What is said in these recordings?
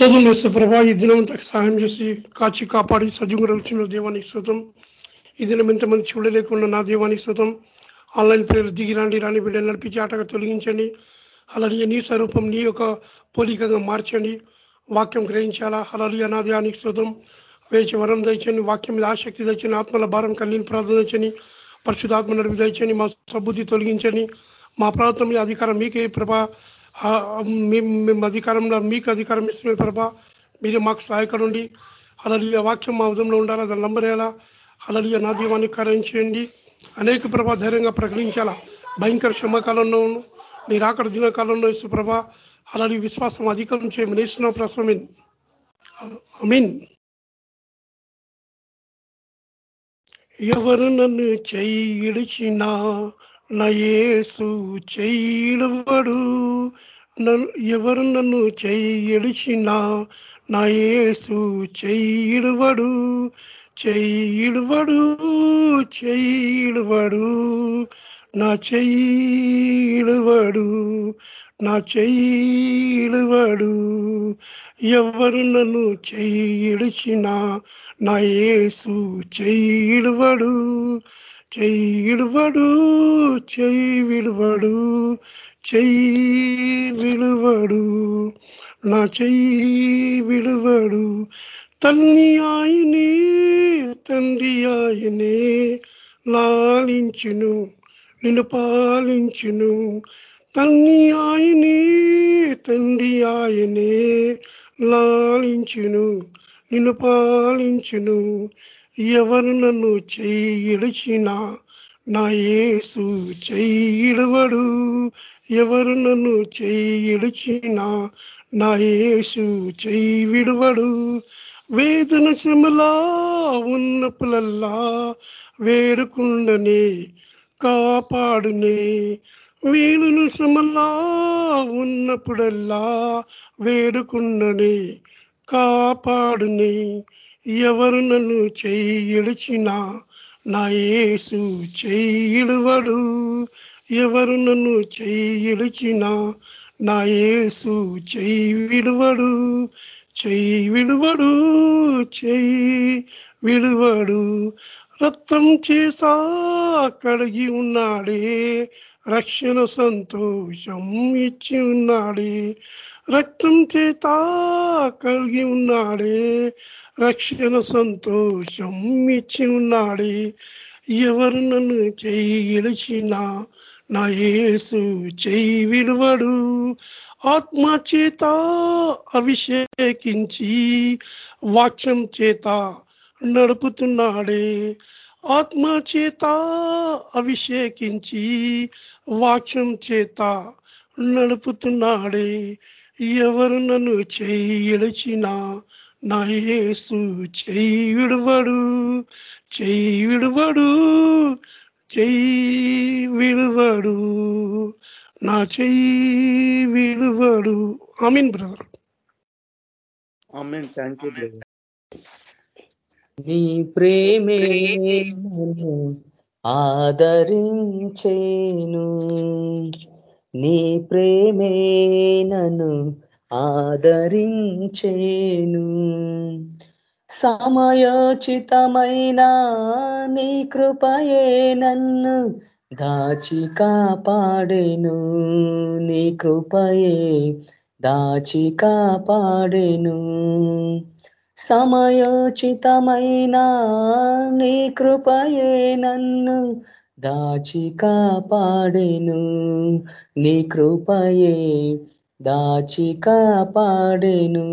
శోధం చేస్తే ప్రభా ఈ అంతా సహాయం చేసి కాచి కాపాడి సజీవంగా వచ్చిన దేవానికి శోతం ఈ దినం ఎంతమంది చూడలేకుండా నా దేవానికి శోతం ఆన్లైన్ ప్రేయర్ దిగి రాండి రాని బిడ్డలు నడిపించి ఆటగా తొలగించండి అలాగే నీ స్వరూపం నీ యొక్క పోలికగా మార్చండి వాక్యం గ్రహించాలా అలాగే నా దేవానికి శోతం వేచి వరం దండి వాక్యం మీద ఆసక్తి తెచ్చని ఆత్మల భారం కలిగిన ప్రార్థన తెచ్చని పరిశుధాత్మ నడిపి దండి మా సబుద్ధి తొలగించండి మా ప్రాంతం అధికారం మీకే ప్రభా మేము అధికారంలో మీకు అధికారం ఇస్తున్న ప్రభా మీరే మాకు సహాయకరండి అలలియ వాక్యం మా ఉదంలో ఉండాలా దాన్ని నంబరేలా అలలియ నా దీవాన్ని కార్యం చేయండి. అనేక ప్రభా ధైర్యంగా ప్రకటించాలా. భయంకర శ్రమకాలంలో మీరు అక్కడ దినకాలంలో ఇస్తు ప్రభా. అలాని విశ్వాసం అధికం చేయమని ఇస్తున్నాం ప్రసమీన్ మీన్ ఎవరు నన్ను చెయ్యి ఇడిచినా నయేసు చెయ్యిడవడు ఎవరు నన్ను చెయ్యడిచినా నయేసు యేసు చెయ్యిడువడు చెయ్యిడువడు చెయ్యిడువడు నా చెయ్యిడువడు నా చెయ్యిడువడు ఎవరు నన్ను చెయ్యిడిచినా నా యేసు చెయ్యిడువడు చెయ్యి విలువడు చెయ్యి విలువడు చెయ్యి విలువడు. నా చెయ్యి విలువడు తల్లి ఆయనే తండ్రి ఆయనే. లాలించును నిన్ను పాలించును. తల్లి ఆయనే తండ్రి ఆయనే. లాలించును నిన్ను పాలించును. ఎవరు నన్ను చెయ్యిడిచినా నా యేసు చెయ్యిడవడు ఎవరు నన్ను చెయ్యిడిచినా నా యేసు చెయ్యి విడవడు వేదన శ్రమలా ఉన్నప్పులల్లా వేడుకుండనే కాపాడునే. వేణును శ్రమలా ఉన్నప్పుడల్లా వేడుకుండనే కాపాడునే. ఎవరు నన్ను చెయ్యిడిచినా నా యేసు చెయ్యిడువడు ఎవరు నన్ను చెయ్యిడిచినా నా యేసు చెయ్యి విడువడు చెయ్యి విడువడు చెయ్యి విడువడు రక్తం చేసా కడిగి ఉన్నాడే. రక్షణ సంతోషం ఇచ్చి ఉన్నాడే. రక్తం చేత కలిగి ఉన్నాడే. రక్షణ సంతోషం ఇచ్చి ఉన్నాడే ఎవరు నన్ను చెయ్యి గెలిచినా నా యేసు చెయ్యి విలువడు. ఆత్మ చేత అభిషేకించి వాక్యం చేత నడుపుతున్నాడే. ఆత్మ చేత అభిషేకించి వాక్యం చేత నడుపుతున్నాడే. ఎవరు నన్ను చెయ్యి గెలిచినా నా యేసు చెయ్యి విడువడు చెయ్యి విడువడు చెయ్యి విడువడు నా చెయ్యి విడువడు ఆమీన్ బ్రదర్ ఆమీన్ థ్యాంక్ యూ నీ ప్రేమే ఆదరించేను. నీ ప్రేమే నన్ను ఆదరించేను. సమయోచితమైన నీ కృపయే నన్ను దాచి కాపాడేను. నీ కృపయే దాచి కాపాడేను. సమయోచితమైన నీ కృపయే నన్ను దాచి కాపాడేను. నీ కృపయే దాచి కాపాడెను.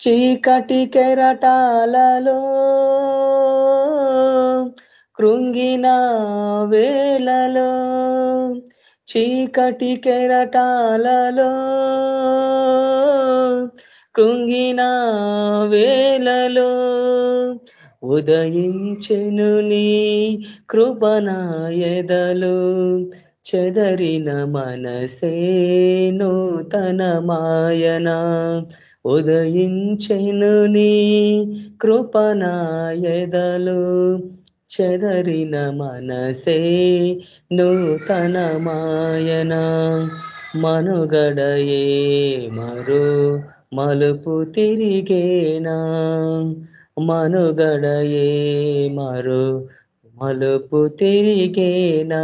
చీకటి కెరటాలలో కృంగిన వేలలో చీకటి కెరటాలలో కృంగిన వేలలో ఉదయించెను నీ కృపణాయదలు చెదరిన మనసేను తన మాయన ఉదయించెను నీ కృపనాయదలు. చెదరిన మనసే నూతన మాయన మనుగడయే మరో మలుపు తిరిగేనా. మనుగడయే మరో మలుపు తిరిగేనా.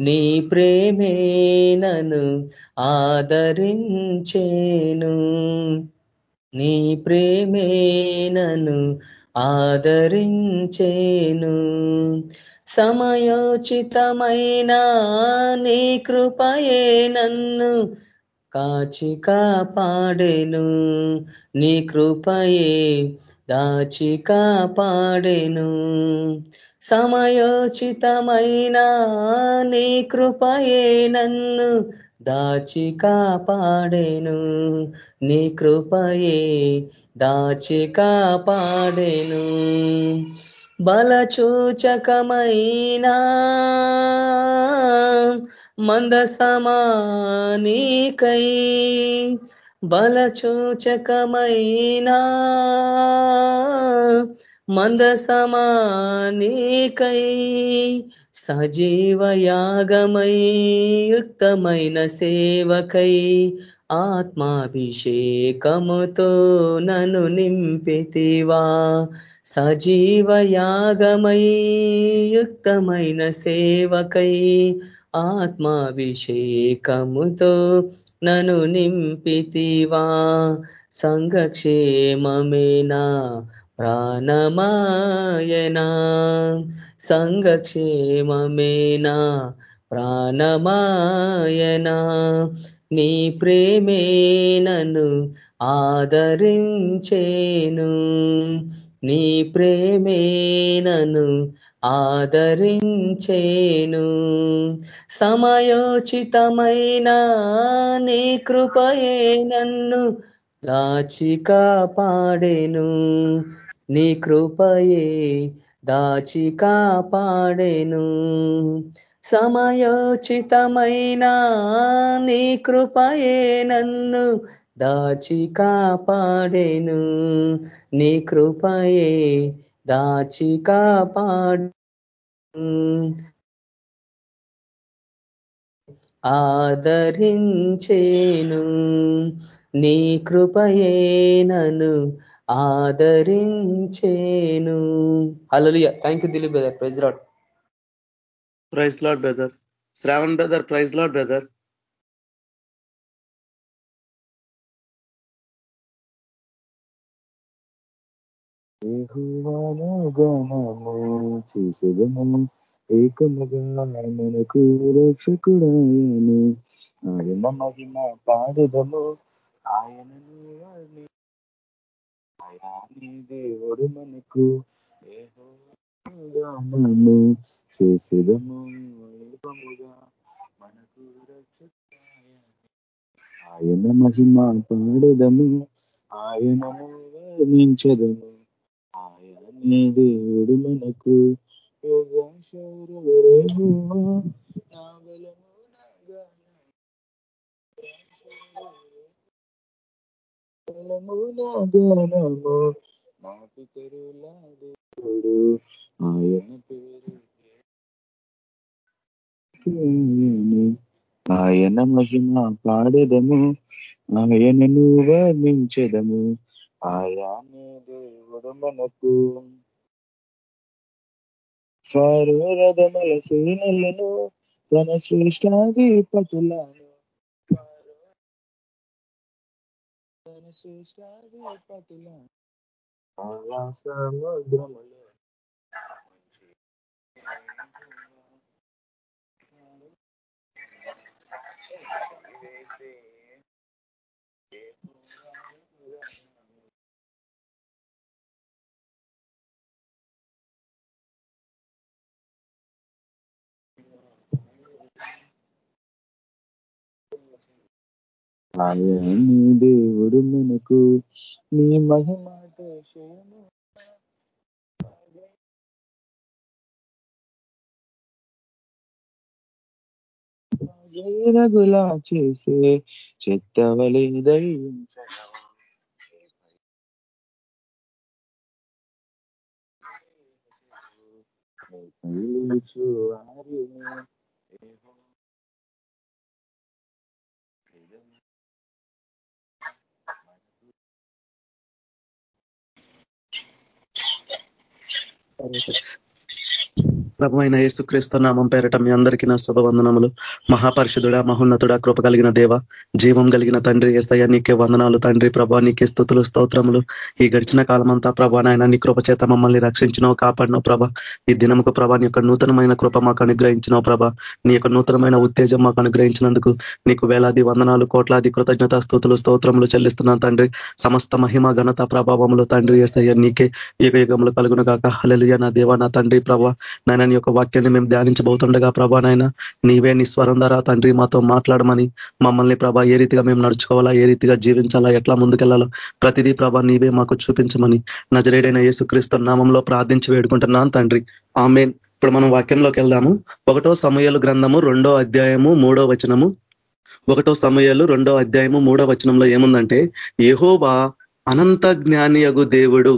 నీ ప్రేమే నను ఆదరించేను. నీ ప్రేమే నను ఆదరించేను. సమయోచితమైన నీ కృపయే నన్ను కాచి కాపాడెను. నీ కృపయే దాచి కాపాడెను. సమయోచితమైన నీ కృపయే నన్ను దాచి కాపాడేను. నీ కృపయే దాచి కాపాడెను. బలచూచకమైనా మందసమానికై బలచూచకమైనా మందసమానికై సజీవయాగమై యుక్తమైన సేవకై ఆత్మాభిషేకముతో నన్ను నింపితివా. సజీవయాగమై యుక్తమైన సేవకై ఆత్మాభిషేకముతో నన్ను నింపితివా. సంఘక్షేమమేనా? ప్రాణమాయనా సంఘక్షేమమేనా? ప్రాణమాయనా నీ ప్రేమే నన్ను ఆదరించేను. నీ ప్రేమే నన్ను ఆదరించేను. సమయోచితమైన నీ కృపయే నన్ను దాచి కాపాడేను నీ కృపయే దాచి కాపాడెను. సమయోచితమైన నీ కృపయే నన్ను దాచి కాపాడెను. నీ కృపయే దాచి కాపాడు ఆదరించేను. నీ కృపయే నన్ను ఆదరించేను. Hallelujah thank you Dilip brother praise Lord praise Lord brother Shravan brother praise Lord brother గానము చేసేదము ఏకముగా మనకు రక్షకుడాయని ఆయన మహిమ పాడదము ఆయనను వర్ణి- ఆయనే దేవుడు మనకు యెహోవాను చేసేదము. ఏకముగా మనకు ఆయన మహిమ పాడదము. ఆయనము వర్ణించదము ఆయనే దేవుడు మనకు యోగా యోగాశౌర్యరేహువా నా బలము బలము నా గానము నా పితరుల దేవుడు ఆయన పేరు ఆయన మహిమ పాడెదము ఆయనను వర్ణించెదము. ఆయనే దేవుడు మనకు. ఫారో రథముల సేనలను తన శ్రేష్టాధిపతులను తన శ్రేష్టాధిపతులను సముద్రములో ఆయనే దేవుడు మనకు నీ మహిమ దేశము రగులా చేసే చెత్తవలి దయించు వారిని ప్రభు అయిన యేసుక్రీస్తు నామం పేరట మీ అందరికీ నా శుభవందనములు. మహాపరిషుడ మహోన్నతుడ కృప కలిగిన దేవ జీవం కలిగిన తండ్రి ఏసయ్య నీకే వందనాలు తండ్రి. ప్రభా నీకే స్థుతులు స్తోత్రములు. ఈ గడిచిన కాలమంతా ప్రభా నాయన నీ కృప చేత మమ్మల్ని రక్షించినావు కాపాడినావు ప్రభ. ఈ దినముకు ప్రభా నీ యొక్క నూతనమైన కృప మాకు అనుగ్రహించినావు ప్రభ. నీ యొక్క నూతనమైన ఉత్తేజం మాకు అనుగ్రహించినందుకు నీకు వేలాది వందనాలు కోట్లాది కృతజ్ఞత స్థుతులు స్తోత్రములు చెల్లిస్తున్నాను తండ్రి. సమస్త మహిమ ఘనత ప్రభావములు తండ్రి ఏసయ్య నీకే యుగ యుగములు కలుగును కాక హలలుయ నా దేవ నా తండ్రి ప్రభా. నాయన నీ యొక్క వాక్యాన్ని మేము ధ్యానించబోతుండగా ప్రభా నాయన నీవే నీ స్వరం ద్వారా తండ్రి మాతో మాట్లాడమని మమ్మల్ని ప్రభా ఏ రీతిగా మేము నడుచుకోవాలా ఏ రీతిగా జీవించాలా ఎట్లా ముందుకెళ్ళాలో ప్రతిదీ ప్రభా నీవే మాకు చూపించమని నజరేడైన యేసుక్రీస్తు నామంలో ప్రార్థించి వేడుకుంటున్నాను తండ్రి. ఆమె ఇప్పుడు మనం వాక్యంలోకి వెళ్దాము. ఒకటో సమయాలు గ్రంథము రెండో అధ్యాయము మూడో వచనము. ఒకటో సమయాలు రెండో అధ్యాయము మూడో వచనంలో ఏముందంటే యహోవా అనంత జ్ఞానియగు దేవుడు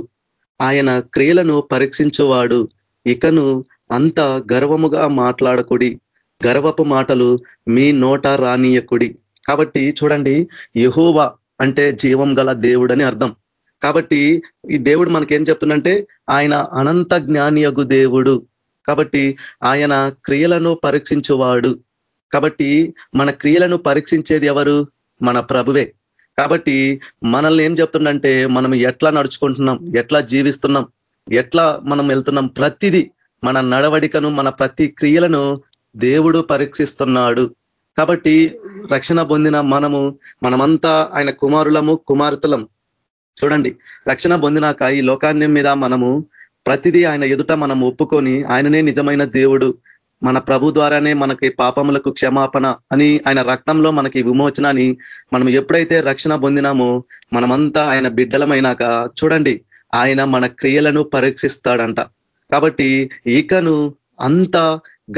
ఆయన క్రియలను పరీక్షించువాడు ఇకను అంత గర్వముగా మాట్లాడకుడి. గర్వపు మాటలు మీ నోట రానియకుడి. కాబట్టి చూడండి యహోవా అంటే జీవం గల దేవుడని అర్థం. కాబట్టి ఈ దేవుడు మనకేం చెప్తుందంటే ఆయన అనంత జ్ఞానియగు దేవుడు. కాబట్టి ఆయన క్రియలను పరీక్షించువాడు. కాబట్టి మన క్రియలను పరీక్షించేది ఎవరు? మన ప్రభువే. కాబట్టి మనల్ని ఏం చెప్తుండంటే మనం ఎట్లా నడుచుకుంటున్నాం ఎట్లా జీవిస్తున్నాం ఎట్లా మనం వెళ్తున్నాం ప్రతిదీ మన నడవడికను మన ప్రతి క్రియలను దేవుడు పరీక్షిస్తున్నాడు. కాబట్టి రక్షణ పొందిన మనము మనమంతా ఆయన కుమారులము కుమార్తెలం. చూడండి రక్షణ పొందినాక ఈ లోకాన్ని మీద మనము ప్రతిదీ ఆయన ఎదుట మనం ఒప్పుకొని ఆయననే నిజమైన దేవుడు. మన ప్రభు ద్వారానే మనకి పాపములకు క్షమాపణ అని ఆయన రక్తంలో మనకి విమోచన అని మనం ఎప్పుడైతే రక్షణ పొందినామో మనమంతా ఆయన బిడ్డలమైనాక చూడండి ఆయన మన క్రియలను పరీక్షిస్తాడంట. కాబట్టి ఇకను అంత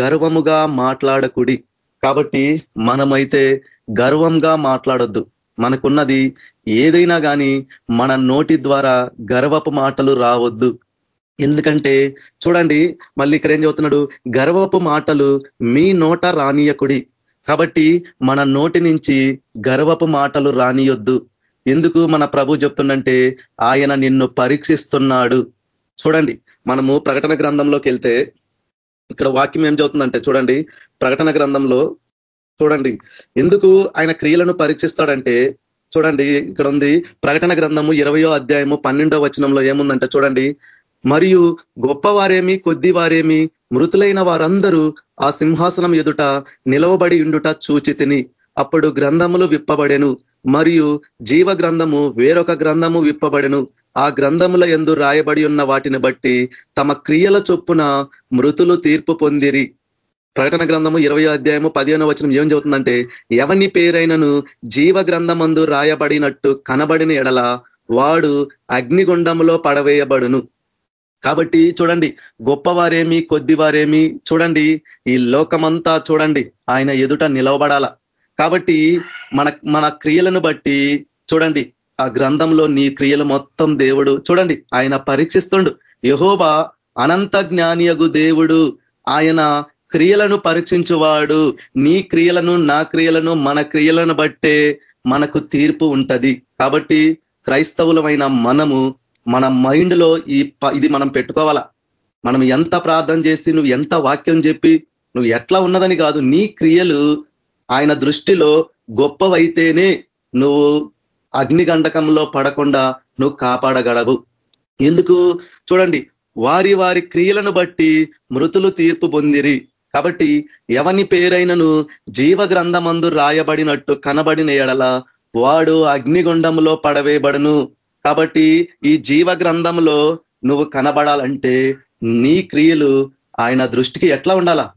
గర్వముగా మాట్లాడకుడి. కాబట్టి మనమైతే గర్వంగా మాట్లాడొద్దు. మనకున్నది ఏదైనా కానీ మన నోటి ద్వారా గర్వపు మాటలు రావద్దు. ఎందుకంటే చూడండి మళ్ళీ ఇక్కడ ఏం చెబుతున్నాడు గర్వపు మాటలు మీ నోట రానియకుడి. కాబట్టి మన నోటి నుంచి గర్వపు మాటలు రానియొద్దు. ఎందుకు మన ప్రభు చెప్తుండంటే ఆయన నిన్ను పరీక్షిస్తున్నాడు. చూడండి మనము ప్రకటన గ్రంథంలోకి వెళ్తే ఇక్కడ వాక్యం ఏం చదువుతుందంటే చూడండి ప్రకటన గ్రంథంలో చూడండి ఎందుకు ఆయన క్రియలను పరీక్షిస్తాడంటే చూడండి ఇక్కడ ఉంది ప్రకటన గ్రంథము ఇరవయో అధ్యాయము పన్నెండో వచనంలో ఏముందంటే చూడండి మరియు గొప్పవారేమి కొద్దివారేమి మృతులైన వారందరూ ఆ సింహాసనం ఎదుట నిలవబడి ఉండుట చూచి అప్పుడు గ్రంథములు విప్పబడెను. మరియు జీవ గ్రంథము వేరొక గ్రంథము విప్పబడెను. ఆ గ్రంథముల ఎందు రాయబడి ఉన్న వాటిని బట్టి తమ క్రియల చొప్పున మృతులు తీర్పు పొందిరి. ప్రకటన గ్రంథము ఇరవై అధ్యాయము పదిహేను వచనం ఏం చెబుతుందంటే ఎవని పేరైనను జీవ గ్రంథమందు రాయబడినట్టు కనబడిన ఎడల వాడు అగ్నిగుండములో పడవేయబడును. కాబట్టి చూడండి గొప్పవారేమి కొద్దివారేమి చూడండి ఈ లోకమంతా చూడండి ఆయన ఎదుట నిలవబడాల. కాబట్టి మన మన క్రియలను బట్టి చూడండి ఆ గ్రంథంలో నీ క్రియలు మొత్తం దేవుడు చూడండి ఆయన పరీక్షిస్తుండు. యహోబా అనంత జ్ఞానియగు దేవుడు. ఆయన క్రియలను పరీక్షించువాడు. నీ క్రియలను నా క్రియలను మన క్రియలను బట్టే మనకు తీర్పు ఉంటది. కాబట్టి క్రైస్తవులమైన మనము మన మైండ్లో ఈ ఇది మనం పెట్టుకోవాలా? మనం ఎంత ప్రార్థన చేసి నువ్వు ఎంత వాక్యం చెప్పి నువ్వు ఎట్లా ఉన్నదని కాదు. నీ క్రియలు ఆయన దృష్టిలో గొప్పవైతేనే నువ్వు అగ్నిగండకంలో పడకుండా నువ్వు కాపాడగలవు. ఎందుకు? చూడండి వారి వారి క్రియలను బట్టి మృతులు తీర్పు పొందిరి. కాబట్టి ఎవని పేరైనను జీవ గ్రంథమందు రాయబడినట్టు కనబడిన ఎడల వాడు అగ్నిగుండంలో పడవేయబడును. కాబట్టి ఈ జీవ గ్రంథంలో నువ్వు కనబడాలంటే నీ క్రియలు ఆయన దృష్టికి ఎట్లా ఉండాలా?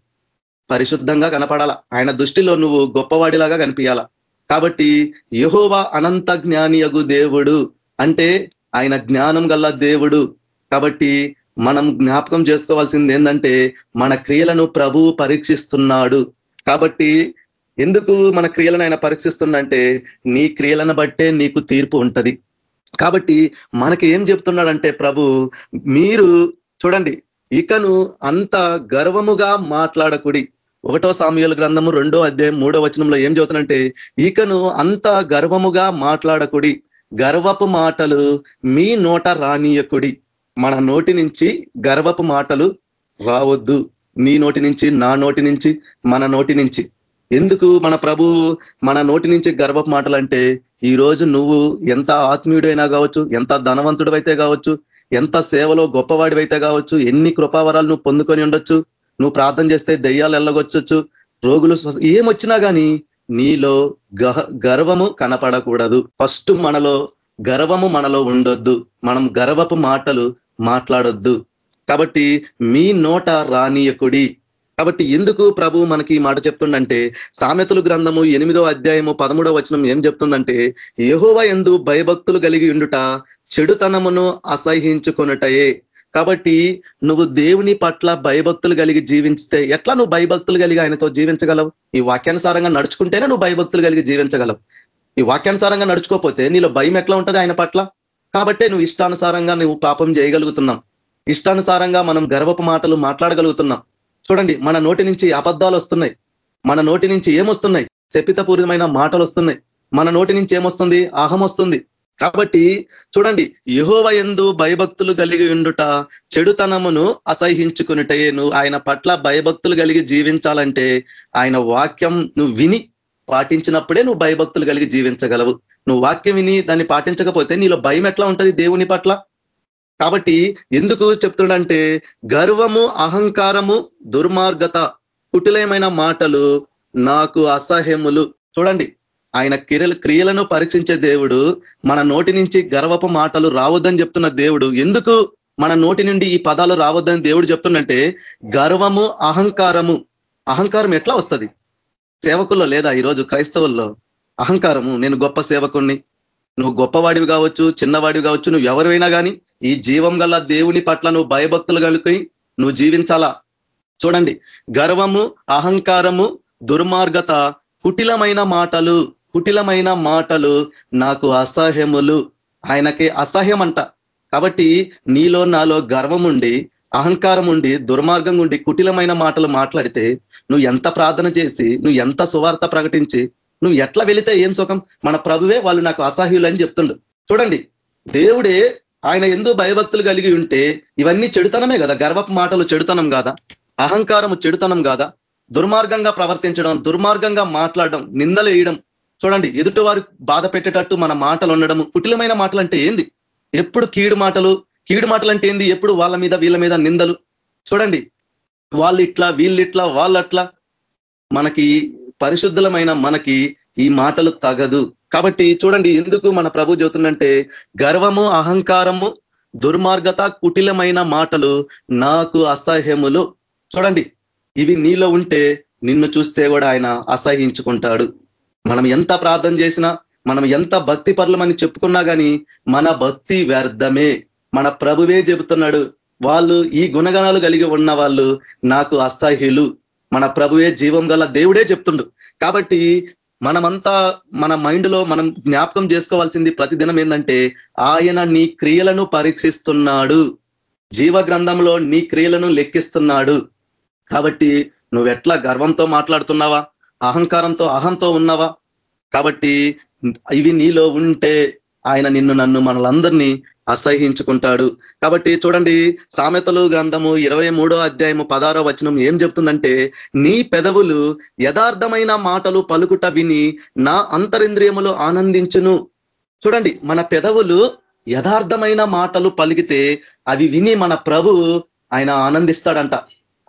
పరిశుద్ధంగా కనపడాల? ఆయన దృష్టిలో నువ్వు గొప్పవాడిలాగా కనిపించాల కాబట్టి యహోవా అనంత జ్ఞానియగు దేవుడు అంటే ఆయన జ్ఞానం గల దేవుడు. కాబట్టి మనం జ్ఞాపకం చేసుకోవాల్సింది ఏంటంటే మన క్రియలను ప్రభు పరీక్షిస్తున్నాడు. కాబట్టి ఎందుకు మన క్రియలను ఆయన పరీక్షిస్తుందంటే నీ క్రియలను బట్టే నీకు తీర్పు ఉంటది. కాబట్టి మనకి ఏం చెప్తున్నాడంటే ప్రభు మీరు చూడండి ఇకను అంత గర్వముగా మాట్లాడకుడి. ఒకటో సామ్యుల గ్రంథము రెండో అధ్యాయం మూడో వచనంలో ఏం చదువుతానంటే ఇకను అంత గర్వముగా మాట్లాడకుడి. గర్వపు మాటలు మీ నోట రానీయకుడి. మన నోటి నుంచి గర్వపు మాటలు రావద్దు. నీ నోటి నుంచి నా నోటి నుంచి మన నోటి నుంచి. ఎందుకు మన ప్రభు మన నోటి నుంచి గర్వపు మాటలు అంటే ఈ రోజు నువ్వు ఎంత ఆత్మీయుడైనా కావచ్చు ఎంత ధనవంతుడైతే కావచ్చు ఎంత సేవలో గొప్పవాడివైతే కావచ్చు ఎన్ని కృపావరాలు నువ్వు పొందుకొని ఉండొచ్చు నువ్వు ప్రార్థన చేస్తే దయ్యాలు వెళ్ళగొచ్చొచ్చు రోగులు ఏమొచ్చినా కానీ నీలో గర్వము కనపడకూడదు. ఫస్ట్ మనలో గర్వము మనలో ఉండొద్దు. మనం గర్వపు మాటలు మాట్లాడొద్దు. కాబట్టి మీ నోట రానీయకుడి. కాబట్టి ఎందుకు ప్రభు మనకి ఈ మాట చెప్తుండంటే సామెతలు గ్రంథము ఎనిమిదో అధ్యాయము పదమూడవ వచనం ఏం చెప్తుందంటే యహోవ ఎందు భయభక్తులు కలిగి ఉండుట చెడుతనమును అసహించుకొనుటయే కాబట్టి నువ్వు దేవుని పట్ల భయభక్తులు కలిగి జీవించితే ఎట్లా నువ్వు భయభక్తులు కలిగి ఆయనతో జీవించగలవు? ఈ వాక్యానుసారంగా నడుచుకుంటేనే నువ్వు భయభక్తులు కలిగి జీవించగలవు. ఈ వాక్యానుసారంగా నడుచుకోపోతే నీలో భయం ఎట్లా ఉంటుంది ఆయన పట్ల? కాబట్టే నువ్వు ఇష్టానుసారంగా నువ్వు పాపం చేయగలుగుతున్నావు. ఇష్టానుసారంగా మనం గర్వపు మాటలు మాట్లాడగలుగుతున్నాం. చూడండి మన నోటి నుంచి అబద్ధాలు వస్తున్నాయి. మన నోటి నుంచి ఏమొస్తున్నాయి? శపితపూరితమైన మాటలు వస్తున్నాయి. మన నోటి నుంచి ఏమొస్తుంది? అహం వస్తుంది. కాబట్టి చూడండి యహోవ ఎందు భయభక్తులు కలిగి ఉండుట చెడుతనమును అసహించుకునిటయే నువ్వు ఆయన పట్ల భయభక్తులు కలిగి జీవించాలంటే ఆయన వాక్యం నువ్వు విని పాటించినప్పుడే నువ్వు భయభక్తులు కలిగి జీవించగలవు. నువ్వు వాక్యం విని దాన్ని పాటించకపోతే నీలో భయం ఎట్లా ఉంటుంది దేవుని పట్ల? కాబట్టి ఎందుకు చెప్తున్నాడంటే గర్వము అహంకారము దుర్మార్గత కుటిలమైన మాటలు నాకు అసహ్యములు. చూడండి ఆయన క్రియలు క్రియలను పరీక్షించే దేవుడు మన నోటి నుంచి గర్వపు మాటలు రావద్దని చెప్తున్న దేవుడు. ఎందుకు మన నోటి నుండి ఈ పదాలు రావద్దని దేవుడు చెప్తుండంటే గర్వము అహంకారము. అహంకారం ఎట్లా వస్తుంది? సేవకుల్లో లేదా ఈరోజు క్రైస్తవుల్లో? అహంకారము నేను గొప్ప సేవకుణ్ణి. నువ్వు గొప్పవాడివి కావచ్చు చిన్నవాడివి కావచ్చు నువ్వు ఎవరైనా కానీ ఈ జీవం గల దేవుని పట్ల నువ్వు భయభక్తులు కలుకొని నువ్వు జీవించాలా? చూడండి. గర్వము అహంకారము దుర్మార్గత కుటిలమైన మాటలు. కుటిలమైన మాటలు నాకు అసహ్యములు. ఆయనకి అసహ్యం అంట కాబట్టి నీలో నాలో గర్వం ఉండి అహంకారం ఉండి దుర్మార్గం ఉండి కుటిలమైన మాటలు మాట్లాడితే నువ్వు ఎంత ప్రార్థన చేసి నువ్వు ఎంత సువార్త ప్రకటించి నువ్వు ఎట్లా వెళితే ఏం సుఖం? మన ప్రభువే వాళ్ళు నాకు అసహ్యులు అని చెప్తుండు. చూడండి దేవుడే ఆయన ఎందు భయభక్తులు కలిగి ఉంటే ఇవన్నీ చెడుతనమే కదా? గర్వపు మాటలు చెడుతనం కాదా? అహంకారము చెడుతనం కాదా? దుర్మార్గంగా ప్రవర్తించడం దుర్మార్గంగా మాట్లాడడం నిందలు వేయడం చూడండి ఎదుటి వారు బాధ పెట్టేటట్టు మన మాటలు ఉండడము. కుటిలమైన మాటలు అంటే ఏంది? ఎప్పుడు కీడు మాటలు కీడు మాటలు అంటే ఏంది? ఎప్పుడు వాళ్ళ మీద వీళ్ళ మీద నిందలు. చూడండి వాళ్ళు ఇట్లా వీళ్ళు ఇట్లా వాళ్ళు అట్లా మనకి పరిశుద్ధులమైన మనకి ఈ మాటలు తగదు. కాబట్టి చూడండి ఎందుకు మన ప్రభు చెబుతుందంటే గర్వము అహంకారము దుర్మార్గత కుటిలమైన మాటలు నాకు అసహ్యములు. చూడండి ఇవి నీలో ఉంటే నిన్ను చూస్తే కూడా ఆయన అసహించుకుంటాడు. మనం ఎంత ప్రార్థన చేసినా మనం ఎంత భక్తి పరులమని చెప్పుకున్నా కానీ మన భక్తి వ్యర్థమే. మన ప్రభువే చెబుతున్నాడు వాళ్ళు ఈ గుణగణాలు కలిగి ఉన్న వాళ్ళు నాకు అసహ్యులు. మన ప్రభువే జీవం గల దేవుడే చెప్తుండు. కాబట్టి మనమంతా మన మైండ్లో మనం జ్ఞాపకం చేసుకోవాల్సింది ప్రతిదినం ఏంటంటే ఆయన నీ క్రియలను పరీక్షిస్తున్నాడు. జీవ గ్రంథంలో నీ క్రియలను లెక్కిస్తున్నాడు. కాబట్టి నువ్వెట్లా గర్వంతో మాట్లాడుతున్నావా? అహంకారంతో అహంతో ఉన్నావా? కాబట్టి ఇవి నీలో ఉంటే ఆయన నిన్ను నన్ను మనలందరినీ అసహించుకుంటాడు కాబట్టి చూడండి సామెతలు గ్రంథము ఇరవై అధ్యాయము పదారో వచనం ఏం చెప్తుందంటే నీ పెదవులు యథార్థమైన మాటలు పలుకుట విని నా అంతరింద్రియములు ఆనందించును. చూడండి మన పెదవులు యథార్థమైన మాటలు పలికితే అవి విని మన ప్రభు ఆయన ఆనందిస్తాడంట.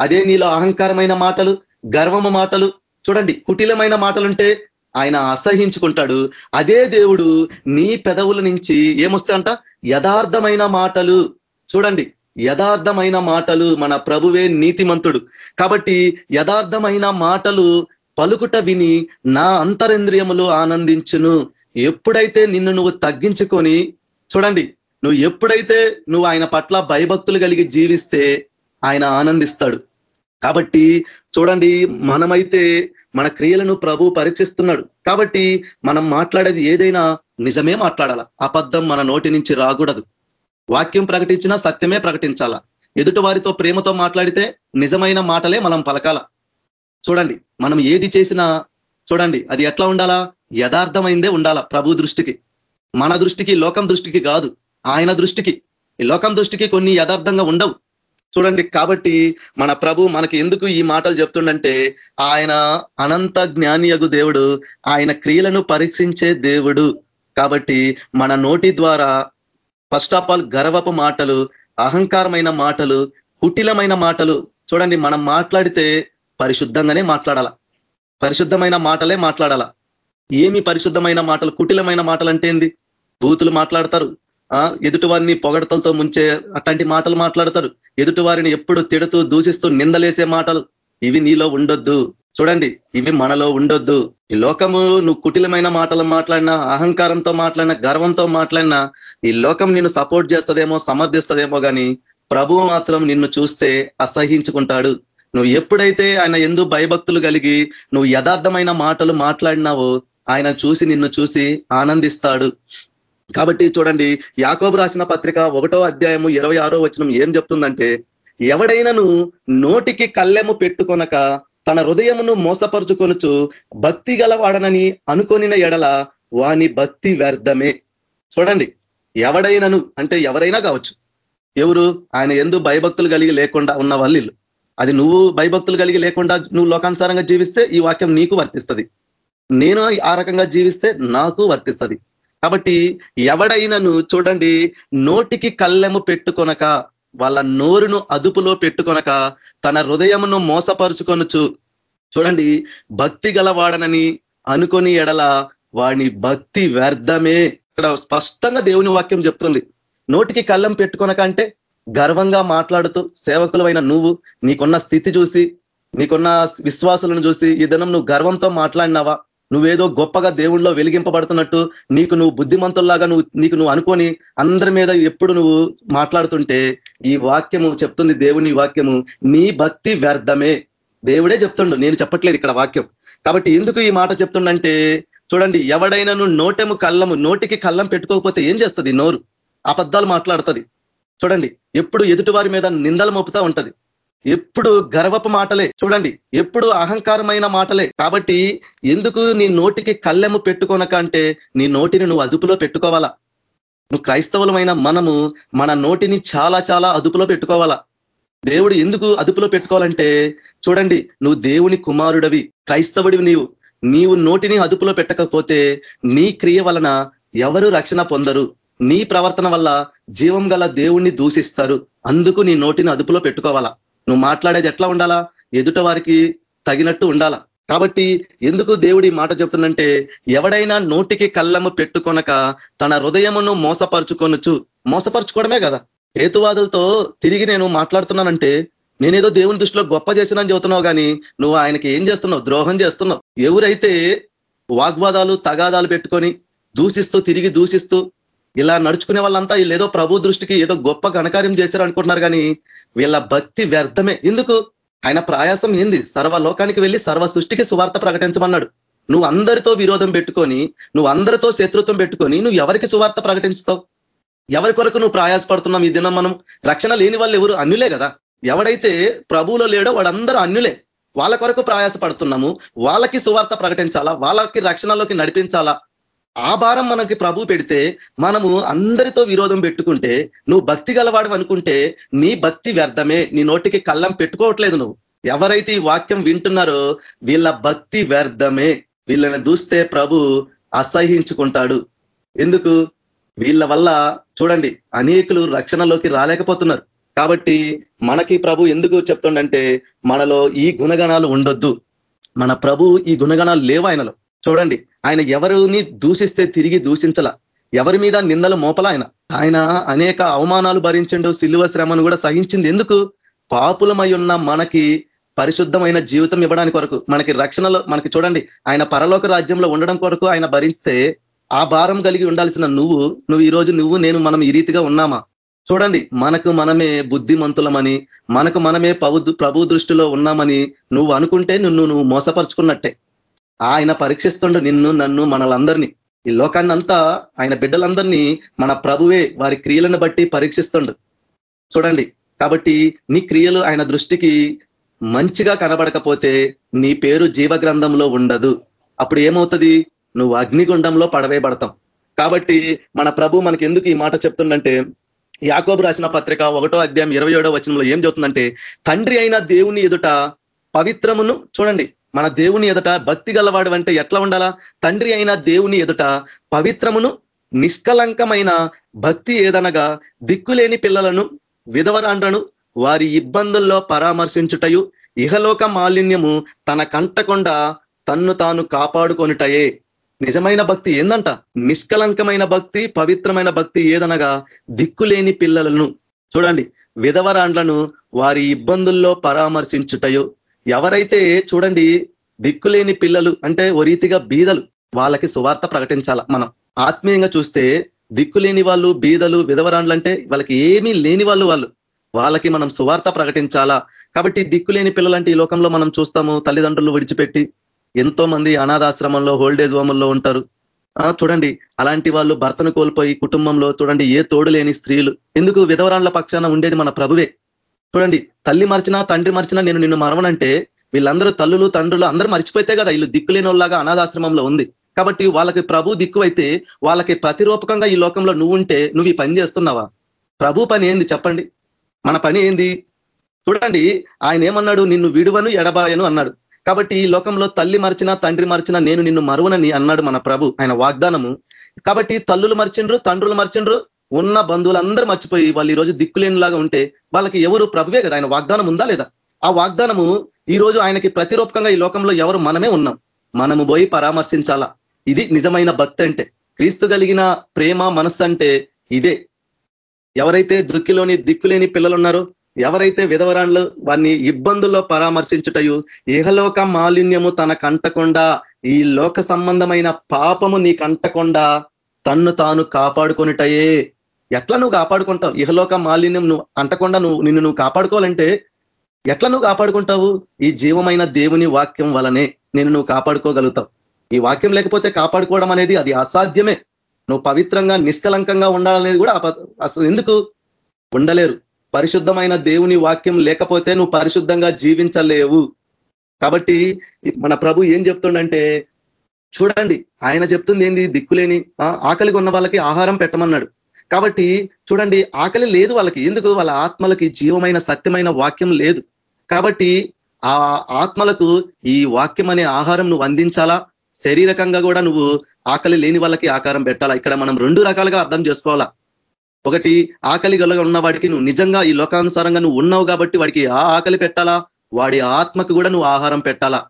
అదే నీలో అహంకారమైన మాటలు గర్వము మాటలు చూడండి కుటిలమైన మాటలుంటే ఆయన అసహించుకుంటాడు. అదే దేవుడు నీ పెదవుల నుంచి ఏమొస్తాయంట? యథార్థమైన మాటలు. చూడండి యథార్థమైన మాటలు మన ప్రభువే నీతిమంతుడు. కాబట్టి యథార్థమైన మాటలు పలుకుట విని నా అంతరింద్రియములు ఆనందించును. ఎప్పుడైతే నిన్ను నువ్వు తగ్గించుకొని చూడండి నువ్వు ఎప్పుడైతే నువ్వు ఆయన పట్ల భయభక్తులు కలిగి జీవిస్తే ఆయన ఆనందిస్తాడు. కాబట్టి చూడండి మనమైతే మన క్రియలను ప్రభు పరీక్షిస్తున్నాడు. కాబట్టి మనం మాట్లాడేది ఏదైనా నిజమే మాట్లాడాల? అబద్ధం మన నోటి నుంచి రాకూడదు. వాక్యం ప్రకటించినా సత్యమే ప్రకటించాల? ఎదుటి వారితో ప్రేమతో మాట్లాడితే నిజమైన మాటలే మనం పలకాల? చూడండి మనం ఏది చేసినా చూడండి అది ఎట్లా ఉండాలా? యథార్థమైందే ఉండాలా ప్రభు దృష్టికి? మన దృష్టికి లోకం దృష్టికి కాదు ఆయన దృష్టికి. ఈ లోకం దృష్టికి కొన్ని యథార్థంగా ఉండవు. చూడండి కాబట్టి మన ప్రభు మనకి ఎందుకు ఈ మాటలు చెప్తుండంటే ఆయన అనంత జ్ఞానియగు దేవుడు ఆయన క్రియలను పరీక్షించే దేవుడు. కాబట్టి మన నోటి ద్వారా ఫస్ట్ ఆఫ్ ఆల్ గర్వపు మాటలు అహంకారమైన మాటలు కుటిలమైన మాటలు చూడండి మనం మాట్లాడితే పరిశుద్ధంగానే మాట్లాడాల. పరిశుద్ధమైన మాటలే మాట్లాడాల. ఏమి పరిశుద్ధమైన మాటలు కుటిలమైన మాటలు అంటే ఏంది? బూతులు మాట్లాడతారు. ఎదుటి వారిని పొగడతలతో ముంచే అట్లాంటి మాటలు మాట్లాడతారు. ఎదుటి వారిని ఎప్పుడు తిడుతూ దూషిస్తూ నిందలేసే మాటలు ఇవి నీలో ఉండొద్దు. చూడండి ఇవి మనలో ఉండొద్దు. ఈ లోకము నువ్వు కుటిలమైన మాటలు మాట్లాడినా అహంకారంతో మాట్లాడినా గర్వంతో మాట్లాడినా ఈ లోకం నిన్ను సపోర్ట్ చేస్తుందేమో సమర్థిస్తుందేమో కానీ ప్రభువు మాత్రం నిన్ను చూస్తే అసహించుకుంటాడు. నువ్వు ఎప్పుడైతే ఆయన ఎందు భయభక్తులు కలిగి నువ్వు యథార్థమైన మాటలు మాట్లాడినావో ఆయన చూసి నిన్ను చూసి ఆనందిస్తాడు. కాబట్టి చూడండి యాకోబు రాసిన పత్రిక ఒకటో అధ్యాయము ఇరవై ఆరో వచనం ఏం చెప్తుందంటే ఎవడైనాను నోటికి కళ్ళెము పెట్టుకొనక తన హృదయమును మోసపరుచుకొనుచు భక్తి గలవాడనని అనుకొనిన ఎడల వాని భక్తి వ్యర్థమే. చూడండి ఎవడైనను అంటే ఎవరైనా కావచ్చు. ఎవరు? ఆయన ఎందు భయభక్తులు కలిగి లేకుండా ఉన్న వాళ్ళు అది నువ్వు భయభక్తులు కలిగి లేకుండా నువ్వు లోకానుసారంగా జీవిస్తే ఈ వాక్యం నీకు వర్తిస్తుంది. నేను ఆ రకంగా జీవిస్తే నాకు వర్తిస్తుంది. కాబట్టి ఎవడైనాను చూడండి నోటికి కళ్ళెము పెట్టుకొనక వాళ్ళ నోరును అదుపులో పెట్టుకొనక తన హృదయమును మోసపరుచుకొనొచ్చు చూడండి భక్తి గలవాడనని అనుకొని ఎడల వాని భక్తి వ్యర్థమే. ఇక్కడ స్పష్టంగా దేవుని వాక్యం చెప్తుంది. నోటికి కళ్ళం పెట్టుకొనక అంటే గర్వంగా మాట్లాడుతూ సేవకులమైన నువ్వు నీకున్న స్థితి చూసి నీకున్న విశ్వాసులను చూసి ఈ దినం నువ్వు గర్వంతో మాట్లాడినావా? నువ్వేదో గొప్పగా దేవుళ్ళలో వెలిగింపబడుతున్నట్టు నీకు నువ్వు బుద్ధిమంతుల్లాగా నువ్వు నీకు నువ్వు అనుకొని అందరి మీద ఎప్పుడు నువ్వు మాట్లాడుతుంటే ఈ వాక్యము చెప్తుంది దేవుని వాక్యము నీ భక్తి వ్యర్థమే. దేవుడే చెప్తుండు నేను చెప్పట్లేదు ఇక్కడ వాక్యం. కాబట్టి ఎందుకు ఈ మాట చెప్తుండంటే చూడండి ఎవడైనాను నోటెము కళ్ళము నోటికి కళ్ళం పెట్టుకోకపోతే ఏం చేస్తుంది నోరు? అబద్ధాలు మాట్లాడుతుంది. చూడండి ఎప్పుడు ఎదుటి వారి మీద నిందలు మోపుతా ఉంటది. ఎప్పుడు గర్వపు మాటలే. చూడండి ఎప్పుడు అహంకారమైన మాటలే. కాబట్టి ఎందుకు నీ నోటికి కళ్ళెము పెట్టుకోనక అంటే నీ నోటిని నువ్వు అదుపులో పెట్టుకోవాలా? నువ్వు క్రైస్తవులమైన మనము మన నోటిని చాలా చాలా అదుపులో పెట్టుకోవాలా? దేవుడు ఎందుకు అదుపులో పెట్టుకోవాలంటే చూడండి నువ్వు దేవుని కుమారుడవి క్రైస్తవుడివి నీవు. నీవు నోటిని అదుపులో పెట్టకపోతే నీ క్రియ వలన ఎవరు రక్షణ పొందరు? నీ ప్రవర్తన వల్ల జీవం గల దేవుణ్ణి దూషిస్తారు. అందుకు నీ నోటిని అదుపులో పెట్టుకోవాలా? నువ్వు మాట్లాడేది ఎట్లా ఉండాలా? ఎదుట వారికి తగినట్టు ఉండాలా? కాబట్టి ఎందుకు దేవుడి మాట చెప్తుందంటే ఎవడైనా నోటికి కళ్ళము పెట్టుకొనక తన హృదయమును మోసపరుచుకొనొచ్చు మోసపరుచుకోవడమే కదా? హేతువాదులతో తిరిగి నేను మాట్లాడుతున్నానంటే నేనేదో దేవుని దృష్టిలో గొప్ప చేసినని చెబుతున్నావు కానీ నువ్వు ఆయనకి ఏం చేస్తున్నావు? ద్రోహం చేస్తున్నావు. ఎవరైతే వాగ్వాదాలు తగాదాలు పెట్టుకొని దూషిస్తూ తిరిగి దూషిస్తూ ఇలా నడుచుకునే వాళ్ళంతా వీళ్ళు ప్రభు దృష్టికి ఏదో గొప్ప ఘనకార్యం చేశారు అనుకుంటున్నారు కానీ వీళ్ళ భక్తి వ్యర్థమే. ఎందుకు? ఆయన ప్రయాసం ఏంది? సర్వలోకానికి వెళ్ళి సర్వ సృష్టికి సువార్త ప్రకటించమన్నాడు. నువ్వు అందరితో విరోధం పెట్టుకొని నువ్వు అందరితో శత్రుత్వం పెట్టుకొని నువ్వు ఎవరికి సువార్త ప్రకటించుతావు? ఎవరి కొరకు నువ్వు ప్రయాసపడుతున్నాం ఈ దినం మనం? రక్షణ లేని వాళ్ళు ఎవరు? అన్యులే కదా. ఎవడైతే ప్రభువులో లేడో వాడందరూ అన్యులే. వాళ్ళ కొరకు ప్రయాసపడుతున్నాము. వాళ్ళకి సువార్త ప్రకటించాలా? వాళ్ళకి రక్షణలోకి నడిపించాలా? ఆ భారం మనకి ప్రభు పెడితే మనము అందరితో విరోధం పెట్టుకుంటే నువ్వు భక్తి గలవాడు అనుకుంటే నీ భక్తి వ్యర్థమే నీ నోటికి కళ్ళం పెట్టుకోవట్లేదు నువ్వు. ఎవరైతే ఈ వాక్యం వింటున్నారో వీళ్ళ భక్తి వ్యర్థమే. వీళ్ళని దూస్తే ప్రభు అసహించుకుంటాడు ఎందుకు? వీళ్ళ వల్ల చూడండి అనేకులు రక్షణలోకి రాలేకపోతున్నారు. కాబట్టి మనకి ప్రభు ఎందుకు చెప్తుండంటే మనలో ఈ గుణగణాలు ఉండొద్దు. మన ప్రభు ఈ గుణగణాలు లేవు ఆయనలో. చూడండి ఆయన ఎవరిని దూషిస్తే తిరిగి దూషించల. ఎవరి మీద నిందలు మోపల ఆయన. ఆయన అనేక అవమానాలు భరించండు సిల్వ శ్రమను కూడా సహించింది. ఎందుకు? పాపులమై ఉన్న మనకి పరిశుద్ధమైన జీవితం ఇవ్వడానికి కొరకు మనకి రక్షణలో మనకి చూడండి ఆయన పరలోక రాజ్యంలో ఉండడం కొరకు ఆయన భరిస్తే ఆ భారం కలిగి ఉండాల్సిన నువ్వు నువ్వు ఈ రోజు నువ్వు నేను మనం ఈ రీతిగా ఉన్నామా? చూడండి మనకు మనమే బుద్ధిమంతులమని మనకు మనమే ప్రభు దృష్టిలో ఉన్నామని నువ్వు అనుకుంటే నువ్వు నువ్వు మోసపరుచుకున్నట్టే. ఆయన పరీక్షిస్తుండు నిన్ను నన్ను మనలందరినీ. ఈ లోకాన్ని అంతా ఆయన బిడ్డలందరినీ మన ప్రభువే వారి క్రియలను బట్టి పరీక్షిస్తుండు. చూడండి కాబట్టి నీ క్రియలు ఆయన దృష్టికి మంచిగా కనబడకపోతే నీ పేరు జీవ గ్రంథంలో ఉండదు. అప్పుడు ఏమవుతుంది? నువ్వు అగ్నిగుండంలో పడవేయబడతాం కాబట్టి మన ప్రభు మనకి ఎందుకు ఈ మాట చెప్తుండంటే యాకోబు రాసిన పత్రిక ఒకటో అధ్యాయం ఇరవై ఏడో వచనంలో ఏం చెబుతుందంటే తండ్రి అయిన దేవుని ఎదుట పవిత్రమును చూడండి మన దేవుని ఎదుట భక్తి గలవాడు అంటే ఎట్లా ఉండాలా? తండ్రి అయిన దేవుని ఎదుట పవిత్రమును నిష్కలంకమైన భక్తి ఏదనగా దిక్కులేని పిల్లలను విధవరాండ్రను వారి ఇబ్బందుల్లో పరామర్శించుటయు ఇహలోక మాలిన్యము తన కంటకుండా తన్ను తాను కాపాడుకొనుటయే. నిజమైన భక్తి ఏందంట? నిష్కలంకమైన భక్తి పవిత్రమైన భక్తి ఏదనగా దిక్కులేని పిల్లలను. చూడండి విధవరాండ్లను వారి ఇబ్బందుల్లో పరామర్శించుటయో ఎవరైతే చూడండి దిక్కులేని పిల్లలు అంటే ఓ రీతిగా బీదలు వాళ్ళకి సువార్త ప్రకటించాల మనం. ఆత్మీయంగా చూస్తే దిక్కులేని వాళ్ళు బీదలు విధవరాండ్లు అంటే వాళ్ళకి ఏమీ లేని వాళ్ళు వాళ్ళు. వాళ్ళకి మనం సువార్త ప్రకటించాలా? కాబట్టి దిక్కులేని పిల్లలంటే ఈ లోకంలో మనం చూస్తాము తల్లిదండ్రులు విడిచిపెట్టి ఎంతో మంది అనాథాశ్రమంలో హోల్డేజ్ హోముల్లో ఉంటారు. చూడండి అలాంటి వాళ్ళు భర్తను కోల్పోయి కుటుంబంలో చూడండి ఏ తోడు లేని స్త్రీలు. ఎందుకు? విధవరాండ్ల పక్షాన ఉండేది మన ప్రభువే. చూడండి తల్లి మర్చినా తండ్రి మర్చినా నేను నిన్ను మరవనంటే వీళ్ళందరూ తల్లులు తండ్రులు అందరూ మర్చిపోతే కదా వీళ్ళు దిక్కులేని వాళ్ళగా అనాథాశ్రమంలో ఉంది. కాబట్టి వాళ్ళకి ప్రభు దిక్కు అయితే వాళ్ళకి ప్రతిరూపకంగా ఈ లోకంలో నువ్వు ఉంటే నువ్వు ఈ పని చేస్తున్నావా? ప్రభు పని ఏంది చెప్పండి. మన పని ఏంది? చూడండి ఆయన ఏమన్నాడు? నిన్ను విడువను ఎడబాయను అన్నాడు. కాబట్టి ఈ లోకంలో తల్లి మర్చినా తండ్రి మరిచినా నేను నిన్ను మరువనని అన్నాడు మన ప్రభు ఆయన వాగ్దానము. కాబట్టి తల్లులు మర్చిండ్రు తండ్రులు మర్చిండ్రు ఉన్న బంధువులందరూ మర్చిపోయి వాళ్ళు ఈరోజు దిక్కులేనిలాగా ఉంటే వాళ్ళకి ఎవరు ప్రభువే కదా? ఆయన వాగ్దానం ఉందా లేదా? ఆ వాగ్దానము ఈ రోజు ఆయనకి ప్రతిరూపకంగా ఈ లోకంలో ఎవరు మనమే ఉన్నాం. మనము పోయి పరామర్శించాలా? ఇది నిజమైన భక్తి అంటే. క్రీస్తు కలిగిన ప్రేమ మనస్సు అంటే ఇదే. ఎవరైతే దుక్కిలోని దిక్కులేని పిల్లలు ఉన్నారో ఎవరైతే విధవరాన్లు వారిని ఇబ్బందుల్లో పరామర్శించుటయు ఇహలోక మాలిన్యము తన కంటకుండా ఈ లోక సంబంధమైన పాపము నీ కంటకుండా తన్ను తాను కాపాడుకొనిటయే. ఎట్లా నువ్వు కాపాడుకుంటావు? ఇహలోక మాలిన్యం నువ్వు అంటకుండా నువ్వు నిన్ను నువ్వు కాపాడుకోవాలంటే ఎట్లా నువ్వు కాపాడుకుంటావు? ఈ జీవమైన దేవుని వాక్యం వలనే నేను నువ్వు కాపాడుకోగలుగుతావు. ఈ వాక్యం లేకపోతే కాపాడుకోవడం అనేది అది అసాధ్యమే. నువ్వు పవిత్రంగా నిష్కలంకంగా ఉండాలనేది కూడా అసలు ఎందుకు? ఉండలేరు. పరిశుద్ధమైన దేవుని వాక్యం లేకపోతే నువ్వు పరిశుద్ధంగా జీవించలేవు. కాబట్టి మన ప్రభు ఏం చెప్తుండంటే చూడండి ఆయన చెప్తుంది ఏంది దిక్కులేని ఆకలిగా ఉన్న వాళ్ళకి ఆహారం పెట్టమన్నాడు. కాబట్టి చూడండి ఆకలి లేదు వాళ్ళకి. ఎందుకు? వాళ్ళ ఆత్మలకి జీవమైన సత్యమైన వాక్యం లేదు. కాబట్టి ఆ ఆత్మలకు ఈ వాక్యం అనే ఆహారం నువ్వు అందించాలా? శరీరకంగా కూడా నువ్వు ఆకలి లేని వాళ్ళకి ఆకారం పెట్టాలా? ఇక్కడ మనం రెండు రకాలుగా అర్థం చేసుకోవాలా? ఒకటి ఆకలి గలగా ఉన్న వాడికి నువ్వు నిజంగా ఈ లోకానుసారంగా నువ్వు ఉన్నావు కాబట్టి వాడికి ఆ ఆకలి పెట్టాలా? వాడి ఆత్మకు కూడా నువ్వు ఆహారం పెట్టాలా?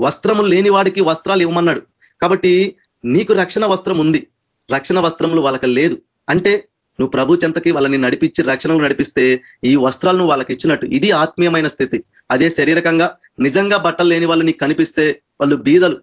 వస్త్రము లేని వాడికి వస్త్రాలు ఇవ్వమన్నాడు. కాబట్టి నీకు రక్షణ వస్త్రం ఉంది. రక్షణ వస్త్రములు వాళ్ళకి లేదు. అంటే నువ్వు ప్రభు చెంతకి వాళ్ళని నడిపించి రక్షణలు నడిపిస్తే ఈ వస్త్రాలను వాళ్ళకి ఇచ్చినట్టు. ఇది ఆత్మీయమైన స్థితి. అదే శరీరకంగా నిజంగా బట్టలు లేని వాళ్ళు నీకు కనిపిస్తే వాళ్ళు బీదలు.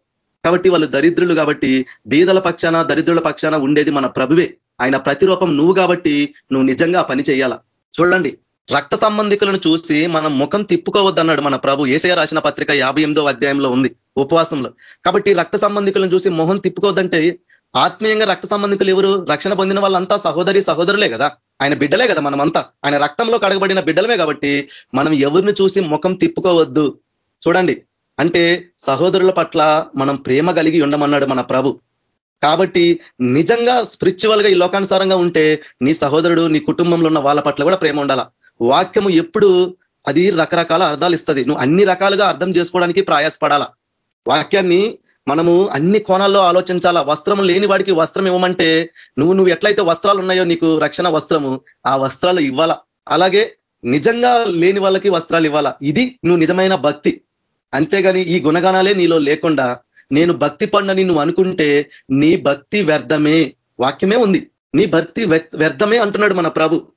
కాబట్టి వాళ్ళు దరిద్రులు కాబట్టి బీదల పక్షాన దరిద్రుల పక్షాన ఉండేది మన ప్రభువే. ఆయన ప్రతిరూపం నువ్వు కాబట్టి నువ్వు నిజంగా పని చేయాల. చూడండి. రక్త సంబంధికులను చూసి మనం ముఖం తిప్పుకోవద్దన్నాడు మన ప్రభు. ఏసయ రాసిన పత్రిక యాభై అధ్యాయంలో ఉంది ఉపవాసంలో. కాబట్టి రక్త సంబంధికులను చూసి మొహం తిప్పుకోవద్దంటే ఆత్మీయంగా రక్త సంబంధికులు ఎవరు? రక్షణ పొందిన వాళ్ళంతా సహోదరి సహోదరులే కదా. ఆయన బిడ్డలే కదా మనమంతా. ఆయన రక్తంలో కడగబడిన బిడ్డలమే కాబట్టి మనం ఎవరిని చూసి ముఖం తిప్పుకోవద్దు. చూడండి. అంటే సహోదరుల పట్ల మనం ప్రేమ కలిగి ఉండమన్నాడు మన ప్రభు. కాబట్టి నిజంగా స్పిరిచువల్గా ఈ లోకానుసారంగా ఉంటే నీ సహోదరుడు నీ కుటుంబంలో ఉన్న వాళ్ళ పట్ల కూడా ప్రేమ ఉండాల? వాక్యము ఎప్పుడు అది రకరకాల అర్థాలు ఇస్తుంది. నువ్వు అన్ని రకాలుగా అర్థం చేసుకోవడానికి ప్రయాసపడాలా? వాక్యాన్ని మనము అన్ని కోణాల్లో ఆలోచించాలా? వస్త్రం లేని వాడికి వస్త్రం ఇవ్వమంటే నువ్వు నువ్వు ఎట్లయితే వస్త్రాలు ఉన్నాయో నీకు రక్షణ వస్త్రము ఆ వస్త్రాలు ఇవ్వాలా? అలాగే నిజంగా లేని వాళ్ళకి వస్త్రాలు ఇవ్వాలా? ఇది నువ్వు నిజమైన భక్తి. అంతేగాని ఈ గుణగణాలే నీలో లేకుండా నేను భక్తి పండని నువ్వు అనుకుంటే నీ భక్తి వ్యర్థమే. వాక్యమే ఉంది. నీ భక్తి వ్యర్థమే అంటున్నాడు మన ప్రభు.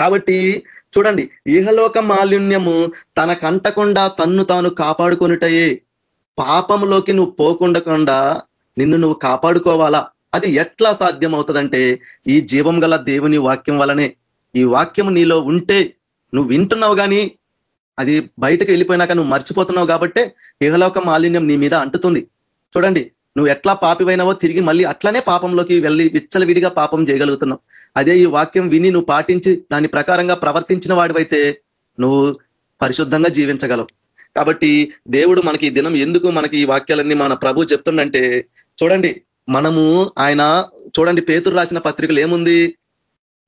కాబట్టి చూడండి ఈహలోక మాలిన్యము తనకంటకుండా తన్ను తాను కాపాడుకొనుటయే. పాపంలోకి నువ్వు పోకుండా నిన్ను నువ్వు కాపాడుకోవాలా? అది ఎట్లా సాధ్యం అవుతుందంటే ఈ జీవం గల దేవుని వాక్యం వలనే. ఈ వాక్యం నీలో ఉంటే నువ్వు వింటున్నావు కానీ అది బయటకు వెళ్ళిపోయినాక నువ్వు మర్చిపోతున్నావు కాబట్టే ఇహలోక మాలిన్యం నీ మీద అంటుతుంది. చూడండి నువ్వు ఎట్లా పాపివైనావో తిరిగి మళ్ళీ అట్లనే పాపంలోకి వెళ్ళి విచ్చలవిడిగా పాపం చేయగలుగుతున్నావు. అదే ఈ వాక్యం విని నువ్వు పాటించి దాని ప్రకారంగా ప్రవర్తించిన వాడివైతే నువ్వు పరిశుద్ధంగా జీవించగలవు. కాబట్టి దేవుడు మనకి ఈ దినం ఎందుకు మనకి ఈ వాక్యాలన్నీ మన ప్రభు చెప్తుండంటే చూడండి మనము ఆయన చూడండి పేతురు రాసిన పత్రికలు ఏముంది?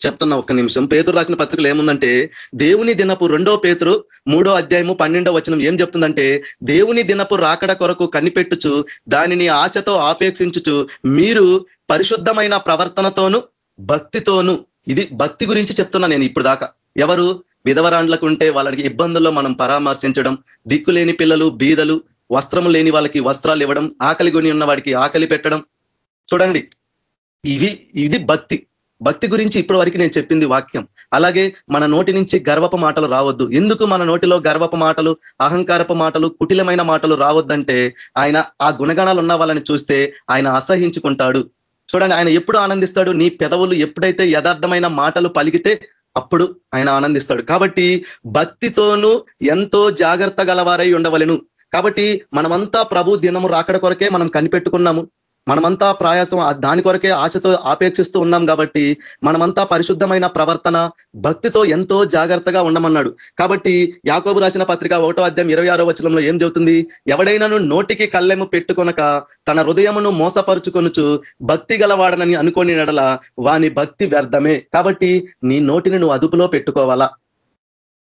చెప్తున్నా ఒక్క నిమిషం. పేతురు రాసిన పత్రికలు ఏముందంటే దేవుని దినపు రెండో పేతురు మూడో అధ్యాయము పన్నెండో వచనం ఏం చెప్తుందంటే దేవుని దినపు రాకడ కొరకు కనిపెట్టుచు దానిని ఆశతో ఆపేక్షించుచు మీరు పరిశుద్ధమైన ప్రవర్తనతోను భక్తితోను ఇది భక్తి గురించి చెప్తున్నా నేను ఇప్పుడు దాకా ఎవరు? ఉంటే వాళ్ళకి ఇబ్బందుల్లో మనం పరామర్శించడం దిక్కులేని పిల్లలు బీదలు వస్త్రము లేని వాళ్ళకి వస్త్రాలు ఇవ్వడం ఆకలి కొని ఉన్న వాడికి ఆకలి పెట్టడం. చూడండి ఇవి ఇది భక్తి. భక్తి గురించి ఇప్పటి వరకు నేను చెప్పింది వాక్యం. అలాగే మన నోటి నుంచి గర్వపు మాటలు రావద్దు. ఎందుకు మన నోటిలో గర్వపు మాటలు అహంకారపు మాటలు కుటిలమైన మాటలు రావద్దంటే ఆయన ఆ గుణగణాలు ఉన్న వాళ్ళని చూస్తే ఆయన అసహించుకుంటాడు. చూడండి ఆయన ఎప్పుడు ఆనందిస్తాడు? నీ పెదవులు ఎప్పుడైతే యథార్థమైన మాటలు పలికితే అప్పుడు ఆయన ఆనందిస్తాడు. కాబట్టి భక్తితోనూ ఎంతో జాగ్రత్త గలవారై ఉండవలను. కాబట్టి మనమంతా ప్రభు దినము రాకడ కొరకే మనం కనిపెట్టుకున్నాము. మనమంతా ప్రయాసం దాని కొరకే ఆశతో ఆపేక్షిస్తూ ఉన్నాం కాబట్టి మనమంతా పరిశుద్ధమైన ప్రవర్తన భక్తితో ఎంతో జాగ్రత్తగా ఉండమన్నాడు. కాబట్టి యాకోబు రాసిన పత్రిక ఒకటో అధ్యాయం ఇరవై ఆరో వచనంలో ఏం చెబుతుంది? ఎవడైనాను నోటికి కళ్ళెము పెట్టుకొనక తన హృదయమును మోసపరుచుకొనుచు భక్తి గలవాడనని అనుకోని నడల వాని భక్తి వ్యర్థమే. కాబట్టి నీ నోటిని నువ్వు అదుపులో పెట్టుకోవాలా?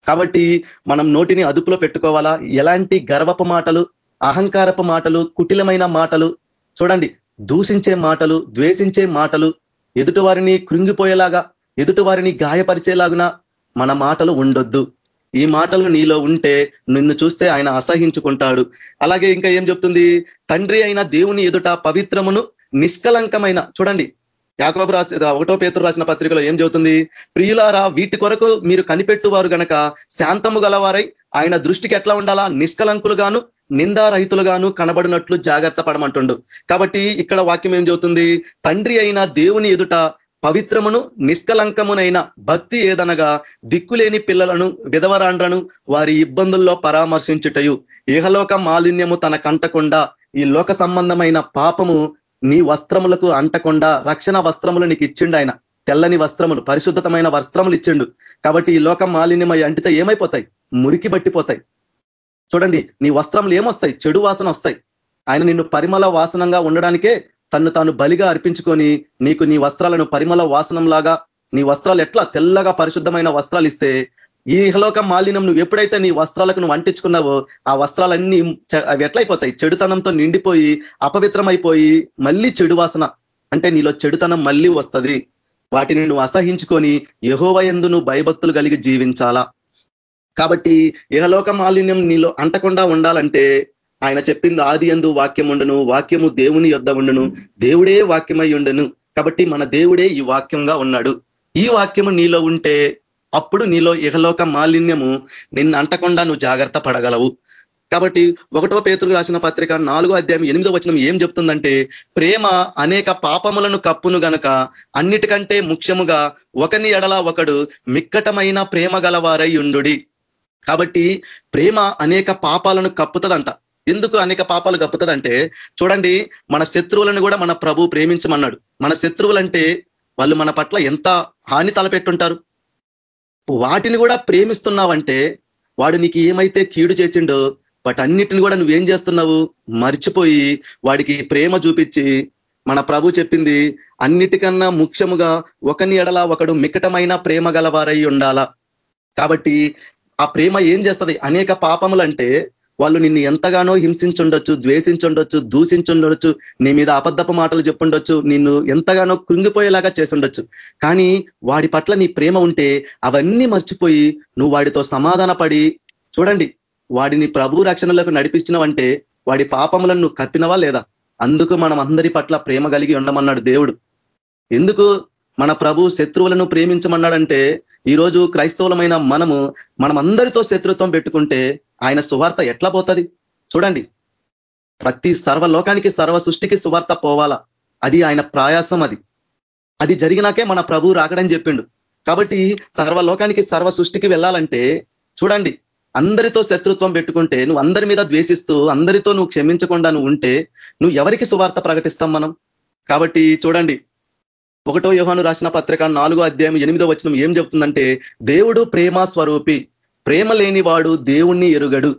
కాబట్టి మనం నోటిని అదుపులో పెట్టుకోవాలా? ఎలాంటి గర్వపు మాటలు అహంకారపు మాటలు కుటిలమైన మాటలు? చూడండి దూషించే మాటలు ద్వేషించే మాటలు ఎదుటి వారిని కృంగిపోయేలాగా ఎదుటి వారిని గాయపరిచేలాగున మన మాటలు ఉండొద్దు. ఈ మాటలు నీలో ఉంటే నిన్ను చూస్తే ఆయన అసహించుకుంటాడు. అలాగే ఇంకా ఏం చెప్తుంది? తండ్రి అయిన దేవుని ఎదుట పవిత్రమును నిష్కలంకమైన చూడండి. యాకోబు రాసి ఒకటో పేతురు రాసిన పత్రికలో ఏం చెబుతుంది? ప్రియులారా వీటి కొరకు మీరు కనిపెట్టువారు గనక శాంతము గలవారై ఆయన దృష్టికి ఎట్లా ఉండాలా? నిష్కలంకులుగాను నిందారహితులుగాను కనబడినట్లు జాగ్రత్త పడమంటుండు. కాబట్టి ఇక్కడ వాక్యం ఏం చెబుతుంది? తండ్రి అయిన దేవుని ఎదుట పవిత్రమును నిష్కలంకమునైన భక్తి ఏదనగా దిక్కులేని పిల్లలను విధవరాండ్రను వారి ఇబ్బందుల్లో పరామర్శించుటయు. ఇహలోక మాలిన్యము తన కంటకుండా ఈ లోక సంబంధమైన పాపము నీ వస్త్రములకు అంటకుండా రక్షణ వస్త్రములు నీకు ఇచ్చిండు ఆయన. తెల్లని వస్త్రములు పరిశుద్ధతమైన వస్త్రములు ఇచ్చిండు. కాబట్టి ఈ లోకం మాలిన్యమై అంటితే ఏమైపోతాయి? మురికి పట్టిపోతాయి చూడండి నీ వస్త్రంలో ఏమొస్తాయి? చెడు వాసన వస్తాయి. ఆయన నిన్ను పరిమళ వాసనంగా ఉండడానికే తను తాను బలిగా అర్పించుకొని నీకు నీ వస్త్రాలను పరిమళ వాసనంలాగా నీ వస్త్రాలు ఎట్లా తెల్లగా పరిశుద్ధమైన వస్త్రాలు ఇస్తే ఈ ఇహలోక మాలిన్యం నువ్వు ఎప్పుడైతే నీ వస్త్రాలకు నువ్వు అంటించుకున్నావో ఆ వస్త్రాలన్నీ అవి ఎట్లయిపోతాయి? చెడుతనంతో నిండిపోయి అపవిత్రమైపోయి మళ్ళీ చెడు వాసన. అంటే నీలో చెడుతనం మళ్ళీ వస్తుంది. వాటిని నువ్వు అసహించుకొని యహోవయందు నువ్వు భయభక్తులు కలిగి జీవించాలా? కాబట్టి ఇహలోక మాలిన్యం నీలో అంటకుండా ఉండాలంటే ఆయన చెప్పింది ఆది ఎందు వాక్యం ఉండను వాక్యము దేవుని యొద్ద ఉండను దేవుడే వాక్యమై ఉండను. కాబట్టి మన దేవుడే ఈ వాక్యంగా ఉన్నాడు. ఈ వాక్యము నీలో ఉంటే అప్పుడు నీలో ఇహలోక మాలిన్యము నిన్ను అంటకుండా నువ్వు జాగ్రత్త పడగలవు. కాబట్టి ఒకటో పేతులు రాసిన పత్రిక నాలుగో అధ్యాయం ఎనిమిదో వచనం ఏం చెప్తుందంటే ప్రేమ అనేక పాపములను కప్పును గనక అన్నిటికంటే ముఖ్యముగా ఒకని ఎడల ఒకడు మిక్కటమైన ప్రేమ గలవారై ఉండు కాబట్టి ప్రేమ అనేక పాపాలను కప్పుతుందంట. ఎందుకు అనేక పాపాలు కప్పుతుందంటే చూడండి మన శత్రువులను కూడా మన ప్రభు ప్రేమించమన్నాడు. మన శత్రువులంటే వాళ్ళు మన పట్ల ఎంత హాని తలపెట్టుంటారు? వాటిని కూడా ప్రేమిస్తున్నావంటే వాడు నీకు ఏమైతే కీడు చేసిండో వాటన్నిటిని కూడా నువ్వేం చేస్తున్నావు? మర్చిపోయి వాడికి ప్రేమ చూపించి మన ప్రభు చెప్పింది అన్నిటికన్నా ముఖ్యముగా ఒకని ఎడల ఒకడు మికటమైన ప్రేమ గలవారై ఉండాలా. కాబట్టి ఆ ప్రేమ ఏం చేస్తుంది? అనేక పాపములు అంటే వాళ్ళు నిన్ను ఎంతగానో హింసించుండొచ్చు ద్వేషించుండొచ్చు దూషించుండొచ్చు నీ మీద అబద్ధపు మాటలు చెప్పుండొచ్చు నిన్ను ఎంతగానో కృంగిపోయేలాగా చేసుండొచ్చు కానీ వాడి పట్ల నీ ప్రేమ ఉంటే అవన్నీ మర్చిపోయి నువ్వు వాడితో సమాధాన చూడండి వాడిని ప్రభు రక్షణలకు నడిపించినవంటే వాడి పాపములను నువ్వు కప్పినవా లేదా? అందుకు మనం అందరి పట్ల ప్రేమ కలిగి ఉండమన్నాడు దేవుడు. ఎందుకు? మన ప్రభు శత్రువులను ప్రేమించమన్నాడంటే ఈరోజు క్రైస్తవులమైన మనము మనం అందరితో శత్రుత్వం పెట్టుకుంటే ఆయన సువార్త ఎట్లా పోతుంది? చూడండి. ప్రతి సర్వలోకానికి సర్వ సృష్టికి సువార్త పోవాలా? అది ఆయన ప్రయాసం అది. అది జరిగినాకే మన ప్రభు రాకడని చెప్పిండు. కాబట్టి సర్వలోకానికి సర్వ సృష్టికి వెళ్ళాలంటే చూడండి అందరితో శత్రుత్వం పెట్టుకుంటే నువ్వు అందరి మీద ద్వేషిస్తూ అందరితో నువ్వు క్షమించకుండా నువ్వు ఉంటే నువ్వు ఎవరికి సువార్త ప్రకటిస్తాం మనం? కాబట్టి చూడండి ఒకటో యోహాను రాసిన పత్రిక నాలుగో అధ్యాయం ఎనిమిదో వచనం ఏం చెప్తుందంటే దేవుడు ప్రేమ స్వరూపి. ప్రేమ లేనివాడు దేవుణ్ణి ఎరుగడు.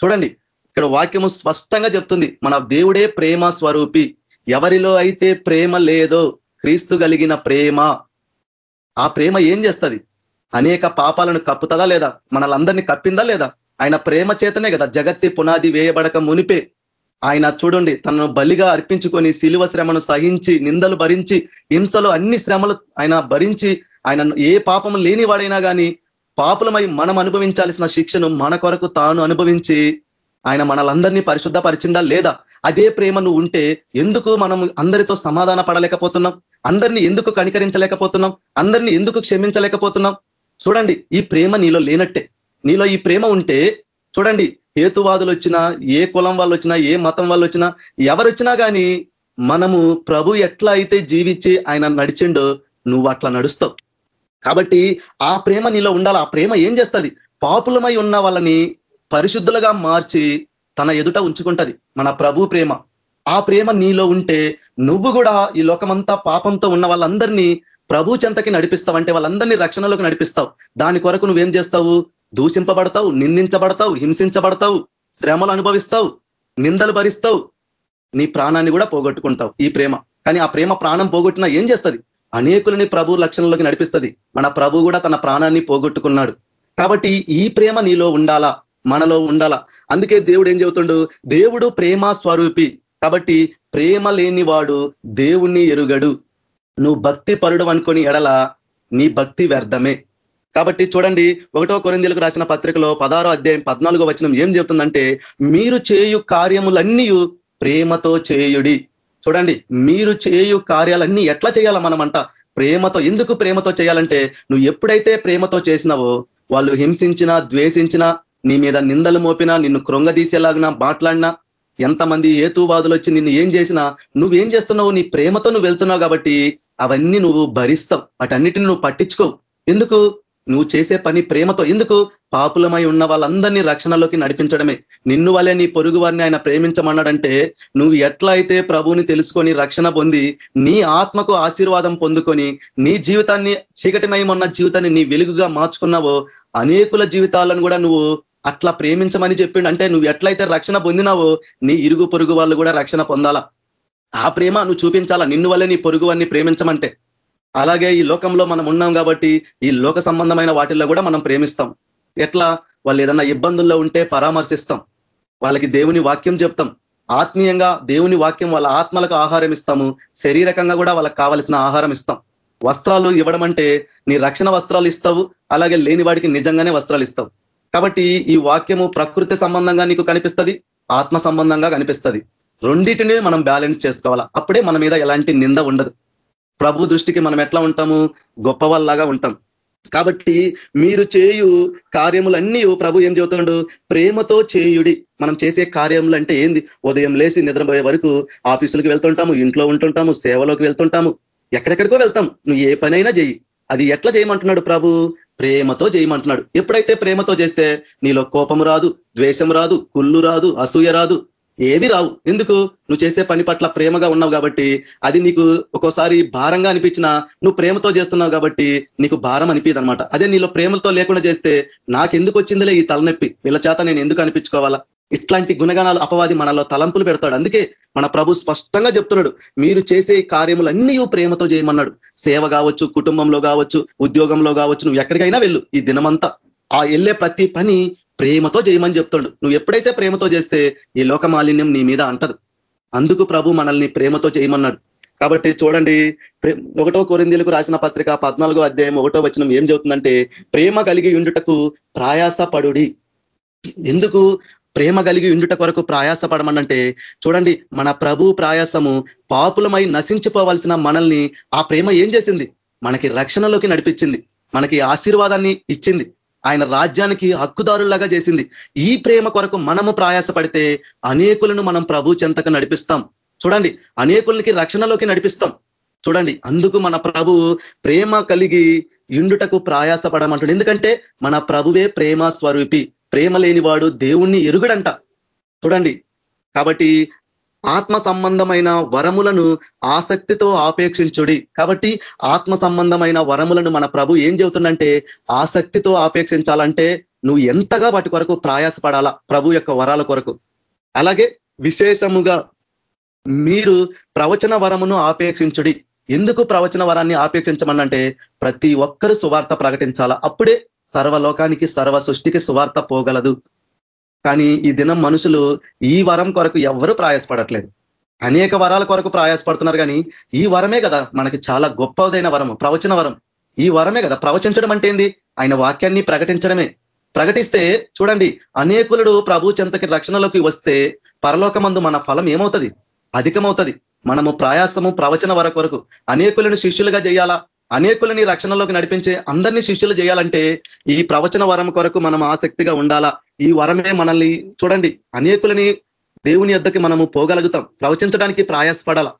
చూడండి ఇక్కడ వాక్యము స్పష్టంగా చెప్తుంది మన దేవుడే ప్రేమ స్వరూపి. ఎవరిలో అయితే ప్రేమ లేదో క్రీస్తు కలిగిన ప్రేమ ఆ ప్రేమ ఏం చేస్తుంది? అనేక పాపాలను కప్పుతుందా లేదా? మనలందరినీ కప్పిందా లేదా? ఆయన ప్రేమ చేతనే కదా జగత్తి పునాది వేయబడక మునిపే. ఆయన చూడండి తనను బలిగా అర్పించుకొని శిలువ శ్రమను సహించి నిందలు భరించి హింసలు అన్ని శ్రమలు ఆయన భరించి ఆయన ఏ పాపం లేని వాడైనా కానీ పాపులమై మనం అనుభవించాల్సిన శిక్షను మన కొరకు తాను అనుభవించి ఆయన మనలందరినీ పరిశుద్ధపరిచిందా లేదా? అదే ప్రేమ నువ్వు ఉంటే ఎందుకు మనం అందరితో సమాధాన పడలేకపోతున్నాం? అందరినీ ఎందుకు కనికరించలేకపోతున్నాం? అందరినీ ఎందుకు క్షమించలేకపోతున్నాం? చూడండి ఈ ప్రేమ నీలో లేనట్టే. నీలో ఈ ప్రేమ ఉంటే చూడండి హేతువాదులు వచ్చినా ఏ కులం వాళ్ళు వచ్చినా ఏ మతం వాళ్ళు వచ్చినా ఎవరు వచ్చినా కానీ మనము ప్రభు ఎట్లా అయితే జీవించి ఆయన నడిచిండో నువ్వు అట్లా నడుస్తావు. కాబట్టి ఆ ప్రేమ నీలో ఉండాలి. ఆ ప్రేమ ఏం చేస్తుంది? పాపులమై ఉన్న వాళ్ళని పరిశుద్ధులుగా మార్చి తన ఎదుట ఉంచుకుంటది. మన ప్రభు ప్రేమ. ఆ ప్రేమ నీలో ఉంటే నువ్వు కూడా ఈ లోకమంతా పాపంతో ఉన్న వాళ్ళందరినీ ప్రభు చెంతకి నడిపిస్తావు. అంటే వాళ్ళందరినీ రక్షణలోకి నడిపిస్తావు. దాని కొరకు నువ్వేం చేస్తావు? దూషింపబడతావు నిందించబడతావు హింసించబడతావు శ్రమలు అనుభవిస్తావు నిందలు భరిస్తావు నీ ప్రాణాన్ని కూడా పోగొట్టుకుంటావు ఈ ప్రేమ. కానీ ఆ ప్రేమ ప్రాణం పోగొట్టినా ఏం చేస్తుంది? అనేకులని ప్రభు లక్షణంలోకి నడిపిస్తుంది. మన ప్రభు కూడా తన ప్రాణాన్ని పోగొట్టుకున్నాడు. కాబట్టి ఈ ప్రేమ నీలో ఉండాలా? మనలో ఉండాలా? అందుకే దేవుడు ఏం చెబుతుండు? దేవుడు ప్రేమ స్వరూపి. కాబట్టి ప్రేమ లేనివాడు దేవుణ్ణి ఎరుగడు. నువ్వు భక్తి పరుడు అనుకొని ఎడల నీ భక్తి వ్యర్థమే. కాబట్టి చూడండి ఒకటో కొరిందీలకు రాసిన పత్రికలో పదారో అధ్యాయం పద్నాలుగో వచనం ఏం చెప్తుందంటే మీరు చేయు కార్యములన్నీ ప్రేమతో చేయుడి. చూడండి మీరు చేయు కార్యాలన్నీ ఎట్లా చేయాలా మనమంట? ప్రేమతో ఎందుకు ప్రేమతో చేయాలంటే నువ్వు ఎప్పుడైతే ప్రేమతో చేసినావో వాళ్ళు హింసించినా ద్వేషించినా నీ మీద నిందలు మోపినా నిన్ను కృంగదీసేలాగినా మాట్లాడినా ఎంతమంది ఏతువాదులు వచ్చి నిన్ను ఏం చేసినా నువ్వేం చేస్తున్నావు నీ ప్రేమతో నువ్వు వెళ్తున్నావు కాబట్టి అవన్నీ నువ్వు భరిస్తావు. వాటన్నిటిని నువ్వు పట్టించుకోవు. ఎందుకు? నువ్వు చేసే పని ప్రేమతో. ఎందుకు? పాపులమై ఉన్న వాళ్ళందరినీ రక్షణలోకి నడిపించడమే. నిన్ను వలే నీ పొరుగు వారిని ఆయన ప్రేమించమన్నాడంటే నువ్వు ఎట్లా అయితే ప్రభువుని తెలుసుకొని రక్షణ పొంది నీ ఆత్మకు ఆశీర్వాదం పొందుకొని నీ జీవితాన్ని చీకటిమయమున్న జీవితాన్ని నీ వెలుగుగా మార్చుకున్నావో అనేకుల జీవితాలను కూడా నువ్వు అట్లా ప్రేమించమని చెప్పిండు. అంటే నువ్వు ఎట్లయితే రక్షణ పొందినావో నీ ఇరుగు పొరుగు వాళ్ళు కూడా రక్షణ పొందాలా? ఆ ప్రేమ నువ్వు చూపించాలా? నిన్ను వల్లే నీ పొరుగు వారిని ప్రేమించమంటే. అలాగే ఈ లోకంలో మనం ఉన్నాం కాబట్టి ఈ లోక సంబంధమైన వాటిల్లో కూడా మనం ప్రేమిస్తాం. ఎట్లా? వాళ్ళు ఏదన్నా ఇబ్బందుల్లో ఉంటే పరామర్శిస్తాం. వాళ్ళకి దేవుని వాక్యం చెప్తాం. ఆత్మీయంగా దేవుని వాక్యం వాళ్ళ ఆత్మలకు ఆహారం ఇస్తాము. శరీరకంగా కూడా వాళ్ళకి కావలసిన ఆహారం ఇస్తాం. వస్త్రాలు ఇవ్వడం అంటే నీ రక్షణ వస్త్రాలు ఇస్తావు అలాగే లేని వాడికి నిజంగానే వస్త్రాలు ఇస్తావు. కాబట్టి ఈ వాక్యము ప్రకృతి సంబంధంగా నీకు కనిపిస్తుంది ఆత్మ సంబంధంగా కనిపిస్తుంది. రెండింటినీ మనం బ్యాలెన్స్ చేసుకోవాలా? అప్పుడే మన మీద ఎలాంటి నింద ఉండదు. ప్రభు దృష్టికి మనం ఎట్లా ఉంటాము? గొప్ప వాళ్ళలాగా ఉంటాం. కాబట్టి మీరు చేయు కార్యములన్నీ ప్రభు ఏం చెబుతున్నాడు? ప్రేమతో చేయుడి. మనం చేసే కార్యములు అంటే ఏంది? ఉదయం లేసి నిద్రపోయే వరకు ఆఫీసులకు వెళ్తుంటాము ఇంట్లో ఉంటుంటాము సేవలోకి వెళ్తుంటాము. ఎక్కడెక్కడికో వెళ్తాం. నువ్వు ఏ పనైనా చెయ్యి. అది ఎట్లా చేయమంటున్నాడు ప్రభు? ప్రేమతో చేయమంటున్నాడు. ఎప్పుడైతే ప్రేమతో చేస్తే నీలో కోపం రాదు ద్వేషం రాదు కుళ్ళు రాదు అసూయ రాదు ఏవి రావు. ఎందుకు? నువ్వు చేసే పని పట్ల ప్రేమగా ఉన్నావు కాబట్టి అది నీకు ఒక్కోసారి భారంగా అనిపించినా నువ్వు ప్రేమతో చేస్తున్నావు కాబట్టి నీకు భారం అనిపిది అనమాట అదే నీలో ప్రేమతో లేకుండా చేస్తే నాకెందుకు వచ్చిందిలే ఈ తలనొప్పి? వీళ్ళ చేత నేను ఎందుకు అనిపించుకోవాలా? ఇట్లాంటి గుణగణాలు అపవాది మనలో తలంపులు పెడతాడు. అందుకే మన ప్రభు స్పష్టంగా చెప్తున్నాడు. మీరు చేసే కార్యములన్నీ ప్రేమతో చేయమన్నాడు. సేవ కావచ్చు కుటుంబంలో కావచ్చు ఉద్యోగంలో కావచ్చు నువ్వు ఎక్కడికైనా వెళ్ళు. ఈ దినమంతా ఆ వెళ్ళే ప్రతి పని ప్రేమతో చేయమని చెప్తాడు. నువ్వు ఎప్పుడైతే ప్రేమతో చేస్తే ఈ లోక మాలిన్యం నీ మీద అంటదు. అందుకు ప్రభు మనల్ని ప్రేమతో చేయమన్నాడు కాబట్టి చూడండి ఒకటో కొరిందీలకు రాసిన పత్రిక పద్నాలుగో అధ్యాయం ఒకటో వచనం ఏం చెబుతుందంటే ప్రేమ కలిగి ఉండుటకు ప్రయాస పడుడి ఎందుకు ప్రేమ కలిగి ఉండుట కొరకు ప్రయాసపడమనంటే చూడండి మన ప్రభు ప్రయాసము పాపులమై నశించిపోవాల్సిన మనల్ని ఆ ప్రేమ ఏం చేసింది? మనకి రక్షణలోకి నడిపించింది. మనకి ఆశీర్వాదాన్ని ఇచ్చింది. ఆయన రాజ్యానికి హక్కుదారులాగా చేసింది. ఈ ప్రేమ కొరకు మనము ప్రయాసపడితే అనేకులను మనం ప్రభు చెంతకు నడిపిస్తాం. చూడండి అనేకులకి రక్షణలోకి నడిపిస్తాం. చూడండి అందుకు మన ప్రభు ప్రేమ కలిగి ఇండుటకు ప్రయాసపడమంటాడు ఎందుకంటే మన ప్రభువే ప్రేమ స్వరూపి. ప్రేమ లేనివాడు దేవుణ్ణి ఎరుగడంట. చూడండి కాబట్టి ఆత్మ సంబంధమైన వరములను ఆసక్తితో ఆపేక్షించుడి. కాబట్టి ఆత్మ సంబంధమైన వరములను మన ప్రభు ఏం చెబుతుందంటే ఆసక్తితో ఆపేక్షించాలంటే నువ్వు ఎంతగా వాటి కొరకు ప్రయాసపడాలా ప్రభు యొక్క వరాల కొరకు. అలాగే విశేషముగా మీరు ప్రవచన వరమును ఆపేక్షించుడి. ఎందుకు ప్రవచన వరాన్ని ఆపేక్షించమనంటే ప్రతి ఒక్కరు సువార్త ప్రకటించాలా. అప్పుడే సర్వలోకానికి సర్వ సృష్టికి సువార్త పోగలదు. కానీ ఈ దినం మనుషులు ఈ వరం కొరకు ఎవ్వరూ ప్రయాసపడట్లేదు. అనేక వరాల కొరకు ప్రయాసపడుతున్నారు కానీ ఈ వరమే కదా మనకి చాలా గొప్పదైన వరం ప్రవచన వరం. ఈ వరమే కదా ప్రవచించడం అంటే ఏంది? ఆయన వాక్యాన్ని ప్రకటించడమే. ప్రకటిస్తే చూడండి అనేకులుడు ప్రభు చెంతకి రక్షణలోకి వస్తే పరలోకమందు మన ఫలం ఏమవుతుంది? అధికమవుతుంది. మనము ప్రయాసము ప్రవచన వరకు వరకు అనేకులను శిష్యులుగా చేయాలా? అనేకులని రక్షణలోకి నడిపించే అందరినీ శిష్యులు చేయాలంటే ఈ ప్రవచన వరం కొరకు మనం ఆసక్తిగా ఉండాలా? ఈ వరమే మనల్ని చూడండి అనేకులని దేవుని యొద్దకి మనము పోగలుగుతాం. ప్రవచించడానికి ప్రయాసపడాల?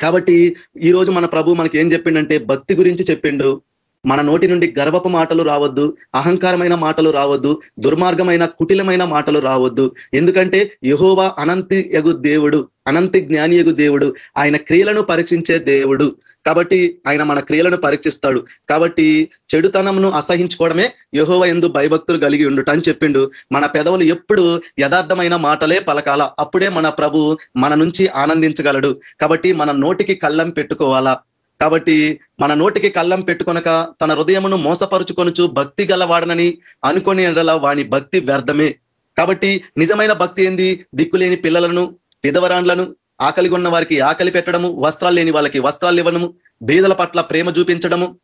కాబట్టి ఈ రోజు మన ప్రభు మనకి ఏం చెప్పిండంటే భక్తి గురించి చెప్పిండు. మన నోటి నుండి గర్వపు మాటలు రావద్దు అహంకారమైన మాటలు రావద్దు దుర్మార్గమైన కుటిలమైన మాటలు రావద్దు. ఎందుకంటే యహోవా అనంతి యగు దేవుడు అనంతి జ్ఞాని యగు దేవుడు ఆయన క్రియలను పరీక్షించే దేవుడు. కాబట్టి ఆయన మన క్రియలను పరీక్షిస్తాడు. కాబట్టి చెడుతనంను అసహించుకోవడమే యహోవ ఎందు భయభక్తులు కలిగి ఉండుట అని చెప్పిండు. మన పెదవులు ఎప్పుడు యథార్థమైన మాటలే పలకాల. అప్పుడే మన ప్రభు మన నుంచి ఆనందించగలడు. కాబట్టి మన నోటికి కళ్ళం పెట్టుకోవాలా. కాబట్టి మన నోటికి కళ్ళం పెట్టుకొనక తన హృదయమును మోసపరుచుకొనుచు భక్తి గలవాడనని అనుకొని వాని భక్తి వ్యర్థమే. కాబట్టి నిజమైన భక్తి ఏంది? దిక్కులేని పిల్లలను విధవరాండ్లను ఆకలి ఉన్న వారికి ఆకలి పెట్టడము వస్త్రాలు లేని వాళ్ళకి వస్త్రాలు ఇవ్వడము బీదల పట్ల ప్రేమ చూపించడము.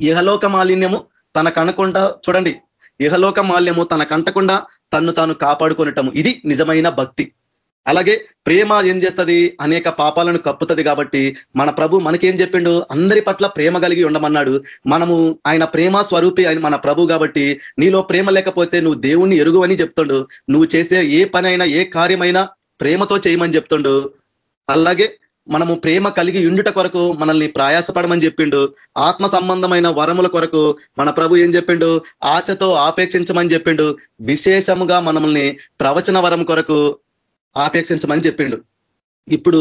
ఇహలోక మాలిన్యము తన కనకుండా చూడండి. ఇహలోక మాల్యము తన కంటకుండా తన్ను తాను కాపాడుకొనటము. ఇది నిజమైన భక్తి. అలాగే ప్రేమ ఏం చేస్తుంది? అనేక పాపాలను కప్పుతుంది కాబట్టి మన ప్రభు మనకేం చెప్పిండు? అందరి పట్ల ప్రేమ కలిగి ఉండమన్నాడు. మనము ఆయన ప్రేమ స్వరూపి ఆయన మన ప్రభు కాబట్టి నీలో ప్రేమ లేకపోతే నువ్వు దేవుణ్ణి ఎరుగు చెప్తుండు. నువ్వు చేసే ఏ పనైనా ఏ కార్యమైనా ప్రేమతో చేయమని చెప్తుండు. అలాగే మనము ప్రేమ కలిగి ఉండుట కొరకు మనల్ని ప్రయాసపడమని చెప్పిండు. ఆత్మ సంబంధమైన వరముల కొరకు మన ప్రభు ఏం చెప్పిండు? ఆశతో ఆపేక్షించమని చెప్పిండు. విశేషముగా మనల్ని ప్రవచన వరం కొరకు ఆపేక్షించమని చెప్పిండు. ఇప్పుడు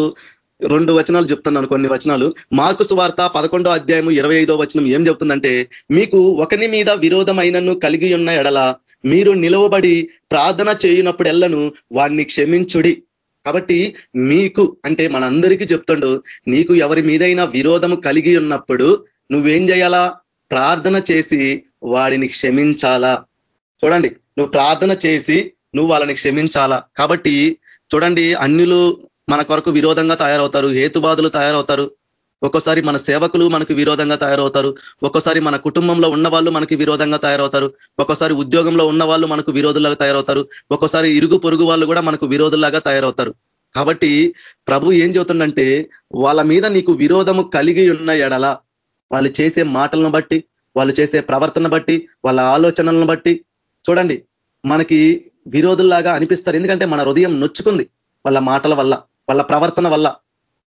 రెండు వచనాలు చెప్తున్నాను కొన్ని వచనాలు. మార్కు సువార్త పదకొండో అధ్యాయము ఇరవై ఐదో వచనం ఏం చెప్తుందంటే మీకు ఒకని మీద విరోధమైనను కలిగి ఉన్న ఎడల మీరు నిలవబడి ప్రార్థన చేయునప్పుడెల్లను వాణ్ణి క్షమించుడి. కాబట్టి మీకు అంటే మనందరికీ చెప్తుండు నీకు ఎవరి మీదైనా విరోధం కలిగి ఉన్నప్పుడు నువ్వేం చేయాలా? ప్రార్థన చేసి వాడిని క్షమించాలా? చూడండి నువ్వు ప్రార్థన చేసి నువ్వు వాళ్ళని క్షమించాలా? కాబట్టి చూడండి అన్యులు మన కొరకు విరోధంగా తయారవుతారు హేతువాదులు తయారవుతారు. ఒక్కోసారి మన సేవకులు మనకు విరోధంగా తయారవుతారు. ఒక్కోసారి మన కుటుంబంలో ఉన్న వాళ్ళు మనకి విరోధంగా తయారవుతారు. ఒక్కోసారి ఉద్యోగంలో ఉన్న వాళ్ళు మనకు విరోధులాగా తయారవుతారు. ఒక్కోసారి ఇరుగు పొరుగు వాళ్ళు కూడా మనకు విరోధులాగా తయారవుతారు. కాబట్టి ప్రభు ఏం చెబుతుండంటే వాళ్ళ మీద నీకు విరోధము కలిగి ఉన్న ఎడల వాళ్ళు చేసే మాటలను బట్టి వాళ్ళు చేసే ప్రవర్తన బట్టి వాళ్ళ ఆలోచనలను బట్టి చూడండి మనకి విరోధుల్లాగా అనిపిస్తారు. ఎందుకంటే మన హృదయం నొచ్చుకుంది వాళ్ళ మాటల వల్ల వాళ్ళ ప్రవర్తన వల్ల.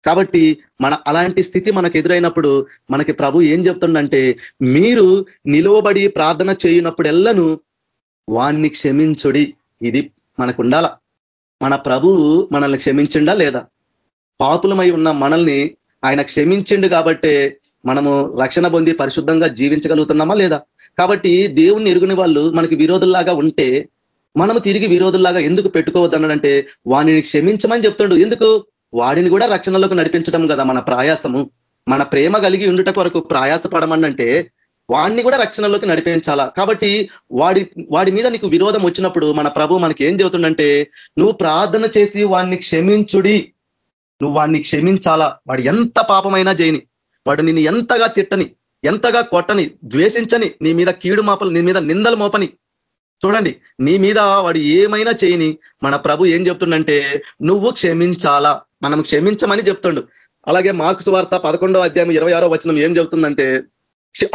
కాబట్టి మన అలాంటి స్థితి మనకు ఎదురైనప్పుడు మనకి ప్రభు ఏం చెప్తుండంటే మీరు నిలువబడి ప్రార్థన చేయనప్పుడెల్లను వాణ్ణి క్షమించుడి. ఇది మనకు ఉండాల మన ప్రభువు మనల్ని క్షమించిండా లేదా? పాపులమై ఉన్న మనల్ని ఆయన క్షమించిండు కాబట్టే మనము రక్షణ పొంది పరిశుద్ధంగా జీవించగలుగుతున్నామా లేదా? కాబట్టి దేవుణ్ణి ఎరుగుని వాళ్ళు మనకి విరోధుల్లాగా ఉంటే మనము తిరిగి విరోధుల్లాగా ఎందుకు పెట్టుకోవద్దన్నాడంటే వాణిని క్షమించమని చెప్తుండు. ఎందుకు? వాడిని కూడా రక్షణలోకి నడిపించడం కదా మన ప్రయాసము. మన ప్రేమ కలిగి ఉండుట కొరకు ప్రయాసపడమనంటే వాడిని కూడా రక్షణలోకి నడిపించాలా? కాబట్టి వాడి వాడి మీద నీకు విరోధం వచ్చినప్పుడు మన ప్రభు మనకి ఏం చెబుతుండంటే నువ్వు ప్రార్థన చేసి వాడిని క్షమించుడి. నువ్వు వాడిని క్షమించాలా? వాడు ఎంత పాపమైనా చేయని వాడు నిన్ను ఎంతగా తిట్టని ఎంతగా కొట్టని ద్వేషించని నీ మీద కీడు మాపలు నీ మీద నిందలు మోపని చూడండి నీ మీద వాడు ఏమైనా చేయని మన ప్రభు ఏం చెప్తుండంటే నువ్వు క్షమించాలా? మనం క్షమించమని చెప్తుండు. అలాగే మార్క్స్ వార్త పదకొండో అధ్యాయం ఇరవై ఆరో వచనం ఏం చెబుతుందంటే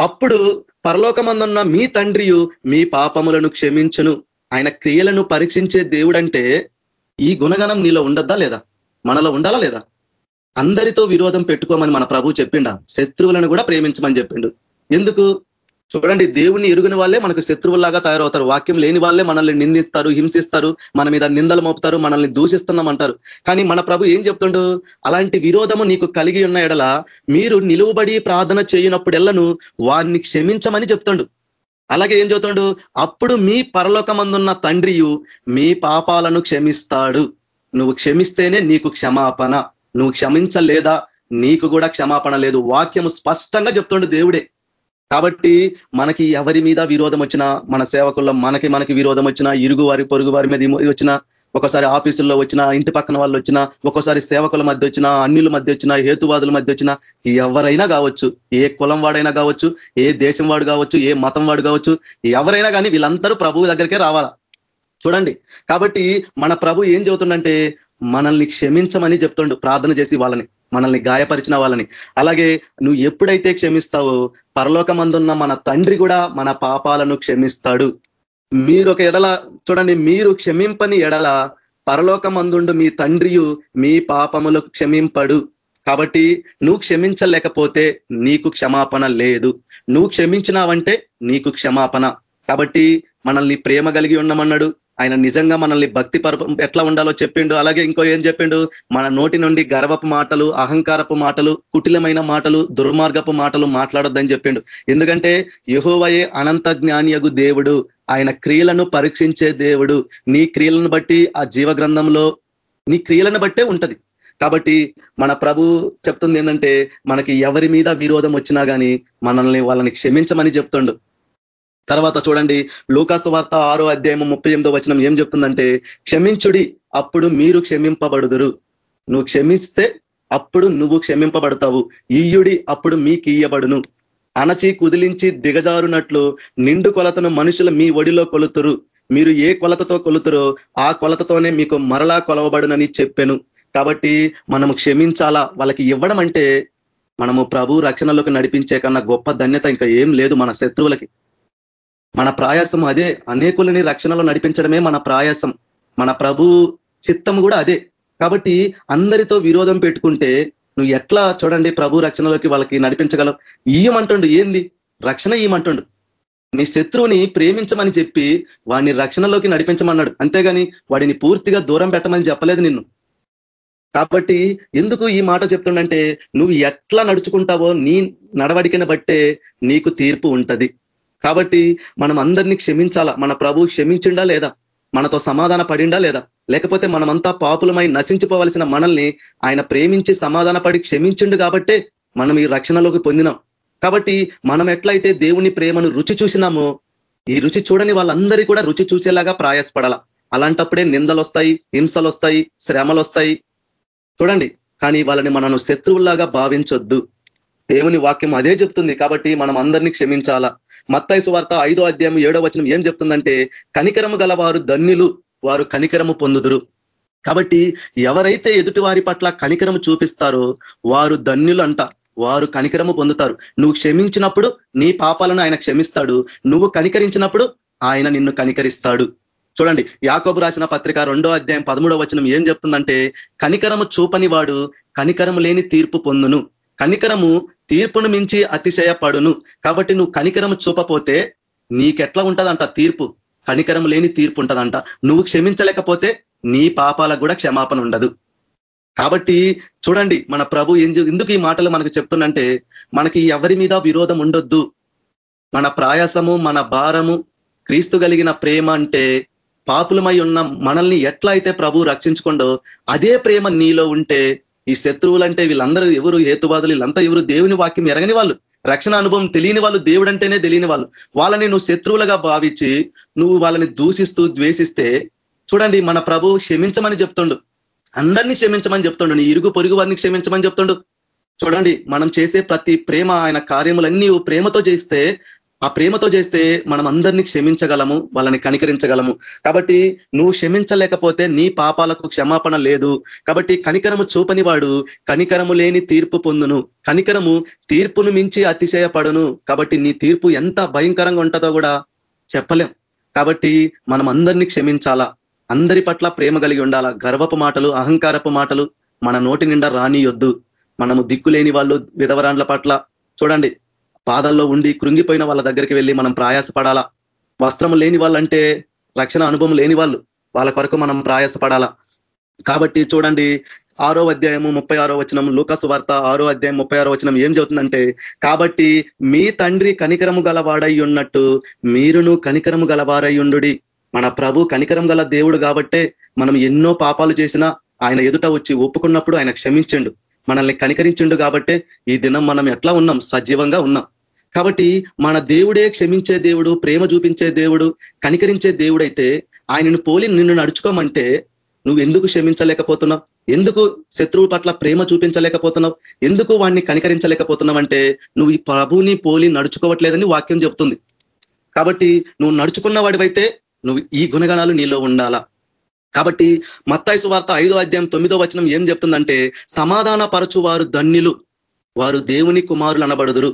అప్పుడు పరలోకమందున్న మీ తండ్రియు మీ పాపములను క్షమించును. ఆయన క్రియలను పరీక్షించే దేవుడంటే ఈ గుణగణం నీలో ఉండద్దా లేదా? మనలో ఉండాలా లేదా? అందరితో విరోధం పెట్టుకోమని మన ప్రభు చెప్పిండ. శత్రువులను కూడా ప్రేమించమని చెప్పిండు. ఎందుకు? చూడండి దేవుని ఎరుగుని వాళ్ళే మనకు శత్రువులాగా తయారవుతారు. వాక్యం లేని వాళ్ళే మనల్ని నిందిస్తారు హింసిస్తారు మన మీద నిందలు మోపుతారు మనల్ని దూషిస్తున్నాం అంటారు కానీ మన ప్రభు ఏం చెప్తుండు? అలాంటి విరోధము నీకు కలిగి ఉన్న ఎడల మీరు నిలువబడి ప్రార్థన చేయనప్పుడెల్లను వారిని క్షమించమని చెప్తుండు. అలాగే ఏం చెబుతుండు అప్పుడు మీ పరలోకమందున్న తండ్రియు మీ పాపాలను క్షమిస్తాడు. నువ్వు క్షమిస్తేనే నీకు క్షమాపణ. నువ్వు క్షమించలేదా? నీకు కూడా క్షమాపణ లేదు. వాక్యము స్పష్టంగా చెప్తుండే దేవుడే. కాబట్టి మనకి ఎవరి మీద విరోధం వచ్చినా మన సేవకుల్లో మనకి మనకి విరోధం వచ్చినా ఇరుగు వారి పొరుగు వారి మీద వచ్చినా ఒకసారి ఆఫీసుల్లో వచ్చినా ఇంటి పక్కన వాళ్ళు వచ్చినా ఒక్కోసారి సేవకుల మధ్య వచ్చినా అన్యుల మధ్య వచ్చినా హేతువాదుల మధ్య వచ్చినా ఎవరైనా కావచ్చు ఏ కులం వాడైనా కావచ్చు ఏ దేశం వాడు కావచ్చు ఏ మతం వాడు కావచ్చు ఎవరైనా కానీ వీళ్ళందరూ ప్రభువు దగ్గరికే రావాలా? చూడండి. కాబట్టి మన ప్రభు ఏం చెబుతుండంటే మనల్ని క్షమించమని చెప్తుండు ప్రార్థన చేసి వాళ్ళని. మనల్ని గాయపరిచిన వాళ్ళని. అలాగే నువ్వు ఎప్పుడైతే క్షమిస్తావో పరలోకమందున్న మన తండ్రి కూడా మన పాపాలను క్షమిస్తాడు. మీరు ఒక ఎడల చూడండి మీరు క్షమింపని ఎడల పరలోకమందుండు మీ తండ్రియు మీ పాపములు క్షమింపడు. కాబట్టి నువ్వు క్షమించలేకపోతే నీకు క్షమాపణ లేదు. నువ్వు క్షమించినావంటే నీకు క్షమాపణ. కాబట్టి మనల్ని ప్రేమ కలిగి ఉండమన్నాడు. ఆయన నిజంగా మనల్ని భక్తి పరపం ఎట్లా ఉండాలో చెప్పిండు అలాగే ఇంకో ఏం చెప్పిండు? మన నోటి నుండి గర్వపు మాటలు అహంకారపు మాటలు కుటిలమైన మాటలు దుర్మార్గపు మాటలు మాట్లాడొద్దని చెప్పిండు. ఎందుకంటే యహోవయే అనంత జ్ఞానియగు దేవుడు. ఆయన క్రియలను పరీక్షించే దేవుడు. నీ క్రియలను బట్టి ఆ జీవ గ్రంథంలో నీ క్రియలను బట్టే ఉంటది. కాబట్టి మన ప్రభు చెప్తుంది ఏంటంటే మనకి ఎవరి మీద విరోధం వచ్చినా కానీ మనల్ని వాళ్ళని క్షమించమని చెప్తుండు. తర్వాత చూడండి లూకాసు వార్త ఆరో అధ్యాయం ముప్పై ఎనిమిదో వచనం ఏం చెప్తుందంటే క్షమించుడి అప్పుడు మీరు క్షమింపబడుదురు. నువ్వు క్షమిస్తే అప్పుడు నువ్వు క్షమింపబడతావు. ఈయుడి అప్పుడు మీకు ఇయ్యబడును అణచి కుదిలించి దిగజారునట్లు నిండు కొలతను మనుషులు మీ ఒడిలో కొలుతురు. మీరు ఏ కొలతతో కొలుతురో ఆ కొలతతోనే మీకు మరలా కొలవబడునని చెప్పాను. కాబట్టి మనము క్షమించాలా? వాళ్ళకి ఇవ్వడం అంటే మనము ప్రభు రక్షణలోకి నడిపించే కన్నా గొప్ప ధన్యత ఇంకా ఏం లేదు మన శత్రువులకి. మన ప్రయాసం అదే. అనేకులని రక్షణలో నడిపించడమే మన ప్రయాసం. మన ప్రభు చిత్తం కూడా అదే. కాబట్టి అందరితో విరోధం పెట్టుకుంటే నువ్వు ఎట్లా చూడండి ప్రభు రక్షణలోకి వాళ్ళకి నడిపించగలవు? ఈయమంటుండు ఏంది? రక్షణ ఈయమంటుండు. నీ శత్రువుని ప్రేమించమని చెప్పి వాడిని రక్షణలోకి నడిపించమన్నాడు. అంతేగాని వాడిని పూర్తిగా దూరం పెట్టమని చెప్పలేదు నిన్ను. కాబట్టి ఎందుకు ఈ మాట చెప్తుండంటే నువ్వు ఎట్లా నడుచుకుంటావో నీ నడవడికను బట్టే నీకు తీర్పు ఉంటది. కాబట్టి మనం అందరినీ క్షమించాలా? మన ప్రభు క్షమించిండా లేదా? మనతో సమాధాన పడిండా లేదా? లేకపోతే మనమంతా పాపులమై నశించిపోవలసిన మనల్ని ఆయన ప్రేమించి సమాధాన పడి క్షమించిండు కాబట్టే మనం ఈ రక్షణలోకి పొందినాం. కాబట్టి మనం ఎట్లయితే దేవుని ప్రేమను రుచి చూసినామో ఈ రుచి చూడని వాళ్ళందరికీ కూడా రుచి చూసేలాగా ప్రయాసపడాల? అలాంటప్పుడే నిందలు వస్తాయి హింసలు వస్తాయి శ్రమలు వస్తాయి చూడండి కానీ వాళ్ళని మనను శత్రువుల్లాగా భావించొద్దు. దేవుని వాక్యం అదే చెప్తుంది కాబట్టి మనం అందరినీ క్షమించాలా? మత్తైసు వార్త ఐదో అధ్యాయం ఏడో వచనం ఏం చెప్తుందంటే కనికరము గలవారు ధన్యులు వారు కనికరము పొందుదురు. కాబట్టి ఎవరైతే ఎదుటి వారి పట్ల కనికరము చూపిస్తారో వారు ధన్యులు అంట వారు కనికరము పొందుతారు. నువ్వు క్షమించినప్పుడు నీ పాపాలను ఆయన క్షమిస్తాడు నువ్వు కనికరించినప్పుడు ఆయన నిన్ను కనికరిస్తాడు. చూడండి యాకోబు రాసిన పత్రిక రెండో అధ్యాయం పదమూడో వచనం ఏం చెప్తుందంటే కనికరము చూపని వాడు కనికరము లేని తీర్పు పొందును. కనికరము తీర్పును మించి అతిశయపడును. కాబట్టి నువ్వు కనికరము చూపపోతే నీకెట్లా ఉంటదంట తీర్పు? కనికరం లేని తీర్పు ఉంటదంట. నువ్వు క్షమించలేకపోతే నీ పాపాలకు కూడా క్షమాపణ ఉండదు. కాబట్టి చూడండి మన ప్రభు ఎందుకు ఈ మాటలు మనకు చెప్తుందంటే మనకి ఎవరి మీద విరోధం ఉండొద్దు. మన ప్రయాసము మన భారము క్రీస్తు కలిగిన ప్రేమ అంటే పాపులమై ఉన్న మనల్ని ఎట్లా అయితే ప్రభు రక్షించుకుండో అదే ప్రేమ నీలో ఉంటే ఈ శత్రువులంటే వీళ్ళందరూ ఎవరు హేతువాదులు? వీళ్ళంతా ఎవరు దేవుని వాక్యం ఎరగని వాళ్ళు? రక్షణ అనుభవం తెలియని వాళ్ళు దేవుడు అంటేనే తెలియని వాళ్ళు. వాళ్ళని నువ్వు శత్రువులుగా భావించి నువ్వు వాళ్ళని దూషిస్తూ ద్వేషిస్తే చూడండి మన ప్రభు క్షమించమని చెప్తుండు. అందరినీ క్షమించమని చెప్తుండు. నీ ఇరుగు పొరుగు వారిని క్షమించమని చెప్తుండు. చూడండి మనం చేసే ప్రతి ప్రేమ ఆయన కార్యములన్నీ ప్రేమతో చేస్తే ఆ ప్రేమతో చేస్తే మనం అందరినీ క్షమించగలము వాళ్ళని కనికరించగలము. కాబట్టి నువ్వు క్షమించలేకపోతే నీ పాపాలకు క్షమాపణ లేదు. కాబట్టి కనికరము చూపని వాడు కనికరము లేని తీర్పు పొందును. కనికరము తీర్పును మించి అతిశయపడును. కాబట్టి నీ తీర్పు ఎంత భయంకరంగా ఉంటుందో కూడా చెప్పలేం. కాబట్టి మనం అందరినీ క్షమించాలా? అందరి పట్ల ప్రేమ కలిగి ఉండాలా? గర్వపు మాటలు అహంకారపు మాటలు మన నోటి నిండా రానియొద్దు. మనము దిక్కులేని వాళ్ళు విధవరాండ్ల పట్ల. చూడండి పాదల్లో ఉండి కృంగిపోయిన వాళ్ళ దగ్గరికి వెళ్ళి మనం ప్రయాసపడాలా? వస్త్రం లేని వాళ్ళంటే రక్షణ అనుభవం లేని వాళ్ళు. వాళ్ళ కొరకు మనం ప్రయాసపడాలా? కాబట్టి చూడండి ఆరో అధ్యాయము ముప్పై ఆరో వచనం లూకసు వార్త ఆరో అధ్యాయం ముప్పై ఆరో వచనం ఏం చెబుతుందంటే కాబట్టి మీ తండ్రి కనికరము గలవాడై ఉన్నట్టు మీరును కనికరము గలవారై ఉండు మన ప్రభు కనికరం గల దేవుడు కాబట్టే మనం ఎన్నో పాపాలు చేసినా ఆయన ఎదుట వచ్చి ఒప్పుకున్నప్పుడు ఆయన క్షమించండు. మనల్ని కనికరించిండు కాబట్టే ఈ దినం మనం ఎట్లా ఉన్నాం? సజీవంగా ఉన్నాం. కాబట్టి మన దేవుడే క్షమించే దేవుడు ప్రేమ చూపించే దేవుడు కనికరించే దేవుడైతే ఆయనను పోలి నిన్ను నడుచుకోమంటే నువ్వు ఎందుకు క్షమించలేకపోతున్నావు? ఎందుకు శత్రువు పట్ల ప్రేమ చూపించలేకపోతున్నావు? ఎందుకు వాడిని కనికరించలేకపోతున్నావు అంటే నువ్వు ఈ ప్రభుని పోలి నడుచుకోవట్లేదని వాక్యం చెప్తుంది కాబట్టి నువ్వు నడుచుకున్న వాడివైతే నువ్వు ఈ గుణగణాలు నీలో ఉండాలా? కాబట్టి మత్తాయి వార్త ఐదో అధ్యాయం తొమ్మిదో వచనం ఏం చెప్తుందంటే సమాధాన పరచు వారు ధన్యులు వారు దేవుని కుమారులు అనబడుదురు.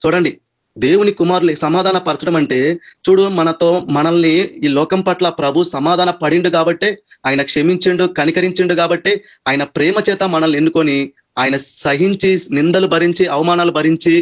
చూడండి దేవుని కుమారులు సమాధాన పరచడం అంటే చూడు మనతో మనల్ని ఈ లోకం పట్ల ప్రభు సమాధాన పడిండు కాబట్టే ఆయన క్షమించిండు కనికరించిండు కాబట్టే ఆయన ప్రేమ చేత మనల్ని ఎన్నుకొని ఆయన సహించి నిందలు భరించి అవమానాలు భరించి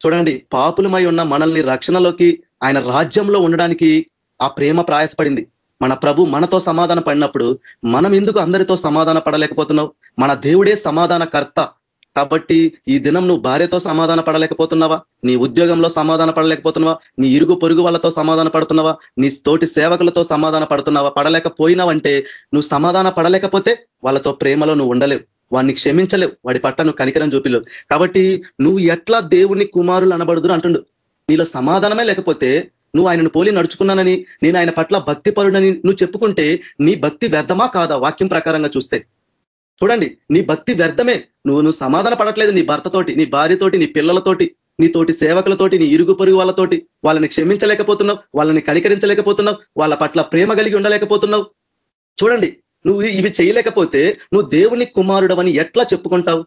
చూడండి పాపులమై ఉన్న మనల్ని రక్షణలోకి ఆయన రాజ్యంలో ఉండడానికి ఆ ప్రేమ ప్రయాసపడింది. మన ప్రభు మనతో సమాధాన పడినప్పుడు మనం ఎందుకు అందరితో సమాధాన పడలేకపోతున్నావు? మన దేవుడే సమాధాన కర్త. కాబట్టి ఈ దినం నువ్వు భార్యతో సమాధాన పడలేకపోతున్నావా? నీ ఉద్యోగంలో సమాధాన పడలేకపోతున్నావా? నీ ఇరుగు పొరుగు వాళ్ళతో సమాధాన పడుతున్నావా? నీ తోటి సేవకులతో సమాధాన పడుతున్నావా? పడలేకపోయినావంటే నువ్వు సమాధాన పడలేకపోతే వాళ్ళతో ప్రేమలో నువ్వు ఉండలేవు. వాడిని క్షమించలేవు. వాడి పట్ల నువ్వు కనికరం చూపిలేవు. కాబట్టి నువ్వు ఎట్లా దేవుని కుమారులు అనబడుదురు అంటుండు. నీలో సమాధానమే లేకపోతే నువ్వు ఆయనను పోలి నడుచుకున్నానని నేను ఆయన పట్ల భక్తి పరుడని నువ్వు చెప్పుకుంటే నీ భక్తి వ్యర్థమా కాదా వాక్యం ప్రకారంగా చూస్తే? చూడండి నీ భక్తి వ్యర్థమే. నువ్వు నువ్వు సమాధాన పడట్లేదు నీ భర్తతోటి నీ భార్యతోటి నీ పిల్లలతోటి నీ తోటి సేవకులతోటి నీ ఇరుగు పొరుగు వాళ్ళతోటి. వాళ్ళని క్షమించలేకపోతున్నావు వాళ్ళని కనికరించలేకపోతున్నావు వాళ్ళ పట్ల ప్రేమ కలిగి ఉండలేకపోతున్నావు. చూడండి నువ్వు ఇవి చేయలేకపోతే నువ్వు దేవుని కుమారుడవని ఎట్లా చెప్పుకుంటావు?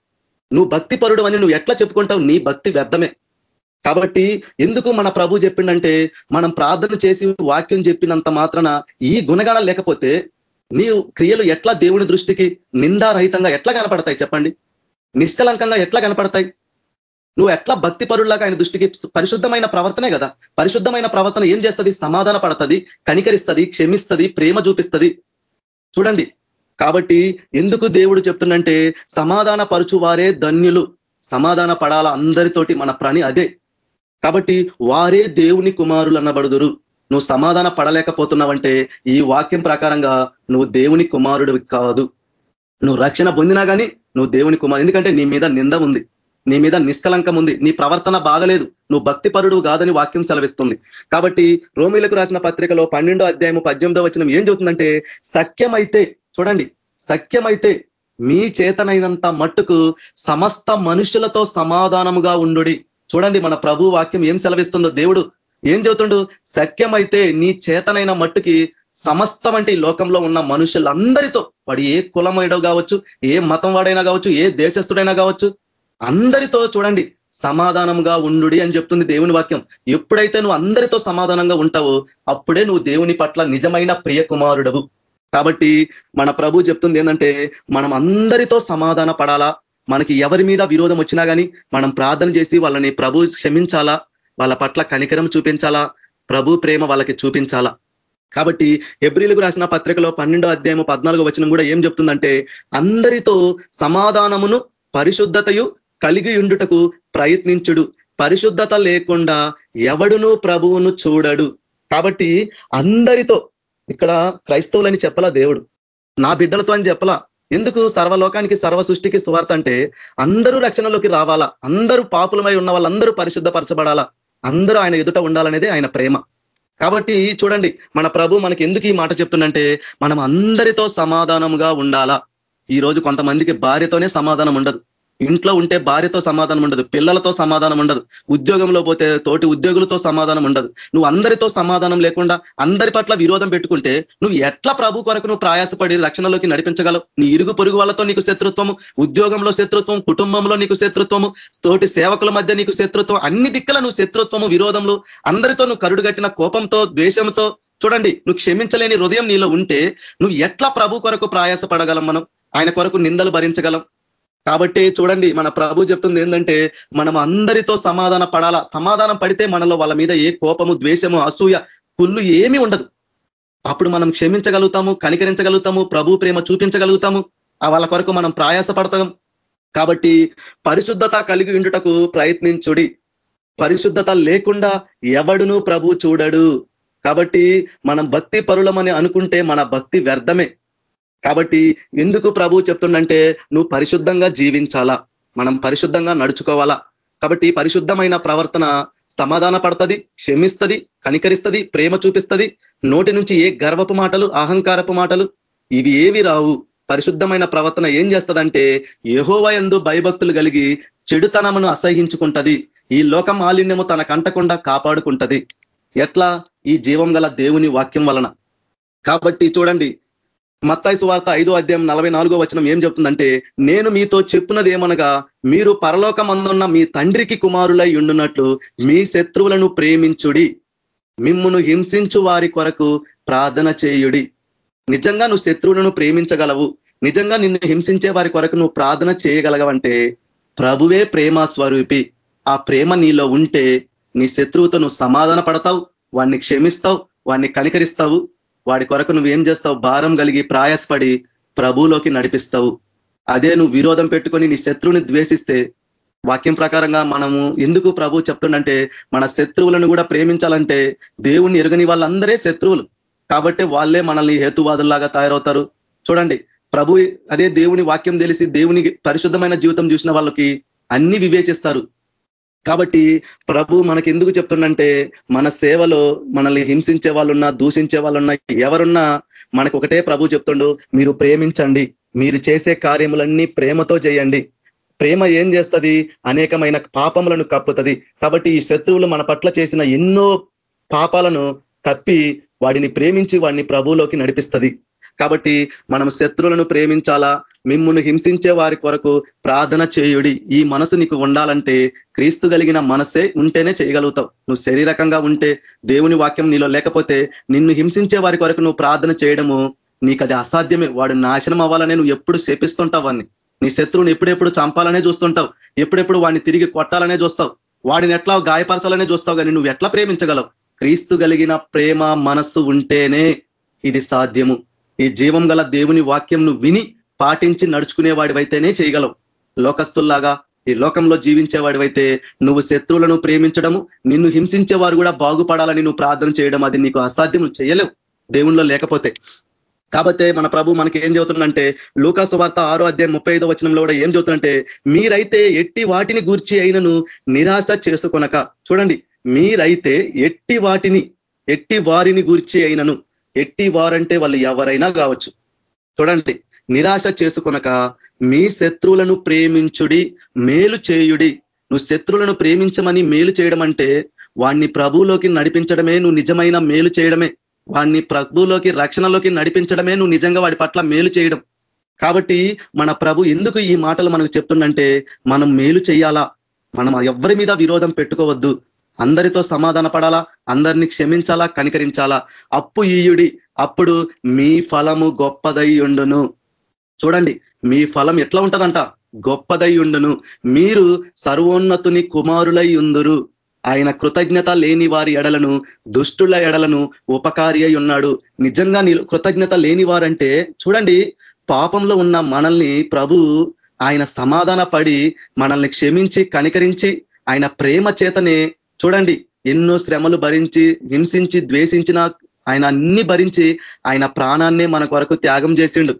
నువ్వు భక్తి పరుడవని నువ్వు ఎట్లా చెప్పుకుంటావు? నీ భక్తి వ్యర్థమే. కాబట్టి ఎందుకు మన ప్రభు చెప్పిండంటే మనం ప్రార్థన చేసి వాక్యం చెప్పినంత మాత్రాన ఈ గుణగణాలు లేకపోతే నీ క్రియలు ఎట్లా దేవుని దృష్టికి నిందారహితంగా ఎట్లా కనపడతాయి చెప్పండి? నిష్కలంకంగా ఎట్లా కనపడతాయి? నువ్వు ఎట్లా భక్తి పరుల్లాగా ఆయన దృష్టికి పరిశుద్ధమైన ప్రవర్తనే కదా. పరిశుద్ధమైన ప్రవర్తన ఏం చేస్తుంది? సమాధాన పడుతుంది కనికరిస్తుంది క్షమిస్తుంది ప్రేమ చూపిస్తుంది. చూడండి. కాబట్టి ఎందుకు దేవుడు చెప్తుందంటే సమాధాన పరుచు వారే ధన్యులు. సమాధాన పడాల అందరితోటి మన ప్రాణి అదే. కాబట్టి వారే దేవుని కుమారులు అనబడుదురు నువ్వు సమాధాన పడలేకపోతున్నావంటే ఈ వాక్యం ప్రకారంగా నువ్వు దేవుని కుమారుడు కాదు. నువ్వు రక్షణ పొందినా కానీ నువ్వు దేవుని కుమారు ఎందుకంటే నీ మీద నింద ఉంది. నీ మీద నిష్కలంకం ఉంది. నీ ప్రవర్తన బాగలేదు. నువ్వు భక్తి పరుడు కాదని వాక్యం సెలవిస్తుంది. కాబట్టి రోమిలకు రాసిన పత్రికలో పన్నెండో అధ్యాయము పద్దెనిమిదో వచ్చిన ఏం చెబుతుందంటే సఖ్యమైతే చూడండి సఖ్యమైతే మీ చేతనైనంత మట్టుకు సమస్త మనుషులతో సమాధానముగా ఉండుడి. చూడండి మన ప్రభు వాక్యం ఏం సెలవిస్తుందో. దేవుడు ఏం చెబుతుండు? సఖ్యమైతే నీ చేతనైన మట్టుకి సమస్తం అంటే ఈ లోకంలో ఉన్న మనుషులందరితో వాడు ఏ కులమైడో కావచ్చు ఏ మతం వాడైనా కావచ్చు ఏ దేశస్థుడైనా కావచ్చు అందరితో చూడండి సమాధానంగా ఉండు అని చెప్తుంది దేవుని వాక్యం. ఎప్పుడైతే నువ్వు అందరితో సమాధానంగా ఉంటావో అప్పుడే నువ్వు దేవుని పట్ల నిజమైన ప్రియ కుమారుడవు కాబట్టి మన ప్రభు చెప్తుంది ఏంటంటే మనం అందరితో సమాధాన పడాలా మనకి ఎవరి మీద విరోధం వచ్చినా కానీ మనం ప్రార్థన చేసి వాళ్ళని ప్రభు క్షమించాలా? వాళ్ళ పట్ల కనికరం చూపించాలా? ప్రభు ప్రేమ వాళ్ళకి చూపించాలా? కాబట్టి ఎబ్రిలకు రాసిన పత్రికలో పన్నెండో అధ్యాయం పద్నాలుగో వచనం కూడా ఏం చెప్తుందంటే అందరితో సమాధానమును పరిశుద్ధతయు కలిగి ఉండుటకు ప్రయత్నించుడు. పరిశుద్ధత లేకుండా ఎవడును ప్రభువును చూడడు. కాబట్టి అందరితో ఇక్కడ క్రైస్తవులని చెప్పలా దేవుడు? నా బిడ్డలతో అని చెప్పలా? ఎందుకు సర్వలోకానికి సర్వ సృష్టికి సువార్త అంటే అందరూ రక్షణలోకి రావాలా? అందరూ పాపులమై ఉన్న వాళ్ళందరూ పరిశుద్ధపరచబడాలా? అందరూ ఆయన ఎదుట ఉండాలనేది ఆయన ప్రేమ. కాబట్టి చూడండి మన ప్రభు మనకి ఎందుకు ఈ మాట చెప్తుందంటే మనం అందరితో సమాధానముగా ఉండాలా? ఈ రోజు కొంతమందికి భార్యతోనే సమాధానం ఉండదు. ఇంట్లో ఉంటే భార్యతో సమాధానం ఉండదు పిల్లలతో సమాధానం ఉండదు ఉద్యోగంలో పోతే తోటి ఉద్యోగులతో సమాధానం ఉండదు. నువ్వు అందరితో సమాధానం లేకుండా అందరి పట్ల విరోధం పెట్టుకుంటే నువ్వు ఎట్లా ప్రభు కొరకు నువ్వు ప్రయాసపడి రక్షణలోకి నడిపించగలవు? నీ ఇరుగు పొరుగు వాళ్ళతో నీకు శత్రుత్వము ఉద్యోగంలో శత్రుత్వం కుటుంబంలో నీకు శత్రుత్వము తోటి సేవకుల మధ్య నీకు శత్రుత్వం అన్ని దిక్కల నువ్వు శత్రుత్వము విరోధంలో అందరితో నువ్వు కరుడుగట్టిన కోపంతో ద్వేషంతో చూడండి నువ్వు క్షమించలేని హృదయం నీలో ఉంటే నువ్వు ఎట్లా ప్రభు కొరకు ప్రయాసపడగలం మనం? ఆయన కొరకు నిందలు భరించగలం. కాబట్టి చూడండి మన ప్రభు చెప్తుంది ఏంటంటే మనం అందరితో సమాధాన పడాలా? సమాధానం పడితే మనలో వాళ్ళ మీద ఏ కోపము ద్వేషము అసూయ కుళ్ళు ఏమీ ఉండదు. అప్పుడు మనం క్షమించగలుగుతాము కనికరించగలుగుతాము ప్రభు ప్రేమ చూపించగలుగుతాము వాళ్ళ కొరకు మనం ప్రయాసపడతాం. కాబట్టి పరిశుద్ధత కలిగి ఉండుటకు ప్రయత్నించుడి. పరిశుద్ధత లేకుండా ఎవడును ప్రభు చూడడు. కాబట్టి మనం భక్తి పరులమని అనుకుంటే మన భక్తి వ్యర్థమే. కాబట్టి ఎందుకు ప్రభు చెప్తుండంటే నువ్వు పరిశుద్ధంగా జీవించాలా? మనం పరిశుద్ధంగా నడుచుకోవాలా? కాబట్టి పరిశుద్ధమైన ప్రవర్తన సమాధాన పడుతుంది క్షమిస్తుంది కనికరిస్తుంది ప్రేమ చూపిస్తుంది నోటి నుంచి ఏ గర్వపు మాటలు అహంకారపు మాటలు ఇవి ఏవి రావు? పరిశుద్ధమైన ప్రవర్తన ఏం చేస్తుందంటే యహోవయందు భయభక్తులు కలిగి చెడుతనమును అసహించుకుంటది ఈ లోక మాలిన్యము తన కంటకుండా కాపాడుకుంటది. ఎట్లా? ఈ జీవం గల దేవుని వాక్యం వలన. కాబట్టి చూడండి మత్తాయి సువార్త ఐదో అధ్యాయం నలభై నాలుగో వచనం ఏం చెప్తుందంటే నేను మీతో చెప్పున్నది ఏమనగా మీరు పరలోకమందున్న మీ తండ్రికి కుమారులై ఉండునట్లు మీ శత్రువులను ప్రేమించుడి మిమ్మును హింసించు వారి కొరకు ప్రార్థన చేయుడి. నిజంగా నువ్వు శత్రువులను ప్రేమించగలవు నిజంగా నిన్ను హింసించే వారి కొరకు నువ్వు ప్రార్థన చేయగలగవంటే ప్రభువే ప్రేమ స్వరూపి. ఆ ప్రేమ నీలో ఉంటే నీ శత్రువుతో నువ్వు సమాధాన పడతావు వాడిని క్షమిస్తావు వాడిని కనికరిస్తావు. వాడి కొరకు నువ్వు ఏం చేస్తావు? భారం కలిగి ప్రాయసపడి ప్రభువులోకి నడిపిస్తావు. అదే నువ్వు విరోధం పెట్టుకొని నీ శత్రువుని ద్వేషిస్తే వాక్యం ప్రకారంగా మనము ఎందుకు ప్రభు చెప్తుండంటే మన శత్రువులను కూడా ప్రేమించాలంటే దేవుణ్ణి ఎరుగని వాళ్ళందరే శత్రువులు. కాబట్టి వాళ్ళే మనల్ని హేతువాదుల్లాగా తయారవుతారు. చూడండి ప్రభు అదే దేవుని వాక్యం తెలిసి దేవుని పరిశుద్ధమైన జీవితం చూసిన వాళ్ళకి అన్ని వివేచిస్తారు. కాబట్టి ప్రభు మనకి ఎందుకు చెప్తుండంటే మన సేవలో మనల్ని హింసించే వాళ్ళున్నా దూషించే వాళ్ళున్నా ఎవరున్నా మనకు ఒకటే ప్రభు చెప్తుండు మీరు ప్రేమించండి మీరు చేసే కార్యములన్నీ ప్రేమతో చేయండి. ప్రేమ ఏం చేస్తుంది? అనేకమైన పాపములను కప్పుతుంది. కాబట్టి ఈ శత్రువులు మన పట్ల చేసిన ఎన్నో పాపాలను కప్పి వాడిని ప్రేమించి వాడిని ప్రభువులోకి నడిపిస్తుంది. కాబట్టి మనం శత్రువులను ప్రేమించాలా? మిమ్మును హింసించే వారి కొరకు ప్రార్థన చేయుడి. ఈ మనసు నీకు ఉండాలంటే క్రీస్తు కలిగిన మనసే ఉంటేనే చేయగలుగుతావు. నువ్వు శరీరకంగా ఉంటే దేవుని వాక్యం నీలో లేకపోతే నిన్ను హింసించే వారి కొరకు నువ్వు ప్రార్థన చేయడము నీకు అది అసాధ్యమే. వాడు నాశనం అవ్వాలనే నువ్వు ఎప్పుడు శపిస్తుంటావు వాడిని నీ శత్రువుని ఎప్పుడెప్పుడు చంపాలనే చూస్తుంటావు. ఎప్పుడెప్పుడు వాడిని తిరిగి కొట్టాలనే చూస్తావు. వాడిని ఎట్లా గాయపరచాలనే చూస్తావు కానీ నువ్వు ఎట్లా ప్రేమించగలవు? క్రీస్తు కలిగిన ప్రేమ మనస్సు ఉంటేనే ఇది సాధ్యము. ఈ జీవం గల దేవుని వాక్యం విని పాటించి నడుచుకునే వాడివైతేనే చేయగలవు. లోకస్తుల్లాగా ఈ లోకంలో జీవించేవాడివైతే నువ్వు శత్రువులను ప్రేమించడము నిన్ను హింసించే వారు కూడా బాగుపడాలని నువ్వు ప్రార్థన చేయడం అది నీకు అసాధ్యం చేయలేవు. దేవుణ్ణిలో లేకపోతే. కాబట్టి మన ప్రభు మనకి ఏం చెబుతుందంటే లూకాసు వార్త ఆరో అధ్యాయం ముప్పై ఐదో వచనంలో కూడా ఏం చెబుతుందంటే మీరైతే ఎట్టి వాటిని గూర్చి అయినను నిరాశ చేసుకొనక చూడండి మీరైతే ఎట్టి వాటిని ఎట్టి వారిని గూర్చి అయినను ఎట్టి వారంటే వాళ్ళు ఎవరైనా కావచ్చు. చూడండి నిరాశ చేసుకునక మీ శత్రువులను ప్రేమించుడి మేలు చేయుడి. నువ్వు శత్రువులను ప్రేమించమని మేలు చేయడం అంటే వాణ్ణి ప్రభువులోకి నడిపించడమే నువ్వు నిజమైన మేలు చేయడమే. వాణ్ణి ప్రభువులోకి రక్షణలోకి నడిపించడమే నువ్వు నిజంగా వాడి పట్ల మేలు చేయడం. కాబట్టి మన ప్రభు ఎందుకు ఈ మాటలు మనకు చెప్తుండంటే మనం మేలు చేయాలా మనం ఎవరి మీద విరోధం పెట్టుకోవద్దు. అందరితో సమాధాన పడాలా? అందరినీ క్షమించాలా? కనికరించాలా? అప్పు ఈయుడి అప్పుడు మీ ఫలము గొప్పదై ఉండును. చూడండి మీ ఫలం ఎట్లా ఉంటదంట? గొప్పదై ఉండును. మీరు సర్వోన్నతుని కుమారులై ఉందురు. ఆయన కృతజ్ఞత లేని వారి ఎడలను దుష్టుల ఎడలను ఉపకారి అయి ఉన్నాడు. నిజంగా కృతజ్ఞత లేని వారంటే చూడండి పాపంలో ఉన్న మనల్ని ప్రభు ఆయన సమాధాన పడి మనల్ని క్షమించి కనికరించి ఆయన ప్రేమ చేతనే చూడండి ఎన్నో శ్రమలు భరించి హింసించి ద్వేషించిన ఆయన అన్ని భరించి ఆయన ప్రాణాన్ని మన కొరకు త్యాగం చేసిండు.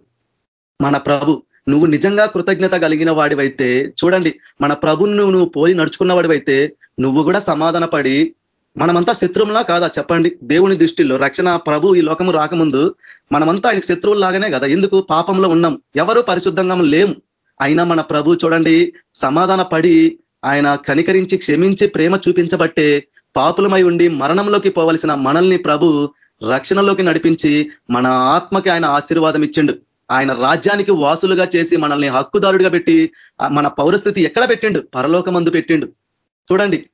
మన ప్రభు నువ్వు నిజంగా కృతజ్ఞత కలిగిన వాడివైతే చూడండి మన ప్రభుని నువ్వు పోయి నడుచుకున్న వాడివైతే నువ్వు కూడా సమాధాన పడి మనమంతా శత్రువులా కాదా చెప్పండి? దేవుని దృష్టిలో రక్షణ ప్రభు ఈ లోకము రాకముందు మనమంతా ఆయన శత్రువులాగానే కదా? ఎందుకు? పాపంలో ఉన్నాం. ఎవరు పరిశుద్ధంగా లేము. అయినా మన ప్రభు చూడండి సమాధాన పడి ఆయన కనికరించి క్షమించి ప్రేమ చూపించబట్టే పాపులమై ఉండి మరణంలోకి పోవలసిన మనల్ని ప్రభు రక్షణలోకి నడిపించి మన ఆత్మకి ఆయన ఆశీర్వాదం ఇచ్చిండు. ఆయన రాజ్యానికి వాసులుగా చేసి మనల్ని హక్కుదారుడిగా పెట్టి మన పౌరస్థితి ఎక్కడ పెట్టిండు? పరలోకమందు పెట్టిండు. చూడండి.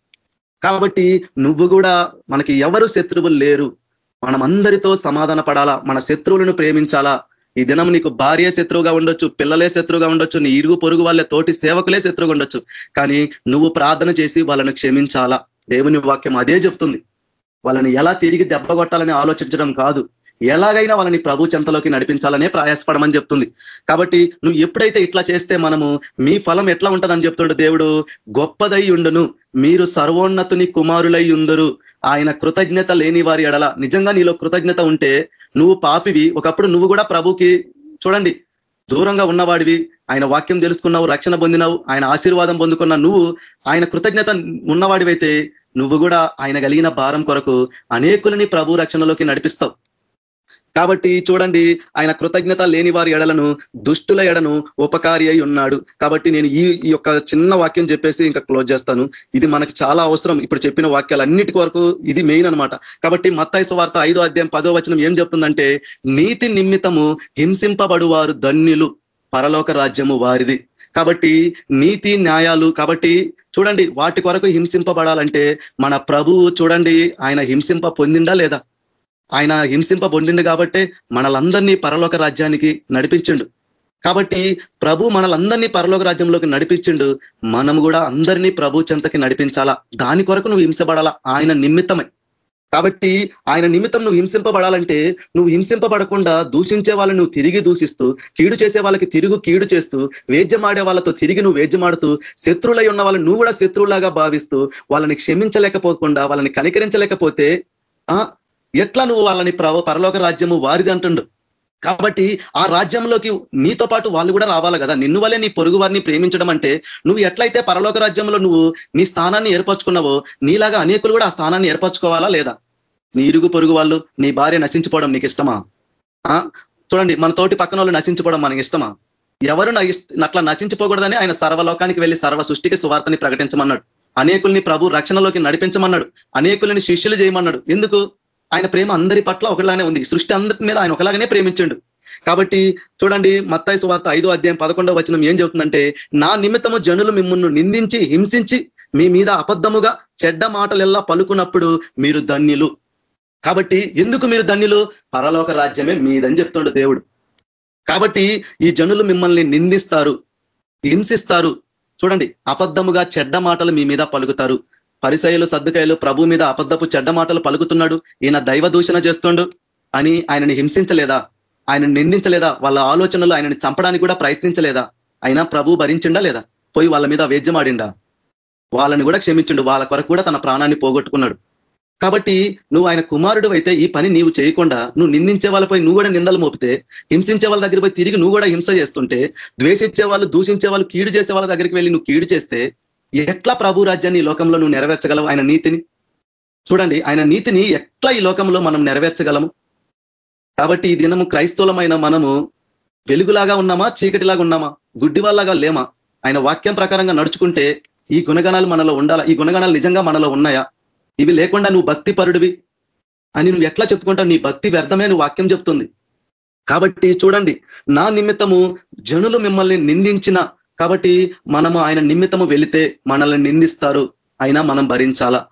కాబట్టి నువ్వు కూడా మనకి ఎవరు శత్రువులు లేరు. మనం అందరితో సమాధాన పడాలా మన శత్రువులను ప్రేమించాలా? ఈ దినం నీకు భార్య శత్రువుగా ఉండొచ్చు పిల్లలే శత్రువుగా ఉండొచ్చు నీ ఇరుగు పొరుగు వాళ్ళే తోటి సేవకులే శత్రువుగా ఉండొచ్చు. కానీ నువ్వు ప్రార్థన చేసి వాళ్ళని క్షమించాలా? దేవుని వాక్యం అదే చెప్తుంది. వాళ్ళని ఎలా తిరిగి దెబ్బ కొట్టాలని ఆలోచించడం కాదు. ఎలాగైనా వాళ్ళని ప్రభు చెంతలోకి నడిపించాలనే ప్రయాసపడమని చెప్తుంది. కాబట్టి నువ్వు ఎప్పుడైతే ఇట్లా చేస్తే మనము మీ ఫలం ఎట్లా ఉంటుందని చెప్తుండే దేవుడు? గొప్పదై ఉండును. మీరు సర్వోన్నతుని కుమారులై ఉందరు. ఆయన కృతజ్ఞత లేని వారి ఎడల నిజంగా నీలో కృతజ్ఞత ఉంటే నువ్వు పాపివి ఒకప్పుడు నువ్వు కూడా ప్రభుకి చూడండి దూరంగా ఉన్నవాడివి ఆయన వాక్యం తెలుసుకున్నావు రక్షణ పొందినావు ఆయన ఆశీర్వాదం పొందుకున్న నువ్వు ఆయన కృతజ్ఞత ఉన్నవాడివైతే నువ్వు కూడా ఆయన కలిగిన భారం కొరకు అనేకులని ప్రభు రక్షణలోకి నడిపిస్తావు. కాబట్టి చూడండి ఆయన కృతజ్ఞత లేని వారి ఎడలను దుష్టుల ఎడను ఉపకారి అయి ఉన్నాడు. కాబట్టి నేను ఈ యొక్క చిన్న వాక్యం చెప్పేసి ఇంకా క్లోజ్ చేస్తాను. ఇది మనకు చాలా అవసరం. ఇప్పుడు చెప్పిన వాక్యాలు అన్నిటి వరకు ఇది మెయిన్ అనమాట కాబట్టి మత్తాయిసు వార్త ఐదో అధ్యాయం పదో వచనం ఏం చెప్తుందంటే నీతి నిమిత్తము హింసింపబడువారు ధన్యులు పరలోక రాజ్యము వారిది. కాబట్టి నీతి న్యాయాలు కాబట్టి చూడండి వాటి కొరకు హింసింపబడాలంటే మన ప్రభువు చూడండి ఆయన హింసింప పొందిండా లేదా? ఆయన హింసింప పొండిండు కాబట్టే మనలందరినీ పరలోక రాజ్యానికి నడిపించిండు. కాబట్టి ప్రభు మనలందరినీ పరలోక రాజ్యంలోకి నడిపించిండు. మనం కూడా అందరినీ ప్రభు చెంతకి నడిపించాలా? దాని కొరకు నువ్వు హింసపడాలా? ఆయన నిమిత్తమే. కాబట్టి ఆయన నిమిత్తం నువ్వు హింసింపబడాలంటే నువ్వు హింసింపబడకుండా దూషించే వాళ్ళని నువ్వు తిరిగి దూషిస్తూ కీడు చేసే వాళ్ళకి తిరుగు కీడు చేస్తూ వేద్యమాడే వాళ్ళతో తిరిగి నువ్వు వేద్యమాడుతూ శత్రువులై ఉన్న వాళ్ళని నువ్వు కూడా శత్రువులాగా భావిస్తూ వాళ్ళని క్షమించలేకపోకుండా వాళ్ళని కనికరించలేకపోతే ఆ ఎట్లా నువ్వు వాళ్ళని పరలోక రాజ్యము వారిది అంటుండు? కాబట్టి ఆ రాజ్యంలోకి నీతో పాటు వాళ్ళు కూడా రావాలి కదా. నిన్ను వల్లే నీ పొరుగు వారిని ప్రేమించడం అంటే నువ్వు ఎట్లయితే పరలోక రాజ్యంలో నువ్వు నీ స్థానాన్ని ఏర్పరచుకున్నావో నీలాగా అనేకులు కూడా ఆ స్థానాన్ని ఏర్పరచుకోవాలా లేదా? నీ ఇరుగు పొరుగు వాళ్ళు నీ భార్య నశించుకోవడం నీకు ఇష్టమా? చూడండి మన తోటి పక్కన వాళ్ళు నశించుకోవడం మనకి ఇష్టమా? ఎవరు అట్లా నశించిపోకూడదని ఆయన సర్వలోకానికి వెళ్ళి సర్వ సృష్టికి సువార్తని ప్రకటించమన్నాడు. అనేకుల్ని ప్రభు రక్షణలోకి నడిపించమన్నాడు. అనేకుల్ని శిష్యులు చేయమన్నాడు. ఎందుకు? ఆయన ప్రేమ అందరి పట్ల ఒకలానే ఉంది. సృష్టి అందరి మీద ఆయన ఒకలాగానే ప్రేమించండు. కాబట్టి చూడండి మత్తాయి సువార్త ఐదో అధ్యాయం పదకొండవ వచనం ఏం చెబుతుందంటే నా నిమిత్తము జనులు మిమ్మల్ని నిందించి హింసించి మీ మీద అబద్ధముగా చెడ్డ మాటలెల్లా పలుకున్నప్పుడు మీరు ధన్యులు. కాబట్టి ఎందుకు మీరు ధన్యులు? పరలోక రాజ్యమే మీదని చెప్తుండు దేవుడు. కాబట్టి ఈ జనులు మిమ్మల్ని నిందిస్తారు హింసిస్తారు. చూడండి అబద్ధముగా చెడ్డ మాటలు మీ మీద పలుకుతారు. పరిసయలు సర్దుకాయలు ప్రభు మీద అబద్ధపు చెడ్డ మాటలు పలుకుతున్నాడు. ఈయన దైవ దూషణ చేస్తుండు అని ఆయనని హింసించలేదా? ఆయన నిందించలేదా? వాళ్ళ ఆలోచనలు ఆయనని చంపడానికి కూడా ప్రయత్నించలేదా? అయినా ప్రభు భరించిండా లేదా? పోయి వాళ్ళ మీద వేద్యమాడిండా? వాళ్ళని కూడా క్షమించిండు. వాళ్ళ కొరకు కూడా తన ప్రాణాన్ని పోగొట్టుకున్నాడు. కాబట్టి నువ్వు ఆయన కుమారుడు అయితే ఈ పని నీవు చేయకుండా నువ్వు నిందించే వాళ్ళపై నువ్వు కూడా నిందలు మోపితే హింసించే వాళ్ళ దగ్గర పోయి తిరిగి నువ్వు కూడా హింస చేస్తుంటే ద్వేషించే వాళ్ళు దూషించే వాళ్ళు కీడు చేసే వాళ్ళ దగ్గరికి వెళ్ళి నువ్వు కీడు చేస్తే ఎట్లా ప్రభు రాజ్యాన్ని ఈ లోకంలో నువ్వు నెరవేర్చగలవు? ఆయన నీతిని? చూడండి ఆయన నీతిని ఎట్లా ఈ లోకంలో మనం నెరవేర్చగలము? కాబట్టి ఈ దినము క్రైస్తవులమైన మనము వెలుగులాగా ఉన్నామా? చీకటిలాగా ఉన్నామా? గుడ్డి లేమా? ఆయన వాక్యం ప్రకారంగా నడుచుకుంటే ఈ గుణగణాలు మనలో ఉండాలా? ఈ గుణగణాలు నిజంగా మనలో ఉన్నాయా? ఇవి లేకుండా నువ్వు భక్తి పరుడివి అని నువ్వు ఎట్లా చెప్పుకుంటావు? నీ భక్తి వ్యర్థమే నువ్వు వాక్యం చెప్తుంది. కాబట్టి చూడండి నా నిమిత్తము జనులు మిమ్మల్ని నిందించిన కాబట్టి మనము ఆయన నిమిత్తము వెళితే మనల్ని నిందిస్తారు అయినా మనం భరించాలా?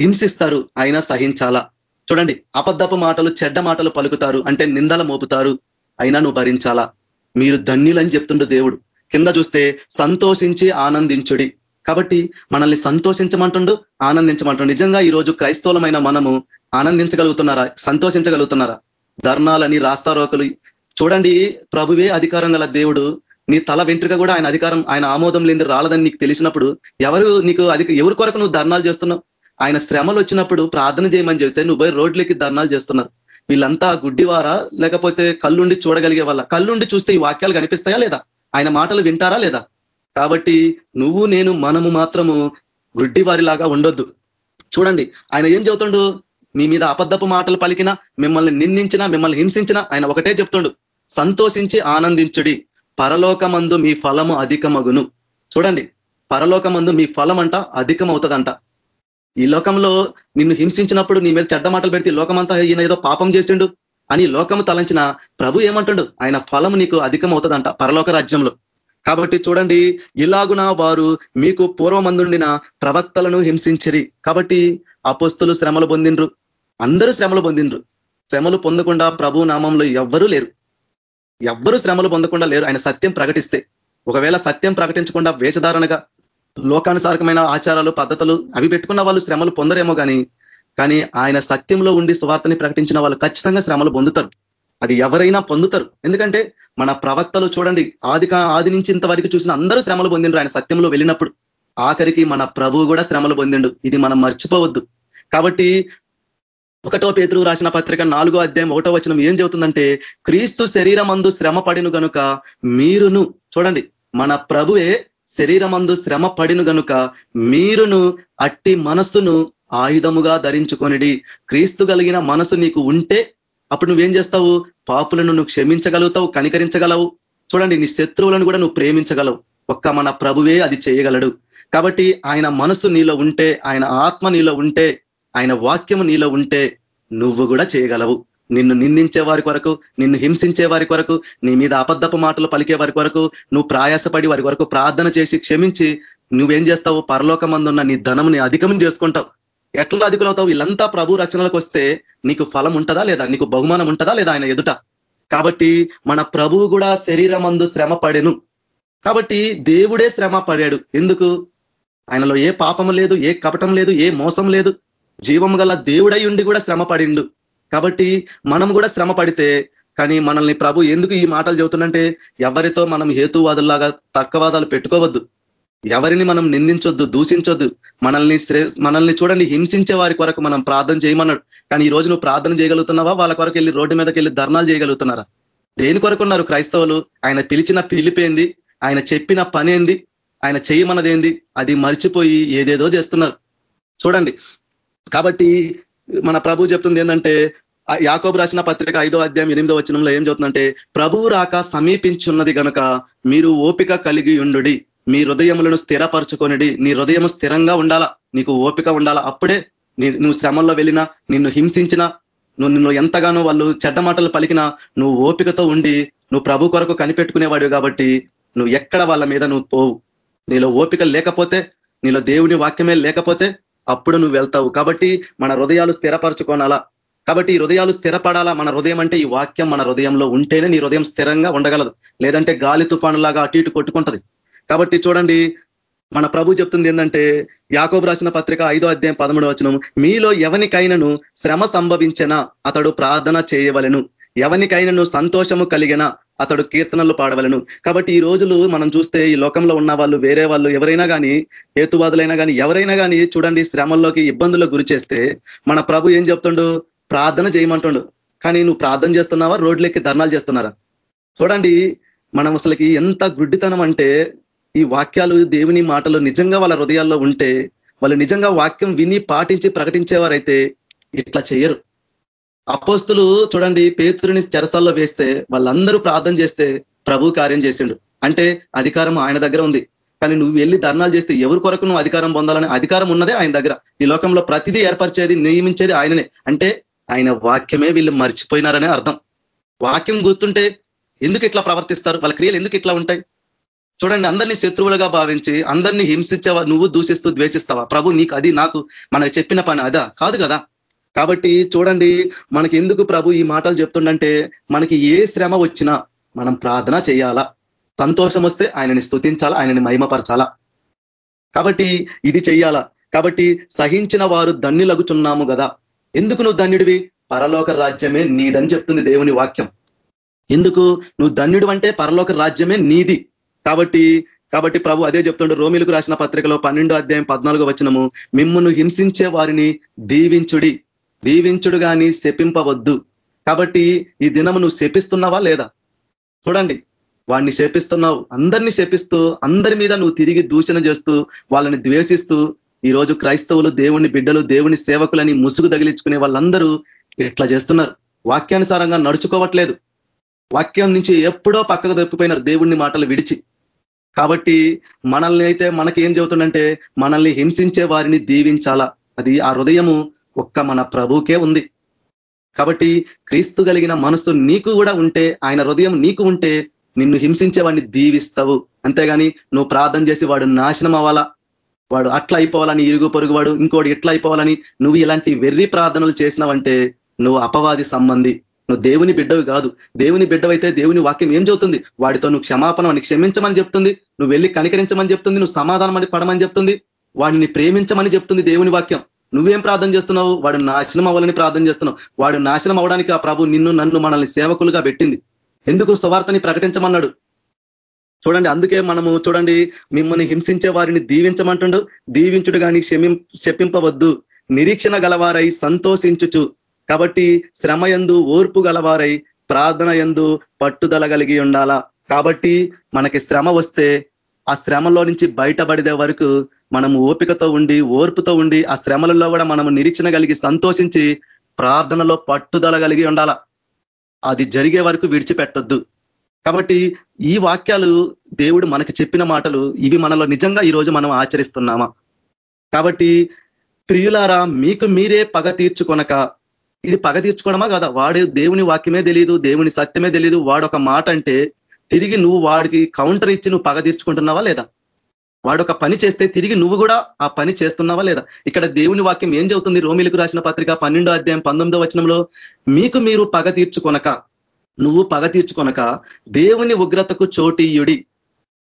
హింసిస్తారు అయినా సహించాలా? చూడండి అబద్ధపు మాటలు చెడ్డ మాటలు పలుకుతారు అంటే నిందల మోపుతారు అయినా నువ్వు భరించాలా? మీరు ధన్యులని చెప్తుండు దేవుడు. కింద చూస్తే సంతోషించి ఆనందించుడి. కాబట్టి మనల్ని సంతోషించమంటుండు ఆనందించమంటుండు. నిజంగా ఈరోజు క్రైస్తవులమైన మనము ఆనందించగలుగుతున్నారా? సంతోషించగలుగుతున్నారా? ధర్నాలని రాస్తారోకలు. చూడండి ప్రభువే అధికారం గల దేవుడు. నీ తల వెంట్రుక కూడా ఆయన అధికారం ఆయన ఆమోదం లేని రాలదని నీకు తెలిసినప్పుడు ఎవరు నీకు అధిక ఎవరి కొరకు నువ్వు ధర్నాలు చేస్తున్నావు? ఆయన శ్రమలు వచ్చినప్పుడు ప్రార్థన చేయమని చెబితే నువ్వు పోయి రోడ్లకి ధర్నాలు చేస్తున్నారు. వీళ్ళంతా గుడ్డివారా? లేకపోతే కళ్ళుండి చూడగలిగే వాళ్ళ? కళ్ళుండి చూస్తే ఈ వాక్యాలు కనిపిస్తాయా లేదా? ఆయన మాటలు వింటారా లేదా? కాబట్టి నువ్వు నేను మనము మాత్రము గుడ్డివారిలాగా ఉండొద్దు. చూడండి ఆయన ఏం చెబుతుండు? మీ మీద అబద్ధపు మాటలు పలికినా మిమ్మల్ని నిందించినా మిమ్మల్ని హింసించినా ఆయన ఒకటే చెప్తుండు. సంతోషించి ఆనందించుడి. పరలోకమందు మీ ఫలము అధికమగును. చూడండి పరలోకమందు మీ ఫలం అంట అధికమవుతుందంట. ఈ లోకంలో నిన్ను హింసించినప్పుడు నీ మీద చెడ్డ మాటలు పెడితే లోకమంతా ఈయన ఏదో పాపం చేసిండు అని లోకము తలంచిన ప్రభు ఏమంటుండు? ఆయన ఫలం నీకు అధికమవుతుందంట పరలోక రాజ్యంలో. కాబట్టి చూడండి ఇలాగున వారు మీకు పూర్వమందుండిన ప్రవక్తలను హింసించిరి. కాబట్టి అపోస్తులు శ్రమలు పొందిండ్రు. అందరూ శ్రమలు పొందిండ్రు. శ్రమలు పొందకుండా ప్రభు నామంలో ఎవ్వరూ లేరు. ఎవ్వరూ శ్రమలు పొందకుండా లేరు. ఆయన సత్యం ప్రకటిస్తే. ఒకవేళ సత్యం ప్రకటించకుండా వేషధారణగా లోకానుసారకమైన ఆచారాలు పద్ధతులు అవి పెట్టుకున్న వాళ్ళు శ్రమలు పొందరేమో కానీ కానీ ఆయన సత్యంలో ఉండి సువార్తని ప్రకటించిన వాళ్ళు ఖచ్చితంగా శ్రమలు పొందుతారు. అది ఎవరైనా పొందుతారు. ఎందుకంటే మన ప్రవక్తలు చూడండి ఆది ఆది నుంచి ఇంతవరకు చూసిన అందరూ శ్రమలు పొందిండ్రు ఆయన సత్యంలో వెళ్ళినప్పుడు. ఆఖరికి మన ప్రభువు కూడా శ్రమలు పొందిండు. ఇది మనం మర్చిపోవద్దు. కాబట్టి ఒకటో పేతురు రాసిన పత్రిక నాలుగో అధ్యాయం ఒకటో వచనం ఏం చెబుతుందంటే క్రీస్తు శరీరమందు శ్రమ పడిను గనుక మీరును చూడండి మన ప్రభువే శరీరమందు శ్రమ పడిను గనుక మీరును అట్టి మనస్సును ఆయుధముగా ధరించుకొనిడి క్రీస్తు కలిగిన మనసు నీకు ఉంటే అప్పుడు నువ్వేం చేస్తావు? పాపులను నువ్వు క్షమించగలుగుతావు కనికరించగలవు. చూడండి నీ శత్రువులను కూడా నువ్వు ప్రేమించగలవు. ఒక్క మన ప్రభువే అది చేయగలడు. కాబట్టి ఆయన మనసు నీలో ఉంటే ఆయన ఆత్మ నీలో ఉంటే ఆయన వాక్యము నీలో ఉంటే నువ్వు కూడా చేయగలవు. నిన్ను నిందించే వారి కొరకు నిన్ను హింసించే వారి కొరకు నీ మీద అబద్ధపు మాటలు పలికే వారి కొరకు నువ్వు ప్రయాసపడి వారి కొరకు ప్రార్థన చేసి క్షమించి నువ్వేం చేస్తావు? పరలోకమందున్న నీ ధనముని అధికం చేసుకుంటావు. ఎట్లా అధికులవుతావు? వీళ్ళంతా ప్రభు రచనలకు వస్తే నీకు ఫలం ఉంటుందా లేదా? నీకు బహుమానం ఉంటుందా లేదా ఆయన ఎదుట? కాబట్టి మన ప్రభువు కూడా శరీరమందు శ్రమ పడెను. కాబట్టి దేవుడే శ్రమ పడాడు. ఎందుకు? ఆయనలో ఏ పాపం లేదు ఏ కపటం లేదు ఏ మోసం లేదు. జీవము గల దేవుడై ఉండి కూడా శ్రమ పడిండు. కాబట్టి మనం కూడా శ్రమ పడితే కానీ మనల్ని ప్రభు ఎందుకు ఈ మాటలు చెబుతుందంటే ఎవరితో మనం హేతువాదుల్లాగా తక్కువవాదాలు పెట్టుకోవద్దు. ఎవరిని మనం నిందించొద్దు దూషించొద్దు. మనల్ని మనల్ని చూడండి హింసించే వారి కొరకు మనం ప్రార్థన చేయమన్నాడు. కానీ ఈ రోజు నువ్వు ప్రార్థన చేయగలుగుతున్నావా? వాళ్ళ కొరకు వెళ్ళి రోడ్డు మీదకి వెళ్ళి ధర్నాలు చేయగలుగుతున్నారా? దేని కొరకు ఉన్నారు క్రైస్తవులు? ఆయన పిలిచిన పిలిపేంది ఆయన చెప్పిన పనేంది ఆయన చేయమన్నదేంది అది మర్చిపోయి ఏదేదో చేస్తున్నారు. చూడండి కాబట్టి మన ప్రభు చెప్తుంది ఏంటంటే యాకోబు రాసిన పత్రిక ఐదో అధ్యాయం ఎనిమిదో వచనంలో ఏం చెప్తుందంటే ప్రభువు రాక సమీపించున్నది గనుక మీరు ఓపిక కలిగి ఉండు మీ హృదయములను స్థిరపరచుకొనిడి. నీ హృదయం స్థిరంగా ఉండాలా? నీకు ఓపిక ఉండాలా? అప్పుడే నువ్వు శ్రమంలో వెళ్ళినా నిన్ను హింసించినా నువ్వు నిన్ను ఎంతగానో వాళ్ళు చెడ్డ మాటలు పలికినా నువ్వు ఓపికతో ఉండి నువ్వు ప్రభు కొరకు కనిపెట్టుకునేవాడు కాబట్టి నువ్వు ఎక్కడ వాళ్ళ మీద నువ్వు పోవు. నీలో ఓపిక లేకపోతే నీలో దేవుని వాక్యమే లేకపోతే అప్పుడు నువ్వు వెళ్తావు. కాబట్టి మన హృదయాలు స్థిరపరచుకోనాలా? కాబట్టి ఈ హృదయాలు స్థిరపడాలా? మన హృదయం అంటే ఈ వాక్యం మన హృదయంలో ఉంటేనే నీ హృదయం స్థిరంగా ఉండగలదు. లేదంటే గాలి తుఫానులాగా అటు ఇటు కొట్టుకుంటది. కాబట్టి చూడండి మన ప్రభు చెప్తుంది ఏంటంటే యాకోబు రాసిన పత్రిక ఐదో అధ్యాయం పదమూడు వచనం మీలో ఎవనికైనాను శ్రమ సంభవించిన? అతడు ప్రార్థన చేయవలను. ఎవనికైనాను సంతోషము కలిగిన? అతడు కీర్తనలు పాడవలను. కాబట్టి ఈ రోజులు మనం చూస్తే ఈ లోకంలో ఉన్న వాళ్ళు వేరే వాళ్ళు ఎవరైనా కానీ హేతువాదులైనా కానీ ఎవరైనా కానీ చూడండి శ్రమల్లోకి ఇబ్బందులకు గురి చేస్తే మన ప్రభు ఏం చెప్తుండు? ప్రార్థన చేయమంటుండు. కానీ నువ్వు ప్రార్థన చేస్తున్నావా? రోడ్లెక్కి ధర్నాలు చేస్తున్నారా? చూడండి మనం అసలుకి ఎంత గుడ్డితనం అంటే ఈ వాక్యాలు దేవుని మాటలు నిజంగా వాళ్ళ హృదయాల్లో ఉంటే వాళ్ళు నిజంగా వాక్యం విని పాటించి ప్రకటించేవారైతే ఇట్లా చేయరు. అపోస్తులు చూడండి పేతురుని చెరసల్లో వేస్తే వాళ్ళందరూ ప్రార్థన చేస్తే ప్రభు కార్యం చేసిండు. అంటే అధికారం ఆయన దగ్గర ఉంది. కానీ నువ్వు వెళ్ళి ధర్నాలు చేస్తే ఎవరి కొరకు నువ్వు అధికారం పొందాలని అధికారం ఉన్నదే ఆయన దగ్గర. ఈ లోకంలో ప్రతిదీ ఏర్పరిచేది నియమించేది ఆయననే. అంటే ఆయన వాక్యమే వీళ్ళు మర్చిపోయినారనే అర్థం. వాక్యం గుర్తుంటే ఎందుకు ఇట్లా ప్రవర్తిస్తారు? వాళ్ళ క్రియలు ఎందుకు ఇట్లా ఉంటాయి? చూడండి అందరినీ శత్రువులుగా భావించి అందరినీ హింసించావా? నువ్వు దూషిస్తూ ద్వేషిస్తావా? ప్రభు నీకు అది నాకు మనకు చెప్పిన పని అదా? కాదు కదా. కాబట్టి చూడండి మనకి ఎందుకు ప్రభు ఈ మాటలు చెప్తుండంటే మనకి ఏ శ్రమ వచ్చినా మనం ప్రార్థన చేయాలా? సంతోషం వస్తే ఆయనని స్థుతించాలా ఆయనని మహిమపరచాలా? కాబట్టి ఇది చెయ్యాలా? కాబట్టి సహించిన వారు ధన్యులగుచున్నాము కదా ఎందుకు నువ్వు ధన్యుడివి? పరలోక రాజ్యమే నీదని చెప్తుంది దేవుని వాక్యం. ఎందుకు? నువ్వు ధన్యుడు అంటే పరలోక రాజ్యమే నీది. కాబట్టి కాబట్టి ప్రభు అదే చెప్తుండే. రోమిలకు రాసిన పత్రికలో పన్నెండో అధ్యాయం పద్నాలుగో వచ్చినము మిమ్మల్ని హింసించే వారిని దీవించుడి. దీవించుడు కానీ శపింపవద్దు. కాబట్టి ఈ దినము నువ్వు శపిస్తున్నావా లేదా? చూడండి వాడిని శపిస్తున్నావు. అందరినీ శపిస్తూ అందరి మీద నువ్వు తిరిగి దూషణ చేస్తూ వాళ్ళని ద్వేషిస్తూ ఈరోజు క్రైస్తవులు దేవుని బిడ్డలు దేవుని సేవకులని ముసుగు తగిలించుకునే వాళ్ళందరూ ఇట్లా చేస్తున్నారు. వాక్యానుసారంగా నడుచుకోవట్లేదు. వాక్యం నుంచి ఎప్పుడో పక్కకు తప్పిపోయినారు దేవుణ్ణి మాటలు విడిచి. కాబట్టి మనల్ని అయితే మనకి ఏం చెబుతుందంటే మనల్ని హింసించే వారిని దీవించాలా? అది ఆ హృదయము ఒక్క మన ప్రభుకే ఉంది. కాబట్టి క్రీస్తు కలిగిన మనసు నీకు కూడా ఉంటే ఆయన హృదయం నీకు ఉంటే నిన్ను హింసించే వాడిని దీవిస్తావు. అంతేగాని నువ్వు ప్రార్థన చేసి వాడు నాశనం అవ్వాలా? వాడు అట్లా అయిపోవాలని ఇరుగు పొరుగు వాడు ఇంకోటి ఎట్లా అయిపోవాలని నువ్వు ఇలాంటి వెర్రి ప్రార్థనలు చేసినావంటే నువ్వు అపవాది సంబంధి. నువ్వు దేవుని బిడ్డవి కాదు. దేవుని బిడ్డవైతే దేవుని వాక్యం ఏం చెబుతుంది? వాడితో నువ్వు క్షమాపణ అని క్షమించమని చెప్తుంది. నువ్వు వెళ్ళి కనికరించమని చెప్తుంది. నువ్వు సమాధానం అని పడమని చెప్తుంది. వాడిని ప్రేమించమని చెప్తుంది దేవుని వాక్యం. నువ్వేం ప్రార్థన చేస్తున్నావు? వాడు నాశనం అవ్వాలని ప్రార్థన చేస్తున్నావు. వాడు నాశనం అవ్వడానికి ఆ ప్రభు నిన్ను నన్ను మనల్ని సేవకులుగా పెట్టింది. ఎందుకు సువార్తని ప్రకటించమన్నాడు? చూడండి అందుకే మనము చూడండి మిమ్మల్ని హింసించే వారిని దీవించమంటుండు. దీవించుడు కానీ క్షమి శపింపవద్దు నిరీక్షణ గలవారై సంతోషించుచు. కాబట్టి శ్రమ ఎందు ఓర్పు గలవారై ప్రార్థన ఎందు పట్టుదల కలిగి ఉండాలా? కాబట్టి మనకి శ్రమ వస్తే ఆ శ్రమలో నుంచి బయటపడితే వరకు మనం ఓపికతో ఉండి ఓర్పుతో ఉండి ఆ శ్రమలలో కూడా మనం నిరీక్షణ కలిగి సంతోషించి ప్రార్థనలో పట్టుదల కలిగి ఉండాల. అది జరిగే వరకు విడిచిపెట్టొద్దు. కాబట్టి ఈ వాక్యాలు దేవుడు మనకి చెప్పిన మాటలు ఇవి మనలో నిజంగా ఈరోజు మనం ఆచరిస్తున్నామా? కాబట్టి ప్రియులారా మీకు మీరే పగ తీర్చుకొనక ఇది పగ తీర్చుకోవడమా కదా? వాడు దేవుని వాక్యమే తెలియదు దేవుని సత్యమే తెలియదు వాడు ఒక మాట అంటే తిరిగి నువ్వు వాడికి కౌంటర్ ఇచ్చి నువ్వు పగ తీర్చుకుంటున్నావా లేదా? వాడు ఒక పని చేస్తే తిరిగి నువ్వు కూడా ఆ పని చేస్తున్నావా లేదా? ఇక్కడ దేవుని వాక్యం ఏం చెబుతుంది? రోమిలకు రాసిన పత్రిక పన్నెండో అధ్యాయం పంతొమ్మిదో వచనంలో మీకు మీరు పగ తీర్చుకొనక నువ్వు పగ తీర్చుకొనక దేవుని ఉగ్రతకు చోటీయుడి.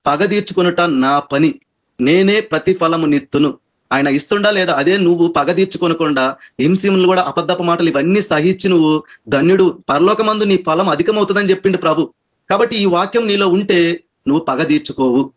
పగ తీర్చుకొనుట నా పని. నేనే ప్రతిఫలము నిత్తును. ఆయన ఇస్తుండా లేదా? అదే నువ్వు పగ తీర్చుకోనకుండా హింసింలు కూడా అబద్ధప మాటలు ఇవన్నీ సహించి నువ్వు ధన్యుడు. పరలోకమందు నీ ఫలం అధికమవుతుందని చెప్పిండు ప్రభు. కాబట్టి ఈ వాక్యం నీలో ఉంటే నువ్వు పగ తీర్చుకోవు.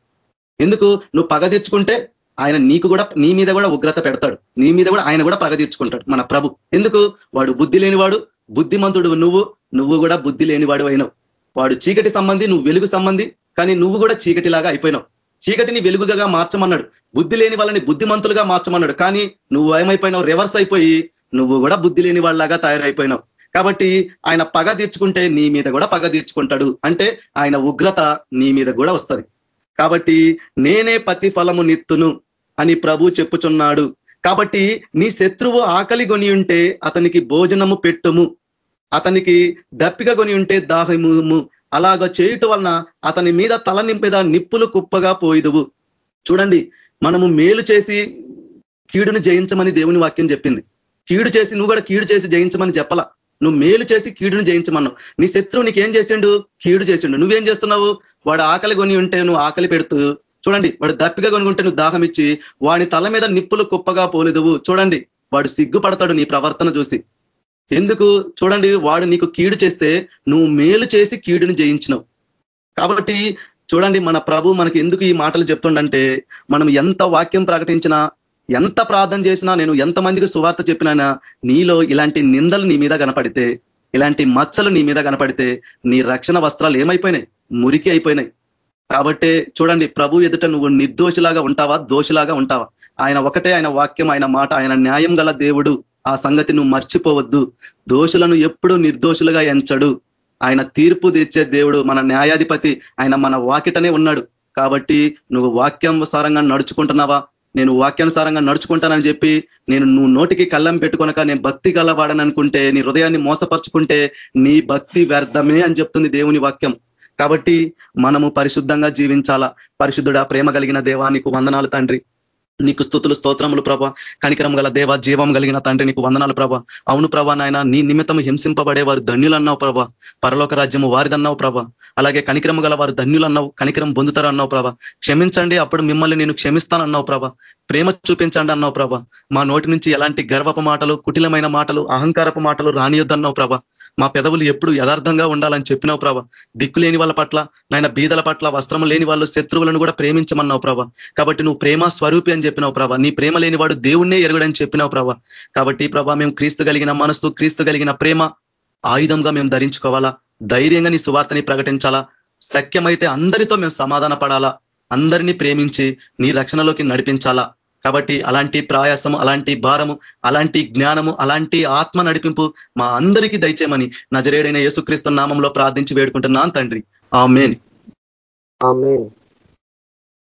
ఎందుకు? నువ్వు పగ తీర్చుకుంటే ఆయన నీకు కూడా నీ మీద కూడా ఉగ్రత పెడతాడు. నీ మీద కూడా ఆయన కూడా పగ తీర్చుకుంటాడు మన ప్రభు. ఎందుకు? వాడు బుద్ధి లేనివాడు బుద్ధిమంతుడు నువ్వు నువ్వు కూడా బుద్ధి లేనివాడు అయినావు. వాడు చీకటి సంబంధి నువ్వు వెలుగు సంబంధి కానీ నువ్వు కూడా చీకటిలాగా అయిపోయినావు. చీకటిని వెలుగుగా మార్చమన్నాడు. బుద్ధి లేని వాళ్ళని బుద్ధిమంతులుగా మార్చమన్నాడు. కానీ నువ్వు ఏమైపోయినావు? రివర్స్ అయిపోయి నువ్వు కూడా బుద్ధి లేని వాళ్ళలాగా తయారైపోయినావు. కాబట్టి ఆయన పగ తీర్చుకుంటే నీ మీద కూడా పగ తీర్చుకుంటాడు. అంటే ఆయన ఉగ్రత నీ మీద కూడా వస్తుంది. కాబట్టి నేనే ప్రతిఫలము నిత్తును అని ప్రభు చెప్పుచున్నాడు. కాబట్టి నీ శత్రువు ఆకలి కొని ఉంటే అతనికి భోజనము పెట్టుము. అతనికి దప్పిక కొని ఉంటే దాహము అలాగ చేయుట వలన అతని మీద తల నింపేదా నిప్పులు కుప్పగా పోయిదువు. చూడండి మనము మేలు చేసి కీడును జయించమని దేవుని వాక్యం చెప్పింది. కీడు చేసి నువ్వు కూడా కీడు చేసి జయించమని చెప్పలా. నువ్వు మేలు చేసి కీడును జయించమన్నావు. నీ శత్రువు నీకేం చేసిండు? కీడు చేసిండు. నువ్వేం చేస్తున్నావు? వాడు ఆకలి కొని ఉంటే నువ్వు ఆకలి పెడుతూ చూడండి వాడు దప్పిగా కొనుక్కుంటే నువ్వు దాహం ఇచ్చి వాడి తల మీద నిప్పులు కుప్పగా పోలేదువు. చూడండి వాడు సిగ్గుపడతాడు నీ ప్రవర్తన చూసి. ఎందుకు? చూడండి వాడు నీకు కీడు చేస్తే నువ్వు మేలు చేసి కీడును జయించినావు. కాబట్టి చూడండి మన ప్రభు మనకి ఎందుకు ఈ మాటలు చెప్తుండంటే మనం ఎంత వాక్యం ప్రకటించినా ఎంత ప్రార్థన చేసినా నేను ఎంతమందికి సువార్త చెప్పినా నీలో ఇలాంటి నిందలు నీ మీద కనపడితే ఇలాంటి మచ్చలు నీ మీద కనపడితే నీ రక్షణ వస్త్రాలు ఏమైపోయినాయి? మురికి అయిపోయినాయి. కాబట్టే చూడండి ప్రభు ఎదుట నువ్వు నిర్దోషిలాగా ఉంటావా? దోషిలాగా ఉంటావా? ఆయన ఒకటే ఆయన వాక్యం ఆయన మాట ఆయన న్యాయం గల దేవుడు. ఆ సంగతి నువ్వు మర్చిపోవద్దు. దోషులను ఎప్పుడు నిర్దోషులుగా ఎంచడు. ఆయన తీర్పు తెచ్చే దేవుడు మన న్యాయాధిపతి ఆయన మన వాకిటనే ఉన్నాడు. కాబట్టి నువ్వు వాక్యానుసారంగా నడుచుకుంటున్నావా? నేను వాక్యానుసారంగా నడుచుకుంటానని చెప్పి నేను నువ్వు నోటికి కళ్ళం పెట్టుకొనక నేను భక్తి గలవాడని అనుకుంటే నీ హృదయాన్ని మోసపరుచుకుంటే నీ భక్తి వ్యర్థమే అని చెప్తుంది దేవుని వాక్యం. కాబట్టి మనము పరిశుద్ధంగా జీవించాలా? పరిశుద్ధుడా ప్రేమ కలిగిన దేవానికి వందనాలు తండ్రి. నీకు స్థుతులు స్తోత్రములు ప్రభ. కనికరం గల దేవ జీవం కలిగిన తండ్రి నీకు వందనాలు ప్రభ. అవును ప్రభ నాయన నీ నిమిత్తం హింసింపబడే వారు ధన్యులు అన్నావు ప్రభ. పరలోక రాజ్యము వారిదన్నావు ప్రభ. అలాగే కనికరం గల వారు ధన్యులు అన్నావు కనికరం పొందుతారు అన్నావు ప్రభ. క్షమించండి అప్పుడు మిమ్మల్ని నేను క్షమిస్తానన్నావు ప్రభ. ప్రేమ చూపించండి అన్నావు ప్రభ. మా నోటి నుంచి ఎలాంటి గర్వపు మాటలు కుటిలమైన మాటలు అహంకారపు మాటలు రానియొద్దన్నావు ప్రభ. మా పెదవులు ఎప్పుడు యథార్థంగా ఉండాలని చెప్పినావు ప్రభ. దిక్కు లేని వాళ్ళ పట్ల నాయన బీదల పట్ల వస్త్రం లేని వాళ్ళు శత్రువులను కూడా ప్రేమించమన్నావు ప్రభ. కాబట్టి నువ్వు ప్రేమ స్వరూపి అని చెప్పినావు ప్రభ. నీ ప్రేమ లేని వాడు దేవుణ్ణే ఎరగడని చెప్పినావు ప్రభ. కాబట్టి ప్రభ మేము క్రీస్తు కలిగిన మనసు క్రీస్తు కలిగిన ప్రేమ ఆయుధంగా మేము ధరించుకోవాలా? ధైర్యంగా నీ సువార్తని ప్రకటించాలా? శక్యమైతే అందరితో మేము సమాధాన పడాలా అందరినీ ప్రేమించి నీ రక్షణలోకి నడిపించాలా? కాబట్టి అలాంటి ప్రయాసము అలాంటి భారము అలాంటి జ్ఞానము అలాంటి ఆత్మ నడిపింపు మా అందరికీ దయచేయమని నజరేడైన యేసుక్రీస్తు నామంలో ప్రార్థించి వేడుకుంటున్నాను తండ్రి. ఆ మేన్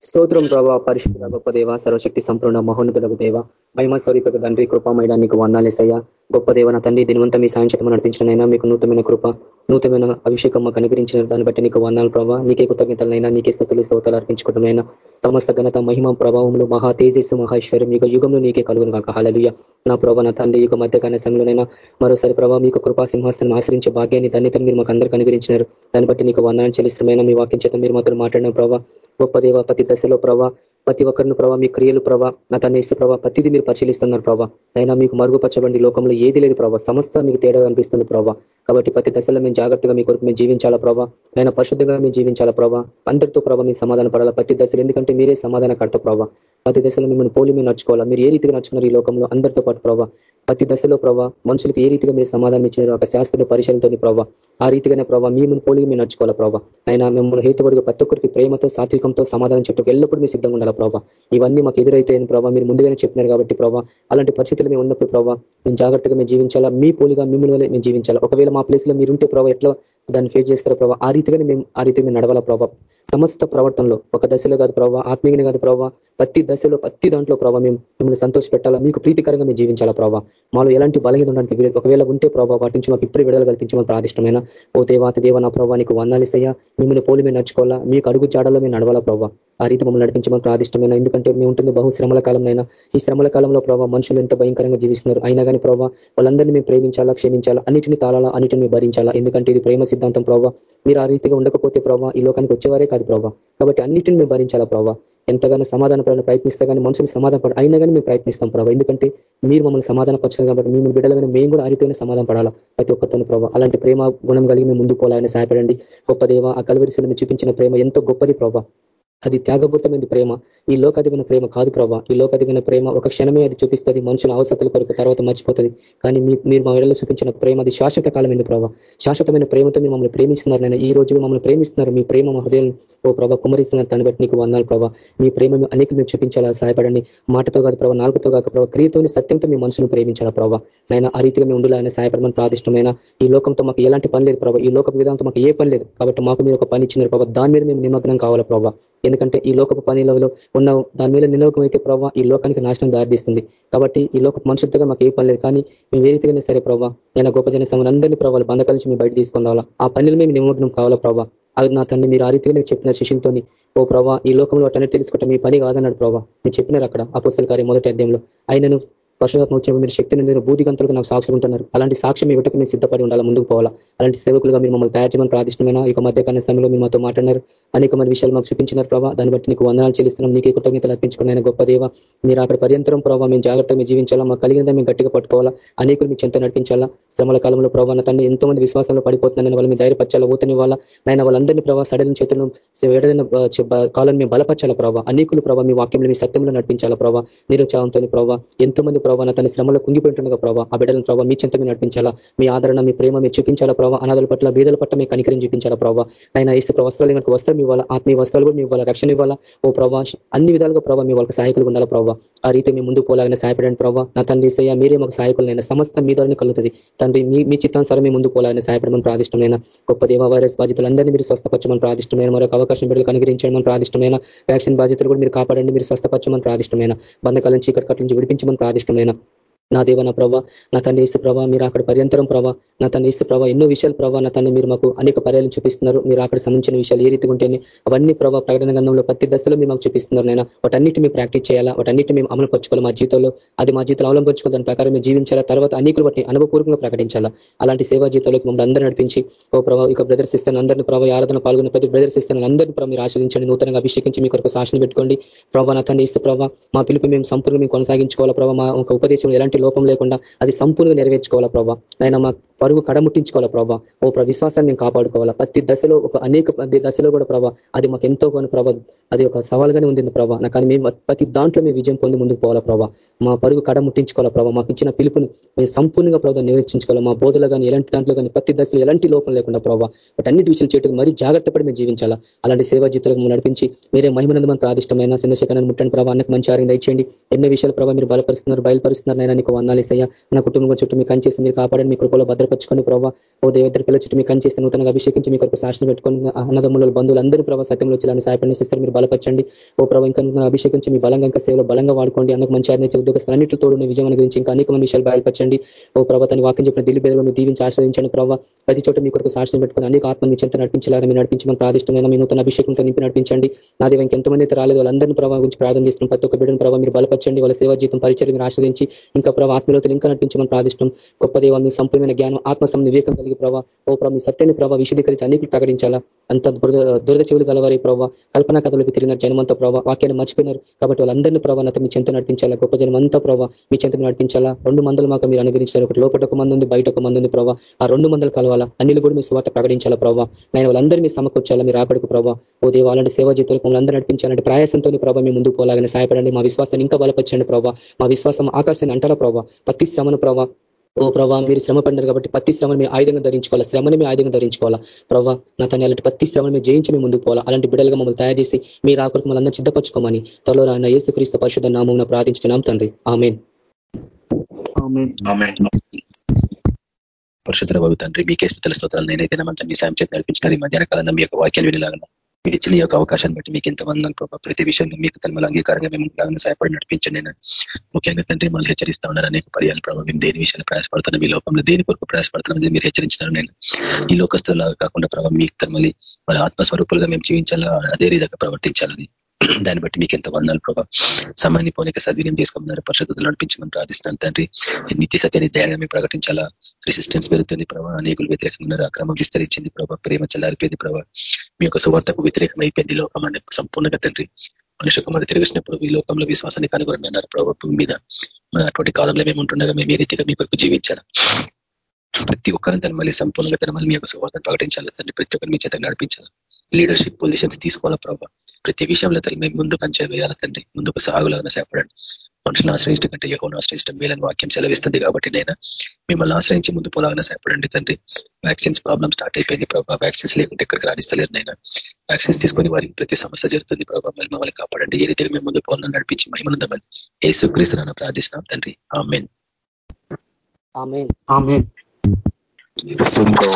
స్తోత్రం ప్రభా పరిశుద్ధ గొప్ప దేవ సర్వశక్తి సంపూర్ణ మహోన్నతులకు దేవ మహిమ స్వరూపక తండ్రి కృపమైన నీకు వందాలేసయ్యా. గొప్ప దేవ నా తండ్రి దీనివంతా మీ సాయం చేతమని నడిపించినైనా మీకు నూతనమైన కృప నూతనమైన అభిషేకం మాకు అనుగ్రహించిన దాన్ని బట్టి నీకు వందాలు ప్రభావ నీకే కృతజ్ఞతలైనా నీకే స్థుతులు స్తోతాలు అర్పించుకోవడమైనా సమస్త ఘనత మహిమ ప్రభావంలో మహా తేజస్సు మహేశ్వరం యుగ యుగంలో నీకే కలుగును కాక హలలుయ నా ప్రభావ నా తండ్రి యుగ మధ్యకాల సమయంలోనైనా మరోసారి ప్రభావ మీకు కృపా సింహాసనం ఆశ్రయించే భాగ్యాన్ని ధన్యతను మీరు మాకు అందరికీ అనుగ్రహించినారు. దాన్ని బట్టి నీకు వందనం చెల్లిస్తున్నామైనా మీ వాక్యం చేత మీరు మాత్రం మాట్లాడిన ప్రభావ గొప్ప దేవ ప్రతి దశలో ప్రభావ ప్రతి ఒక్కరిని ప్రభావ మీ క్రియలు ప్రభావ నా తన ఇస్తే ప్రభావ ప్రతిదీ మీరు పరిశీలిస్తున్నారు ప్రభావ అయినా మీకు మరుగుపరచబండి లోకంలో ఏది లేదు ప్రభావ సమస్త మీకు తేడా అనిపిస్తుంది ప్రభావ కాబట్టి ప్రతి దశలో మేము జాగ్రత్తగా మీ కొరకు మేము జీవించాలా ప్రభావ అయినా పరిశుద్ధంగా మేము జీవించాలా ప్రభావ అందరితో ప్రభావ మీ సమాధాన పడాలా ప్రతి దశలు? ఎందుకంటే మీరే సమాధాన కడత ప్రభావ ప్రతి దశలో మిమ్మల్ని పోలి మీరు నడుచుకోవాలా? మీరు ఏ రీతిగా నడుచుకున్నారు ఈ లోకంలో? అందరితో పాటు ప్రభావ ప్రతి దశలో ప్రభావ మనుషులకు ఏ రీతిగా మీరు సమాధానం ఇచ్చినారు ఒక శాస్త్ర పరిశీలనతో ప్రభావ ఆ రీతిగానే ప్రభావ మేము పోలి మీరు నడుచుకోవాలా ప్రభావ అయినా మిమ్మల్ని హేతుబడిగా ప్రతి ఒక్కరికి ప్రేమతో సాత్వికంతో సమాధానం చెప్పు ఎల్లప్పుడూ మీరు సిద్ధంగా ఉండాలి ప్రభావ ఇవన్నీ మాకు ఎదురైతే ప్రభావ మీరు ముందుగానే చెప్పినారు కాబట్టి ప్రభావ అలాంటి పరిస్థితులు మేము ఉన్నప్పుడు ప్రభావ మేము జాగ్రత్తగా మేము జీవించాలా? మీ పోలిగా మిమ్మల్ని మేము జీవించాలా? ఒకవేళ మా ప్లేస్లో మీరు ఉంటే ప్రభావ ఎట్లా దాన్ని ఫేస్ చేస్తారు ప్రభావ ఆ రీతిగానే మేము ఆ రీతిగా నడవాల ప్రభావ సమస్త ప్రవర్తనలో ఒక దశలో కాదు ప్రభావ ఆత్మీయంగా కాదు ప్రభావ ప్రతి దశలో ప్రతి దాంట్లో ప్రభావ మేము మిమ్మల్ని సంతోష పెట్టాలా మీకు ప్రీతికరంగా మేము జీవించాలా ప్రభావ మాలో ఎలాంటి బలహీన ఉండడానికి ఒకవేళ ఉంటే ప్రభావ వాటి నుంచి మాకు ఇప్పుడు విడుదల కల్పించమని ప్రాదిష్టమైన ఓ దేవాత దేవ నా ప్రభావ నీకు వందాలిసయ్యా మిమ్మల్ని పోలి మేము నడుచుకోవాలా? మీకు అడుగు జాడలో మేము నడవాలా ప్రభావ ఆ రీతి మమ్మల్ని నడిపించమని ప్రాదిష్టమైన ఎందుకంటే మేము ఉంటుంది బహు శ్రమల కాలంలో ఈ శ్రమల కాలంలో ప్రభావ మనుషులు ఎంత భయంకరంగా జీవిస్తున్నారు? అయినా కానీ ప్రభావ వాళ్ళందరినీ మేము ప్రేమించాలా క్షమించాలా? అన్నిటిని తాళాలా? అన్నిటిని భరించాలా? ఎందుకంటే ఇది ప్రేమ సిద్ధాంతం ప్రభావ మీరు ఆ రీతిగా ఉండకపోతే ప్రభావ ఈ లోకానికి వచ్చేవారే కాదు ప్రభావ కాబట్టి అన్నిటిని మేము భరించాలా ప్రభావ ఎంతగానో సమాధాన పడాలని ప్రయత్నిస్తే కానీ మనుషులు సమాధాన పడ అయినా కానీ మేము ప్రయత్నిస్తాం ప్రభావ ఎందుకంటే మీరు మమ్మల్ని సమాధాన పరచాలి కాబట్టి మేము బిడ్డలమైన మేము కూడా ఆ రీతిగానే సమాధాన పడాలా ప్రతి ఒక్కరితో ప్రభావ అలాంటి ప్రేమ గుణం కలిగి మేము ముందుకు పోవాలని సహాయపడండి. గొప్ప దేవ ఆ కలవరిశిలో చూపించిన ప్రేమ ఎంతో గొప్పది ప్రభావ అది త్యాగపూర్తమైన ప్రేమ. ఈ లోకాధిమైన ప్రేమ కాదు ప్రభావ ఈ లోకాధిమైన ప్రేమ ఒక క్షణమే అది చూపిస్తుంది మనుషుల అవసరతల కొరకు తర్వాత మర్చిపోతుంది. కానీ మీరు మా వేళలో చూపించిన ప్రేమ అది శాశ్వత కాలమైంది ప్రభావ శాశ్వతమైన ప్రేమతో మీరు మమ్మల్ని ప్రేమిస్తున్నారు నేను ఈ రోజు మమ్మల్ని ప్రేమిస్తున్నారు. మీ ప్రేమ మా హృదయం ఓ ప్రభావ కుమరిస్తున్నారు తను బట్టి నీకు వందాలు ప్రభావ మీ ప్రేమ అనేక మీరు చూపించాలా? సహాయపడండి. మాటతో కాదు ప్రభావ నాలుగుతో కాక ప్రభావ క్రియతోని సత్యంతో మీ మనుషులు ప్రేమించాలా ప్రభావ నైనా ఆ రీతిగా మేము ఉండాలని సహాయపడమని ప్రాదిష్టమైన ఈ లోకంతో మాకు ఎలాంటి పని లేదు ప్రభావ ఈ లోక విధానంతో మాకు ఏ పని లేదు. కాబట్టి మాకు మీరు ఒక పని ఇచ్చినారు ప్రభావ దాని మీద మేము నిమగ్నం కావాలా ప్రభావ ఎందుకంటే ఈ లోకపు పనిలో ఉన్న దాని మీద నిలోకం అయితే ప్రభావ ఈ లోకానికి నాశనం దారితీస్తుంది. కాబట్టి ఈ లోక మనుషులతో మాకు ఏ పని లేదు. కానీ మేము ఏ రీతిగానే సరే ప్రభావ నేను గొప్ప జన సమయం అందరినీ ప్రభావాలు బంధకాల మేము బయట తీసుకొని రావాలా? ఆ పనులు మేము నిమగ్నం కావాలా ప్రభావ అది నా తండ్రి మీరు ఆ రీతిగా మీరు చెప్పిన శిష్యులతోని ఓ ప్రభావ ఈ లోకంలో అటనే తెలుసుకుంటే మీ పని కాదన్నాడు ప్రభావ మీరు చెప్పినారు అక్కడ అపుస్తల కార్యం మొదటి అధ్యాయంలో. ఆయనను పశురాత్మ వచ్చినప్పుడు మీరు శక్తిని మీరు బూదిగంతలుగా నాకు సాక్షులు ఉంటున్నారు. అలాంటి సాక్ష్యం మీ ఇవ్వటకు మీరు సిద్ధపడి ఉండాలి? ముందుకు పోవాలా? అలాంటి సేవకులుగా మీరు మమ్మల్ని తయారు చేయమని ప్రాదిష్టమైన ఇక మధ్యకాల సమయంలో మీరు మాతో మాట్లాడారు అనేక మంది విషయాలు మాకు చూపించినారు ప్రభావ దాన్ని బట్టి నీకు వందనాలు చెల్లిస్తున్నాం. నీకే కృతజ్ఞతలు అర్పించుకున్నాయని గొప్ప దేవ మీరు అక్కడ పర్యంతరం ప్రభావ మేము జాగ్రత్తగా జీవించాలా? మాకు కలిగినదా మేము గట్టిగా పట్టుకోవాలా? అనేకులు మీ చెంత నడిపించాలా? శ్రమల కాలంలో ప్రభావ తన ఎంతో మంది విశ్వాసంలో పడిపోతున్నారని వాళ్ళు మీ ధైర్యపరచాలా? ఊతని వాళ్ళ నేను వాళ్ళందరినీ ప్రభావ సడలిన చేతులను ఎడలిన కాలం మేము బలపరచాలా ప్రభావ అనేకులు ప్రభావ మీ వాక్యంలో మీ సత్యంలో నడిపించాలా ప్రభావ నిరుత్సాహంతో ప్రభావ ఎంతో మంది ప్రభావ నా తన శ్రమలో కుంగిపోయింటుండగా ప్రభావ ఆ బిడ్డలను ప్రభావ మీ చెంత నడిపించాలా? మీ ఆదరణ మీ ప్రేమ మీరు చూపించాలా ప్రభావ అనాథల పట్ల బీదల పట్ల మీ కనికరిని చూపించాలా ప్రభావ ఆయన ఇస్తే వస్త్రాలు మనకు వస్త్రం ఇవ్వాలా? ఆత్మీయ వస్త్రాలు కూడా మీ ఇవ్వాలా? రక్షణ ఇవ్వాలా? ఓ ప్రభావ అన్ని విధాలుగా ప్రభావ మీ వాళ్ళకి సహాయకులు ఉండాలా ప్రభావ ఆ రీతి మీ ముందు పోలాగానే సహాయపడండి ప్రభావ నా తండ్రి ఇసయ్య మీరే మాకు సహాయకులైనా సమస్త మీ ద్వారానే కలుగుతుంది. తండ్రి మీ మీ చిత్తానుసారం మీ ముందు పోలాగానే సహాయపడమని ప్రాదిష్టమైన గొప్ప దేవ వైరస్ బాధితులందరినీ మీరు స్వస్థపరచమని ప్రాదిష్టమైన మరొక అవకాశం బిడ్డలు అనుగ్రహించడం ప్రాదిష్టమైన వ్యాక్సిన్ బాధ్యతలు కూడా మీరు కాపాడండి మీరు స్వస్థపరచమని ప్రాదిష్టమైన బంధకాలం చీకటి కట్ల నుంచి విడిపించమని ప్రాదిష్టమైన నైనా నా దేవ నా ప్రభా నా తన ఇసు ప్రభా మీరు అక్కడ పర్యంతరం ప్రభా నా తన ఇసు ప్రభా ఎన్నో విషయాలు ప్రభా నా తన్ని మీరు మాకు అనేక పర్యాలను చూపిస్తున్నారు. మీరు అక్కడ సంబంధించిన విషయాలు ఏ రీతిగా ఉంటేనే అవన్నీ ప్రభా ప్రకటన గంధంలో ప్రతి దశలో మీరు మాకు చూపిస్తున్నారు నేను వాటన్నిటి మేము ప్రాక్టీస్ చేయాలా? వాటన్నిటి మేము అమలు పరచుకోవాలి మా జీవితంలో? అది మా జీవితంలో అవలంబించుకోవాలి దాని ప్రకారం మేము జీవించాలా? తర్వాత అనేకులు వాటిని అనుభవపూర్వకంగా ప్రకటించాలా? అలాంటి సేవా జీవితంలోకి మమ్మల్ని అందరూ నడిపించి ఓ ప్రభావ ఇక బ్రదర్స్ ఇస్తాను అందరినీ ప్రభావ ఆరాధన పాల్గొన్న ప్రతి బ్రదర్స్ ఇస్తాను అందరినీ ప్రభావ మీరు ఆశ్రదించండి నూతనంగా అభిషేకించి మీ కొరకు సాక్షిని పెట్టుకోండి. ప్రభావ నా తన ఇస్తే ప్రభావ మా పిలుపు మేము సంపూర్ణ మేము కొనసాగించుకోవాలా? ప్రభావ మా ఒక ఉపదేశం ఎలాంటి లోపం లేకుండా అది సంపూర్ణంగా నెరవేర్చుకోవాలా ప్రభావ ఆయన మా పరుగు కడముట్టించుకోవాలా ప్రభావ ఓ ప్ర విశ్వాసాన్ని మేము కాపాడుకోవాలా? ప్రతి దశలో ఒక అనేక ప్రతి దశలో కూడా ప్రభావ అది మాకు ఎంతో కొన్ని ప్రభావ అది ఒక సవాల్గానే ఉంది ప్రభావ నా కానీ మేము ప్రతి దాంట్లో మేము విజయం పొంది ముందుకు పోవాలా ప్రభావ మా పరుగు కడముట్టించుకోవాలా ప్రభావ మాకు ఇచ్చిన పిలుపుని మేము సంపూర్ణంగా ప్రభావ నిర్వహించుకోవాలి మా బోధలు కానీ ఎలాంటి దాంట్లో కానీ ప్రతి దశలో ఎలాంటి లోపం లేకుండా ప్రభావ అన్నిటి విషయాలు చేయటం మరీ జాగ్రత్త పడి మేము జీవించాలా? అలాంటి సేవా జీవితాలకు నడిపించి మీరే మహిమనందమని ప్రాదిష్టమైన చంద్రశేఖరాన్ని ముట్టండి ప్రభావ అన్నకు మంచి ఆరింది ఇచ్చేయండి ఎన్నో విషయాలు ప్రభావ మీరు బలపరుస్తున్నారు బయలుపరుస్తున్నారు నేను మీకు వందాలు ఇస్తాయా? నా కుటుంబం చుట్టూ మీకు కంచేసి మీరు కాపాడండి మీ కృపలో భద్రపరచుకోండి ప్రభావ ఓ దేవేద్దరి పిల్లల చుట్టూ మీకు కంచేసి నూతనంగా అభిషేకించి మీకు కొరకు శాసన పెట్టుకొని అన్నదమ్ముల బంధువులు అందరూ ప్రభావ సత్యంలో వచ్చేలాని సహాయపడిన సిస్టర్ మీరు బలపరచండి. ఓ ప్రభావ ఇంకా అభిషేకించి మీ బలంగా ఇంకా సేవలో బలంగా వాడుకోండి. అన్నకు మంచి ఆర్నించే ఉద్యోగస్తులు అన్నింటితో తోడు విజయం గురించి ఇంకా అనేక మంది విషయాలు బయలుపరచండి. ఓ ప్రభావ తన వాక్యం చెప్పిన దిల్లి పేదలు మీరు దీవించి ఆశ్రదించండి ప్రభావ ప్రతి చోట మీ కొరకు శాసనం పెట్టుకుని అనేక ఆత్మ మీ చెంత నడిపించాలని మీరు నడిపించమని ప్రాదిష్టమైన మీ నూతన అభిషేకంతో నింపి నడిపించండి. నా దేవ ఇంకెంతమంది అయితే రాలేదు వాళ్ళందరినీ ప్రభావ గురించి ప్రార్థన చేస్తున్నాం ప్రతి ఒక్క బిడ్డను ప్రభావ మీరు బలపరచండి. వాళ్ళ సేవా జీవితం పరిచయం మీరు ఆశ్రదించి ఇంకా ఇంకా ప్రభావ ఆత్మలోతులు ఇంకా నటించమని ప్రార్థిష్టం. గొప్ప దేవ మీ సంపూర్ణమైన జ్ఞానం ఆత్మ వివేకం కలిగి ప్రభావ ఓ ప్రభావ మీ సత్యాన్ని ప్రభావ విశదీకరించి అన్నిటిని ప్రకటించాలా? అంత దురద చెవులు గలవారి ప్రభావ కల్పనా కథలకు తిరిగిన జనమంతా ప్రభావ వాక్యాన్ని మర్చిపోయినారు. కాబట్టి వాళ్ళందరినీ ప్రభావ నాతో మీ చెంత నడిపించాలా? గొప్ప జనం అంతా ప్రభావ మీ చెంత నడిపించాలా? రెండు మందలు మాకు మీరు అనుగ్రహించారు. ఒకటి లోపల ఒక మంది ఉంది బయట ఒక మంది ఉంది ప్రభావ ఆ రెండు మందలు కలవాలా? అన్నిలు కూడా మీ స్వాత ప్రకటించాలా ప్రభావ నేను వాళ్ళందరూ మీ సమకూర్చాలా? మీరు ఆపడకు ప్రభావ ఓ దేవ అలాంటి సేవా జీతాలకు మమ్మల్ని అందరూ నడిపించాలంటే ప్రయాసంతో ప్రభావ మీ ముందుకు పోలాగానే సహాయపడండి. మా విశ్వాసాన్ని ఇంకా బలపరచండి ప్రభావ మా విశ్వాసం ఆకాశాన్ని అంటారా ప్రభావ పత్తి శ్రమను ప్రభావ ఓ ప్రభావ మీరు శ్రమ పడినారు కాబట్టి ప్రతి శ్రమను మీ ఆయుధంగా ధరించుకోవాలా? శ్రమని మీ ఆయుధంగా ధరించుకోవాలా? ప్రభావ నా తన అలాంటి ప్రతి శ్రమను మీరు జయించి మేము ముందుకు పోవాలా? అలాంటి బిడ్డలుగా మమ్మల్ని తయారు చేసి మీరు ఆకరికి మమ్మల్ని అందరూ సిద్ధపరచుకోమని త్వరలో ఆయన యేసు క్రీస్తు పరిశుద్ధ నామం ప్రార్థించున్నాం తండ్రి. ఆమెన్. పరిశుద్ధ బాబు తండ్రి మీకే స్థితుల స్తోత్రాలు. నేనైతే నమ్మంతా మీ సాయం చేతి నడిపించినారు. ఈ మధ్యాహ్న కాలంలో మీ యొక్క వాక్యాలు వినలాగా మీరు ఇచ్చిన యొక్క అవకాశాన్ని బట్టి మీకు ఎంత వందలు ప్రభావ ప్రతి విషయంలో మీకు తన అంగీకారంగా మేము లాగా సహాయపడి నడిపించండి నేను ముఖ్యంగా తండ్రి మళ్ళీ హెచ్చరిస్తా ఉన్నారు అనేక పర్యాలు ప్రభావ మేము దేని విషయంలో ప్రయాసపడుతున్నాం మీ లోకంలో దేని కొరకు ప్రయాసపడుతున్నాం మీరు హెచ్చరించినారు నేను ఈ లోకస్తులాగా కాకుండా ప్రభావ మీకు తన మళ్ళీ వాళ్ళ ఆత్మస్వరూపులుగా మేము జీవించాలా? అదే రీతిగా ప్రవర్తించాలని దాన్ని బట్టి మీకు ఎంత వందాలు ప్రభావ సమయాన్ని పోనీక సద్వినియం చేసుకోమన్నారు. పరిశుద్ధులు నడిపించమని ప్రార్థిస్తున్నాను తండ్రి. నిత్య సత్యాన్ని ధైర్యాన్ని ప్రకటించాలా? రెసిస్టెన్స్ పెరుగుతుంది ప్రభావ అనేకులు వ్యతిరేకంగా ఉన్నారు. అక్రమం విస్తరించింది ప్రభావ ప్రేమ చల్లారిపోయింది ప్రభావ మీ యొక్క సువార్తకు వ్యతిరేకం అయిపోయింది. లోకం అనే సంపూర్ణంగా తండ్రి. మనుషు కుమారు తిరిగినప్పుడు ఈ లోకంలో విశ్వాసాన్ని కనుగొని అన్నారు ప్రభావ భూమి మీద అటువంటి కాలంలో మేము ఉంటుండగా మేము ఏ రీతిగా మీ కొరకు జీవించాలా? ప్రతి ఒక్కరిని తను మళ్ళీ సంపూర్ణంగా తన మళ్ళీ మీ యొక్క సువార్తను ప్రకటించాలి? తండ్రి ప్రతి ఒక్కరిని మీ చేత నడిపించాలి? లీడర్షిప్ పొజిషన్స్ తీసుకోవాలా ప్రభావ ప్రతి విషయంలో తల్లి మేము ముందుకు అంచే వేయాలి తండ్రి? ముందుకు సాగులాగా సేపడండి మనుషులను ఆశ్రయించడం కంటే ఎక్కువ ఆశ్రయించడం మేలని వాక్యం సెలవిస్తుంది కాబట్టి నేను మిమ్మల్ని ఆశ్రయించి ముందు పోలాగానే సేపడండి తండ్రి. వ్యాక్సిన్స్ ప్రాబ్లమ్ స్టార్ట్ అయిపోయింది ప్రభావ వ్యాక్సిన్స్ లేకుంటే ఎక్కడికి రాణిస్తలేరు నైనా వ్యాక్సిన్స్ తీసుకొని వారికి ప్రతి సమస్య జరుగుతుంది ప్రభావ మరి మమ్మల్ని కాపాడండి. ఏ రీతిగా మేము ముందు పోవాలని నడిపించి మహిమనందమని ఏ సుక్రీస్తున్నాను ప్రార్థిస్తున్నాం తండ్రి. ఆమెన్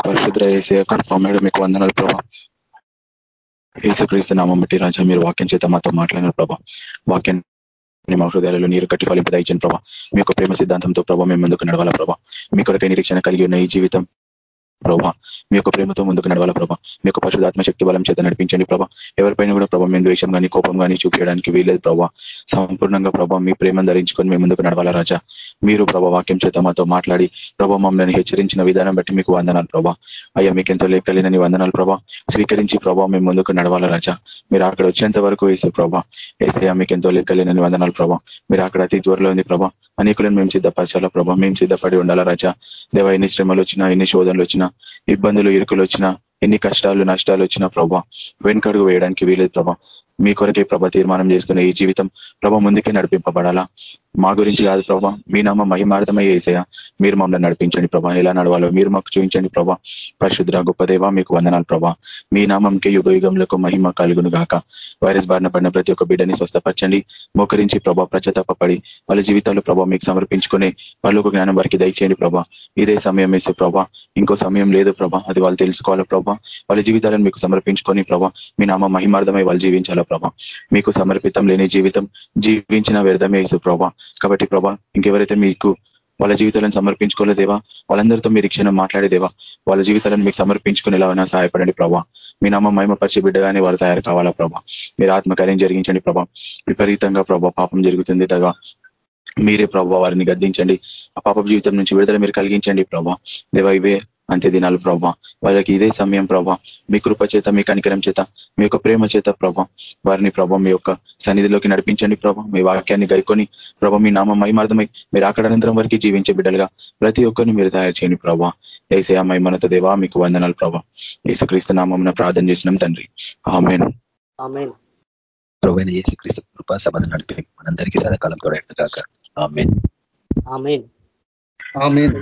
పరిశుద్ర ఏసీ మీకు వందనాలు ప్రభా. ఏసుక్రీస్తు నామం బట్టి రాజా మీరు వాక్యం చేత మాతో మాట్లాడిన ప్రభా వాక్యం మా హృదయాలలో నీరు కట్టి ఫలింపు ప్రభా. మీ యొక్క ప్రేమ సిద్ధాంతంతో ప్రభావ మేము ముందుకు నడవాల ప్రభా. మీ కొరకై నిరీక్షణ కలిగి ఉన్న ఈ జీవితం ప్రభా మీ యొక్క ప్రేమతో ముందుకు నడవాల ప్రభా? మీ యొక్క పరిశుధాత్మ శక్తి బలం చేత నడిపించండి ప్రభా. ఎవరిపైన కూడా ప్రభావ మేము ద్వేషం కానీ కోపం కానీ చూపించడానికి వీలేదు ప్రభా. సంపూర్ణంగా ప్రభావ మీ ప్రేమను ధరించుకొని మేము ముందుకు నడవాలా రాజా? మీరు ప్రభా వాక్యం చేత మాతో మాట్లాడి ప్రభా మమ్మల్ని హెచ్చరించిన విధానం బట్టి మీకు వందనాలు ప్రభా. అయ్యా మీకు ఎంతో లేకలేనని వందనాలు ప్రభా. స్వీకరించి ప్రభావ మేము ముందుకు నడవాలా రాజా? మీరు అక్కడ వచ్చేంత వరకు వేసే ప్రభా వేసే మీకెంతో ఎంతో లెక్కలేనని వందనాలు ప్రభా. మీరు అక్కడ అతి త్వరలో ఉంది ప్రభా. అనేకులను మేము సిద్ధపరచాలా ప్రభా? మేము సిద్ధపడి ఉండాలా రాజా? దేవ ఎన్ని శ్రమలు వచ్చినా ఎన్ని శోధనలు వచ్చినా ఇబ్బందులు ఇరుకులు వచ్చినా ఎన్ని కష్టాలు నష్టాలు వచ్చినా ప్రభా వెనుకడుగు వేయడానికి వీలేదు ప్రభా. మీ కొరకే ప్రభ తీర్మానం చేసుకునే ఈ జీవితం ప్రభ ముందుకే నడిపింపబడాలా? మా గురించి కాదు ప్రభా. మీ నామ మహిమార్థమై ఏసయ మీరు మమ్మల్ని నడిపించండి ప్రభా. ఎలా నడవాలో మీరు మాకు చూపించండి ప్రభా. పరిశుద్ర గొప్పదేవా మీకు వందనాలు ప్రభా. మీ నామంకి యుగ యుగంలో మహిమ కలుగును గాక. వైరస్ బారిన పడిన ప్రతి ఒక్క బిడ్డని స్వస్థపరచండి. మోకరించి ప్రభా ప్రచతపడి వాళ్ళ జీవితాల్లో ప్రభా మీకు సమర్పించుకునే వాళ్ళు ఒక జ్ఞానం వారికి దయచేయండి ప్రభా. ఇదే సమయం వేసే ప్రభా. ఇంకో సమయం లేదు ప్రభా. అది వాళ్ళు తెలుసుకోవాలా ప్రభా? వాళ్ళ జీవితాలను మీకు సమర్పించుకొని ప్రభా మీ నామ మహిమార్థమై వాళ్ళు జీవించాలా ప్రభా? మీకు సమర్పితం లేని జీవితం జీవించిన వ్యర్థమే వేసు ప్రభా. కాబట్టి ప్రభా ఇంకెవరైతే మీకు వాళ్ళ జీవితాలను సమర్పించుకోలేదేవా వాళ్ళందరితో మీరు క్షణం మాట్లాడేదేవా వాళ్ళ జీవితాలను మీకు సమర్పించుకునేలాగైనా సహాయపడండి ప్రభా. మీ నామ మహిమపరిచి బిడ్డగానే వాళ్ళు తయారు కావాలా ప్రభా. మీరు ఆత్మకార్యం జరిగించండి ప్రభా. విపరీతంగా ప్రభా పాపం జరుగుతుంది తగా మీరే ప్రభావ వారిని గద్దించండి. ఆ పాప జీవితం నుంచి విడుదల మీరు కలిగించండి ప్రభా. దేవ ఇవే అంత్య దినాలు ప్రభా వాళ్ళకి ఇదే సమయం ప్రభా మీ కృప చేత మీ కనికరం చేత మీ యొక్క ప్రేమ చేత ప్రభా వారిని ప్రభా మీ యొక్క సన్నిధిలోకి నడిపించండి ప్రభా మీ వాక్యాన్ని గైకొని ప్రభా మీ నామం మైమార్థమై మీరు అక్కడ అనంతరం వరకు జీవించే బిడ్డలుగా ప్రతి ఒక్కరిని మీరు తయారు చేయండి ప్రభా ఏసయా మైమనత దేవా మీకు వందనాలు ప్రభా యేసుక్రీస్తు నామం ప్రార్థన చేసినాం తండ్రి. ఆమెన్. ప్రభుత్వ యేసుక్రీస్తు కృపా సమాధానం నడిపి మనందరికీ సదాకాలం కాక ఆమెన్. ఆమెన్. ఆమెన్.